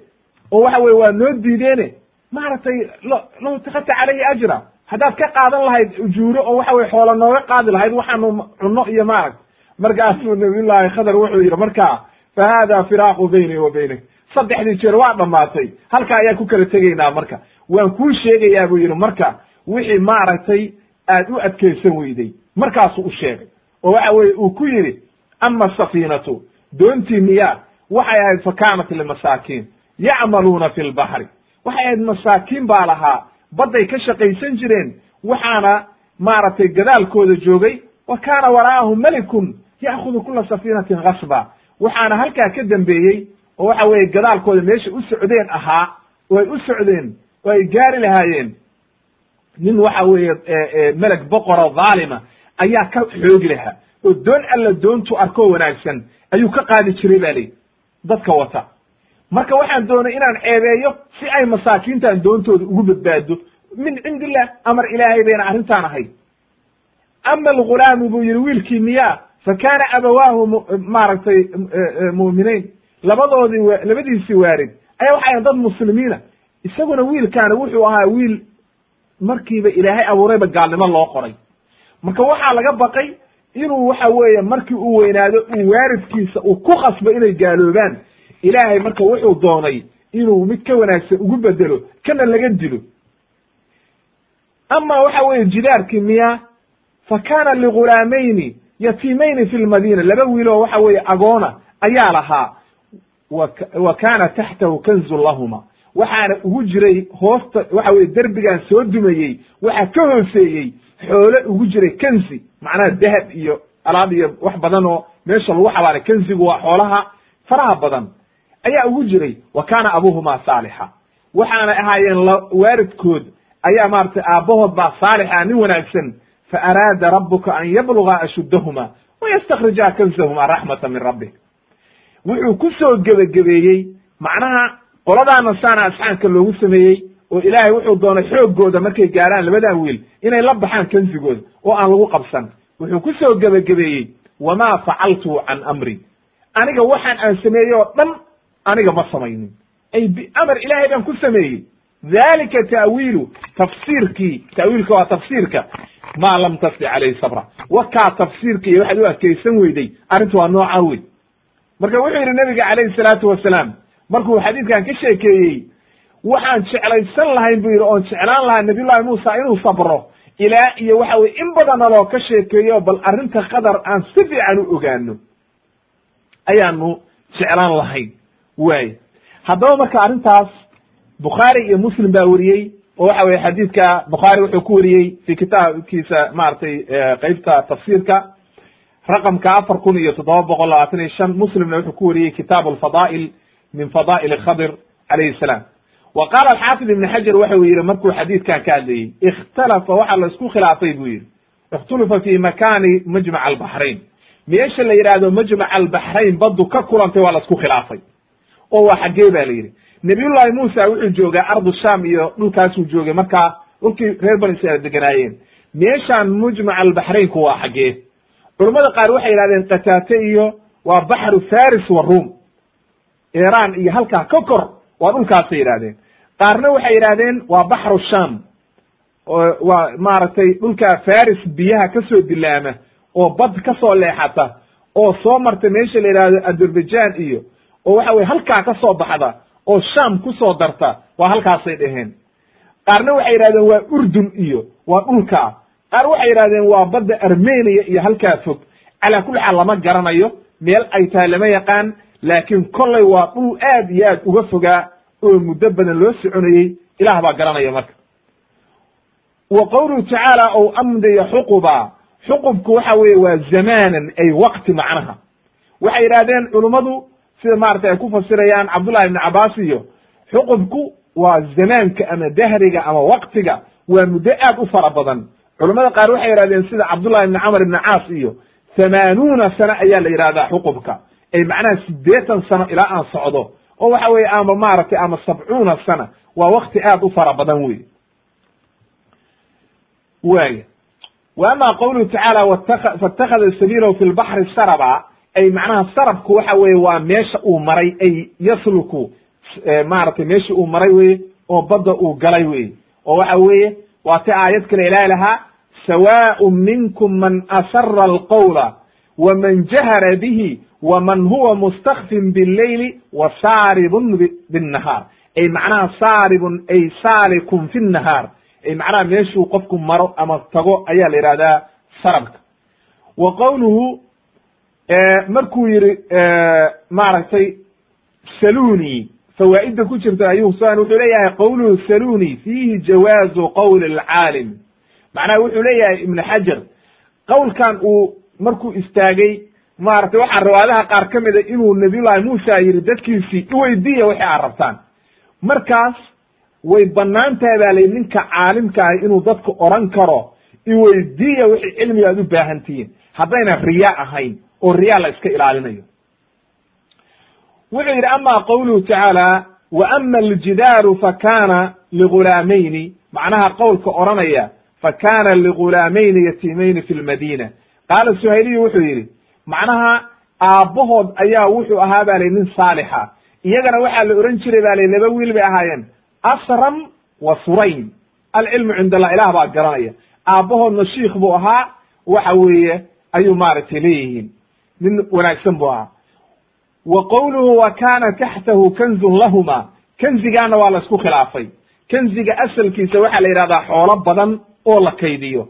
oo waxa weye waa noo diideene maaragtay lo low itakadta calayhi ajra haddaad ka qaadan lahayd ujuuro oo waxa weye xoola nooga qaadi lahayd waxaanu cunno iyo maaragta markaasuu nabiyullaahi khadar wuxuu yidhi markaa fa hada firaaqu bayni wa baynak saddexdii jeer waa dhammaatay. Halka ayaa ku kala tegaynaa marka. Waan kuu sheegayaa buu yidhi marka wixii maaragtay aad u adkaysan weyday markaasuu u sheegay. Oo waxa weye uu ku yidhi ama asafiinatu doontii miyaa waxay ahayd fa kaanat limasaakiin yacmaluuna fi lbaxri waxay ahayd masaakiin baa lahaa badday ka shaqaysan jireen waxaana maaragtay gadaalkooda joogay wa kaana waraa'ahum melikun ya'khudu kula safiinatin kasba waxaana halkaa ka dambeeyey oo waxa weeye gadaalkooda meesha u socdeen ahaa oo ay u socdeen oo ay gaari lahaayeen. Nin waxa weeye meleg boqoro dhaalima ayaa ka xoogi lahaa. Oo doon alla doontu arkoo wanaagsan ayuu ka qaadi jiray ba lihi dadka wata. Marka waxaan doonay inaan ceebeeyo si ay masaakiintan doontooda ugu badbaado min cindi illah amar ilaahay bayna arrintaan ahayd. Ama algulaamu buu yihi wiilkii miyaa fa kaana abawaahu maaragtay mu'minayn labadoodii labadiisii waarid ayaa waxay ahan dad muslimiina. Isaguna wiilkaana wuxuu ahaa wiil markiiba ilaahay abuurayba gaalnimo loo qoray. Marka waxaa laga baqay inuu waxa weeye markii uu weynaado uu waaridkiisa uu ku khasbo inay gaaloobaan. Ilaahay marka wuxuu doonay inuu mid ka wanaagsan ugu bedelo kana laga dilo. Ama waxa weeye jidaarkii miya fa kaana ligulaamayni yatiimayni fi lmadiina laba wiiloo waxa weeye agoona ayaa lahaa wa kaana taxtahu kanzun lahuma. Waxaana ugu jiray hoosta waxa weye derbigan soo dumayey waxaa ka hooseeyey xoole ugu jiray kanzi macnaha dahab iyo alaab iyo wax badan oo meesha lagu xabaalay kanzigu waa xoolaha faraha badan ayaa ugu jiray. Wa kaana abuuhuma saalixa. Waxaana ahaayeen waaridkood ayaa maratay aabbahood baa saalixa nin wanaagsan. Fa araada rabuka an yabluga ashuddahuma wayastakrija kanzahuma raxmata min rabbik wuxuu ku soo gebagabeeyey macnaha qoladaana saana asxaanka loogu sameeyey oo ilaahay wuxuu doonay xooggooda markay gaaraan labadan wiil inay la baxaan kanzigooda oo aan lagu qabsan. Wuxuu ku soo gebagabeeyey wamaa facaltu can amri. Aniga waxaan aan sameeyey oo dhan aniga ma samaynin. Ay biamar ilaahay baan ku sameeyey. Dalika ta'wiilu tafsiirkii ta'wiilka waa tafsiirka. Maa lam tasdi calayhi sabra. Wakaa tafsiirka iyo waxaad u adkaysan weyday arrintu waa noocaa wey marka wuxuu yidhi nabiga calayhi salaatu wasalaam markuu xadiidkan ka sheekeeyey waxaan jeclaysan lahayn buu yidhi oon jeclaan lahaa nabiyullahi muusa inuu sabro ilaa iyo waxa weye in badana loo ka sheekeeyo bal arrinta qadar aan si fiican u ogaano ayaanu jeclaan lahayn. Waay. Haddaba marka arrintaas bukhaari iyo muslim baa weriyey oo waxa weye xadiidka bukhaari wuxuu ku weriyey fi kitaabkiisa maaragtay qeybta tafsiirka raqamka afar kun iyo toddoba boqol labaatan iyo shan muslimna wuxuu ku weriyey kitaab alfadaa'il min fadaa'il khadir calayhi salaam. Wa qaala alxaafid ibn xajar waxa uu yihi markuu xadiidkan ka hadlayey ikhtalafa waxaa la isku khilaafay buu yihi ikhtulifa fi makani majmac albaxrayn meesha la yidhaahdo majmac albaxrayn baddu ka kulantay waa la isku khilaafay. Oo waa xaggee ba la yidhi nabiyullahi muusa wuxuu joogaa ardu sham iyo dhulkaasuu joogay markaa dhulkii reer bani israel deganaayeen meeshaan mujmac albaxraynku waa xaggee culammada qaar waxay yidhahdeen kataate iyo waa baxru faris wa ruum. Iran iyo halkaa ka kor waa dhulkaasay yidhahdeen qaarna waxay yidhahdeen waa baxru sham waa maaragtay dhulka faris biyaha ka soo dilaama oo bad ka soo leexata oo soo marta meesha la yidhahdo azerbaijan iyo oo waxa weye halkaa ka soo baxda oo sham ku soo darta waa halkaasay dheheen qaarna waxay yidhahdeen waa urdun iyo waa dhulkaa qaar waxay yidhahdeen waa badda armenia iyo halkaa fog. Calaa kulli xaal lama garanayo. Meel ay tahay lama yaqaan laakiin kollay waa dhul aad iyo aad uga fogaa oo muddo badan loo soconayey ilaah baa garanaya marka. Wa qawluhu tacaala ou amdiya xuquba. Xuqubku waxa weeye waa zamanan ay waqti macnaha. Waxay yidhahdeen culummadu sida maratay ay ku fasirayaan cabdullahi ibni cabaas iyo xuqubku waa zamaanka ama dahriga ama waqtiga waa muddo aad u fara badan culamada qaar waxay yidhahdeen sida cabdullahi ibni camr ibni caas iyo hamaanuuna sano ayaa la yidhahdaa xuqubka ay macnaha siddeetan sano ilaa aan socdo. Oo waxa weye ama maaragtay ama sabcuuna sana waa wakti aad u fara badan wey waaya wa ama tacaala faاtakada sabiilahu fi lbaxri saraba. Ay macnaha sarabku waxa weye waa meesha uu maray ay yasluku maaragtay meeshii uu maray weye oo badda uu galay weye oo waxa weeye waa ti aayad kale ilahi lahaa sawaaء minkum man asara alqawla wman jahara bihi wman huwa mustakfin bاlleyli wa saaribun bالnahaar ay macnaha saaribun ay saalikun fi الnahaar ay macnaha meeshuu qofku maro ama tago ayaa la yihahdaa sarabka wa qowluhu markuu yihi maaragtay saluni fawaa'idda ku jirta ayuu san wuxuu leeyahay qawluhu saluni fiihi jawaazu qowli alcaalim macnaha wuxuu leeyahay ibnu xajar qowlkan uu markuu istaagay maaragtay waxaa riwaayadaha qaar ka mida inuu nabiyullahi muusa yidhi dadkiisii iweydiiya waxay aad rabtaan markaas way bannaan tahay baa layihi ninka caalimka ahi inuu dadka oran karo iweydiiya wixii cilmiga aad u baahan tihiin. Haddayna riya ahayn oo riya la iska ilaalinayo. Wuxuu yidhi ama qawluhu tacaala wa ama aljidaaru fakana ligulaamayni macnaha qowlka odhanaya fakana ligulaamayni yatiimayni fi lmadina qaala suhayliyu wuxuu yidhi macnaha aabbahood ayaa wuxuu ahaa ba lay nin saalixa iyagana waxaa la ohan jiray ba lay laba wiil bay ahaayeen asram wa surayn alcilmu cind allah ilaah baa garanaya aabbahoodna shiikh buu ahaa waxa weeye ayuu maaragtay leeyihiin nin wanaagsan buu ahaa wa qowluhu wa kana taxtahu kanzun lahuma kenzigaana waa la isku khilaafay kenziga asalkiisa waxaa la yidhahdaa xoolo badan oo la kaydiyo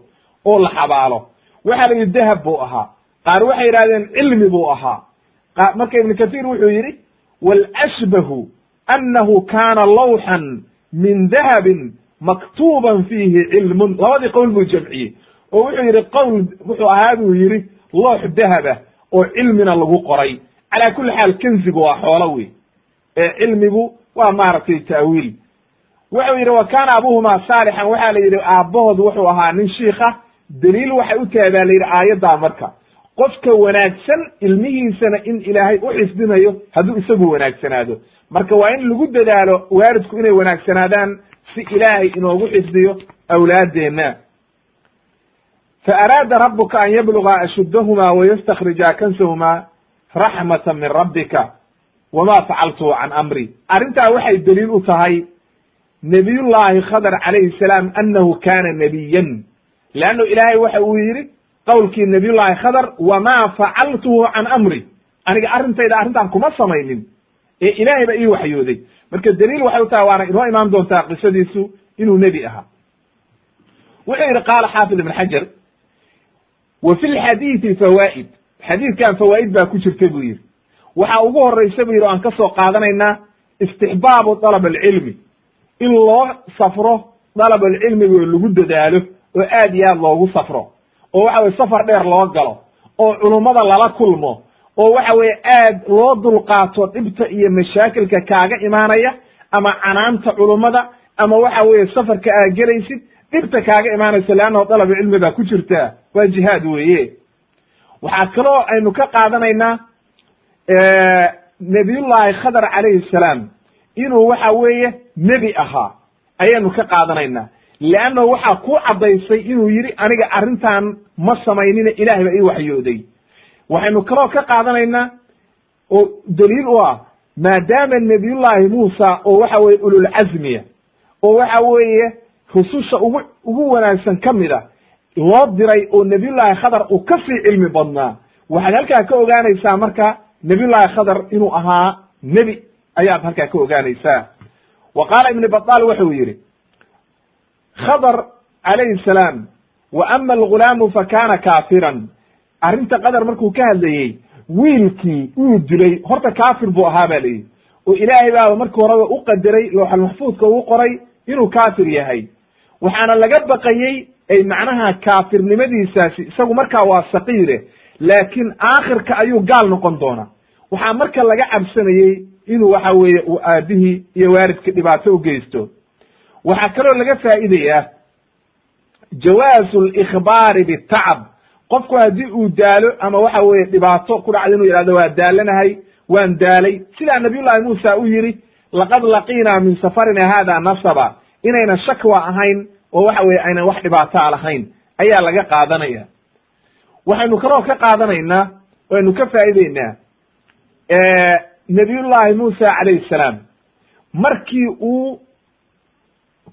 oo la xabaalo. Waxaa la yidhi dahab buu ahaa. Qaar waxay yidhahdeen cilmi buu ahaa. Marka ibnu kathiir wuxuu yidhi walashbahu annahu kana lawxan min dahabin maktuuban fiihi cilmun. Labadii qowl buu jamciyey. Oo wuxuu yidhi qowl wuxuu ahaa buu yidhi loox dahaba oo cilmina lagu qoray. Calaa kulli xaal kenzigu waa xoolo wey ee cilmigu waa maaragtay ta'wiil wuxuu yidhi wa kaana abuhumaa saalixan waxaa la yidhi aabbahood wuxuu ahaa nin shiikha. Daliil waxay u tahay baa la yidhi aayaddaa marka qofka wanaagsan ilmihiisana in ilaahay u xifdinayo hadduu isagu wanaagsanaado. Marka waa in lagu dadaalo waalidku inay wanaagsanaadaan si ilaahay inoogu xifdiyo awlaaddeenna fa araada rabuka an yabluga ashudahuma wayastakhrija kansahuma raxmata min rabbika wama facaltuhu can amri. Arrintaa waxay daliil u tahay nabiyullaahi khadr calayhi salaam annahu kana nebiyan leannu ilaahay waxa uu yidhi qowlkii nabiyullaahi khadr wama facaltuhu can amri aniga arrintayda arrintan kuma samaynin ee ilaahay ba ii waxyooday marka daliil waxay u tahay waana inoo imaan doontaa qisadiisu inuu nebi ahaa wuxuu yidhi qaala xaafid ibn xajar wa fi lxadiidi fawaa'id xadiidkan fawaa'id baa ku jirta buu yidhi waxaa ugu horraysa buu yidhi o aan ka soo qaadanaynaa istixbaabu dalab alcilmi in loo safro dalab alcilmiga oo lagu dadaalo oo aad iyo aad loogu safro oo waxa weye safar dheer loo galo oo culummada lala kulmo oo waxa weeye aad loo dulqaato dhibta iyo mashaakilka kaaga imaanaya ama canaanta culummada ama waxa weeye safarka aad gelaysid dhibta kaaga imaanaysa leannahu dalab cilmi baa ku jirta. Waa jihaad weeye. Waxaa kaloo aynu ka qaadanaynaa nabiyullaahi khadar calayhi salaam inuu waxa weeye nebi ahaa. Ayaynu ka qaadanaynaa. Leannahu waxaa ku caddaysay inuu yidhi aniga arrintan ma samaynina ilahay baa ii waxyooday. Waxaynu kaloo ka qaadanaynaa oo daliil u ah maadaama nabiyullaahi muusa oo waxa weye ululcazmiya oo waxa weeye rususha ugu ugu wanaagsan ka mid a loo diray oo nabiyullaahi khadar uu ka sii cilmi badnaa. Waxaad halkaa ka ogaanaysaa marka nabiyullaahi khadar inuu ahaa nebi ayaad halkaa ka ogaanaysaa wa qaala ibn batal wuxuu yidhi khadar calayhi salaam wa ama algulaamu fa kana kaafiran. Arrinta qadar markuu ka hadlayey wiilkii uu dilay horta kaafir buu ahaa ba layidhi oo ilaahay baaba markii horeba u qadaray looxalmaxfuudka uu qoray inuu kaafir yahay. Waxaana laga baqayey ay macnaha kaafirnimadiisaasi isagu markaa waa saqiire laakiin aakhirka ayuu gaal noqon doonaa. Waxaa marka laga cabsanayey inuu waxa weeye uu aabihii iyo waalidka dhibaato u geysto. Waxaa kaloo laga faa'iidayaa jawaazu likhbaari bitacab qofku haddii uu daalo ama waxa weeye dhibaato ku dhacda inuu yidhahdo waa daalanahay waan daalay. Sidaa nabiyullahi muusa u yidhi laqad laqiinaa min safarina hada nasaba. Inayna shakwa ahayn oo waxa weye aynan wax dhibaataa lahayn. Ayaa laga qaadanaya. Waxaynu kaloo ka qaadanaynaa waynu ka faa'ideynaa nabiyullahi muusa calayhi salaam markii uu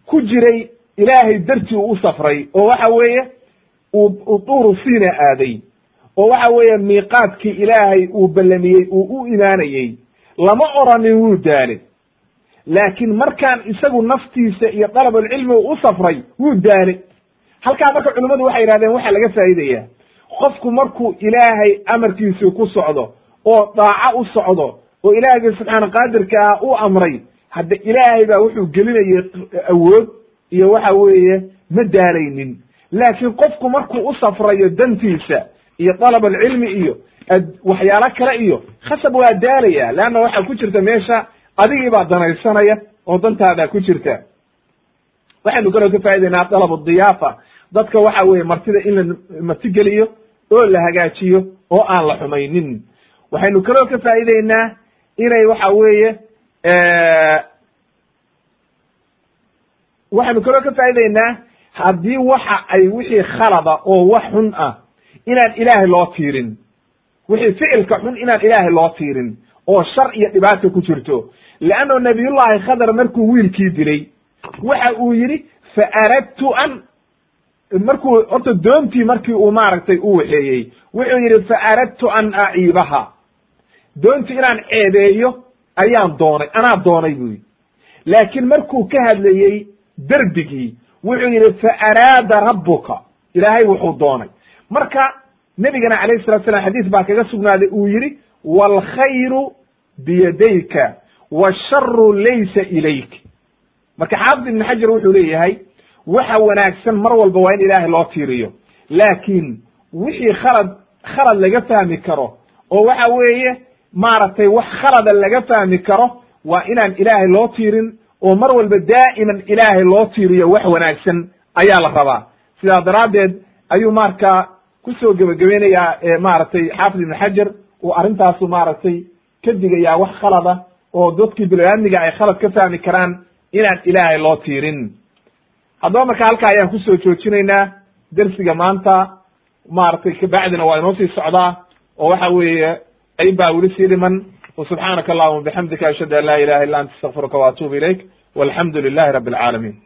ku jiray ilaahay dartii uu u safray oo waxa weeye uu duuru siina aaday oo waxa weeye miiqaadkii ilaahay uu ballamiyey uu u imaanayey lama oranin wuu daale. Laakiin markaan isagu naftiisa iyo dalabulcilmi u safray wuu daale. Halkaa marka culimmadu waxay yihahdeen waxaa laga faa'iidaya qofku markuu ilaahay amarkiisii ku socdo oo daaco u socdo oo ilaahgii subxaana qaadirka ah u amray. Hadda ilaahay baa wuxuu gelinayay awood iyo waxa weeye ma daalaynin. Laakiin qofku markuu u safrayo dantiisa iyo dalab alcilmi iyo waxyaalo kale iyo khasab waa daalaya. Leanna waxaa ku jirta meesha adigii baa danaysanaya oo dantaadaa ku jirta. Waxaynu kaloo ka faa'idaynaa dalab diyaafa. Dadka waxa weeye martida in la martigeliyo oo la hagaajiyo oo aan la xumaynin. Waxaynu kaloo ka faa'ideynaa inay waxa weeye waxaynu kaloo ka faa'ideynaa haddii waxa ay wixii khalada oo wax xun ah inaan ilaahay loo tiirin wixii ficilka xun inaan ilaahay loo tiirin oo shar iyo dhibaata ku jirto. Leanno nabiyullahi khadar markuu wiilkii dilay waxa uu yidhi fa aradtu an markuu horta doontii markii uu maaragtay u waxeeyey wuxuu yidhi fa aradtu an aciibaha doontii inaan ceebeeyo ayaan doonay anaa doonay buu yidhi laakiin markuu ka hadlayey derbigii wuxuu yidhi fa araada rabbuka. Ilaahay wuxuu doonay. Marka nebigana calayhi salatu salam xadiis baa kaga sugnaaday uu yidhi waalkhayru biyadayka washaru laysa ilayk. Marka xaafid ibn xajar wuxuu leeyahay waxa wanaagsan mar walba waa in ilaahay loo tiiriyo. Laakiin wixii khalad khalad laga fahmi karo oo waxa weeye maaragtay wax khalada laga fahmi karo waa inaan ilaahay loo tiirin oo mar walba daa'iman ilaahay loo tiiriyo wax wanaagsan ayaa la rabaa. Sidaa daraaddeed ayuu markaa ku soo gebagabaynayaa maaragtay xaafid ibn xajar uu arrintaasu maaragtay ka digayaa wax khalada oo dadkii bini-aadmiga ay khalad ka fahmi karaan inaan ilaahay loo tiirin. Haddaba marka halkaa ayaan ku soo joojinaynaa dersiga maanta. Maaragtay kabacdina waa inoo sii socdaa oo waxa weeye ayin baa weli sii dhiman wsubxaanaka allahuma bixamdika ashhadu an laa ilaha illa anta astaqfiruka waatuubu ilayk walxamdu lilahi rabi alcaalamiin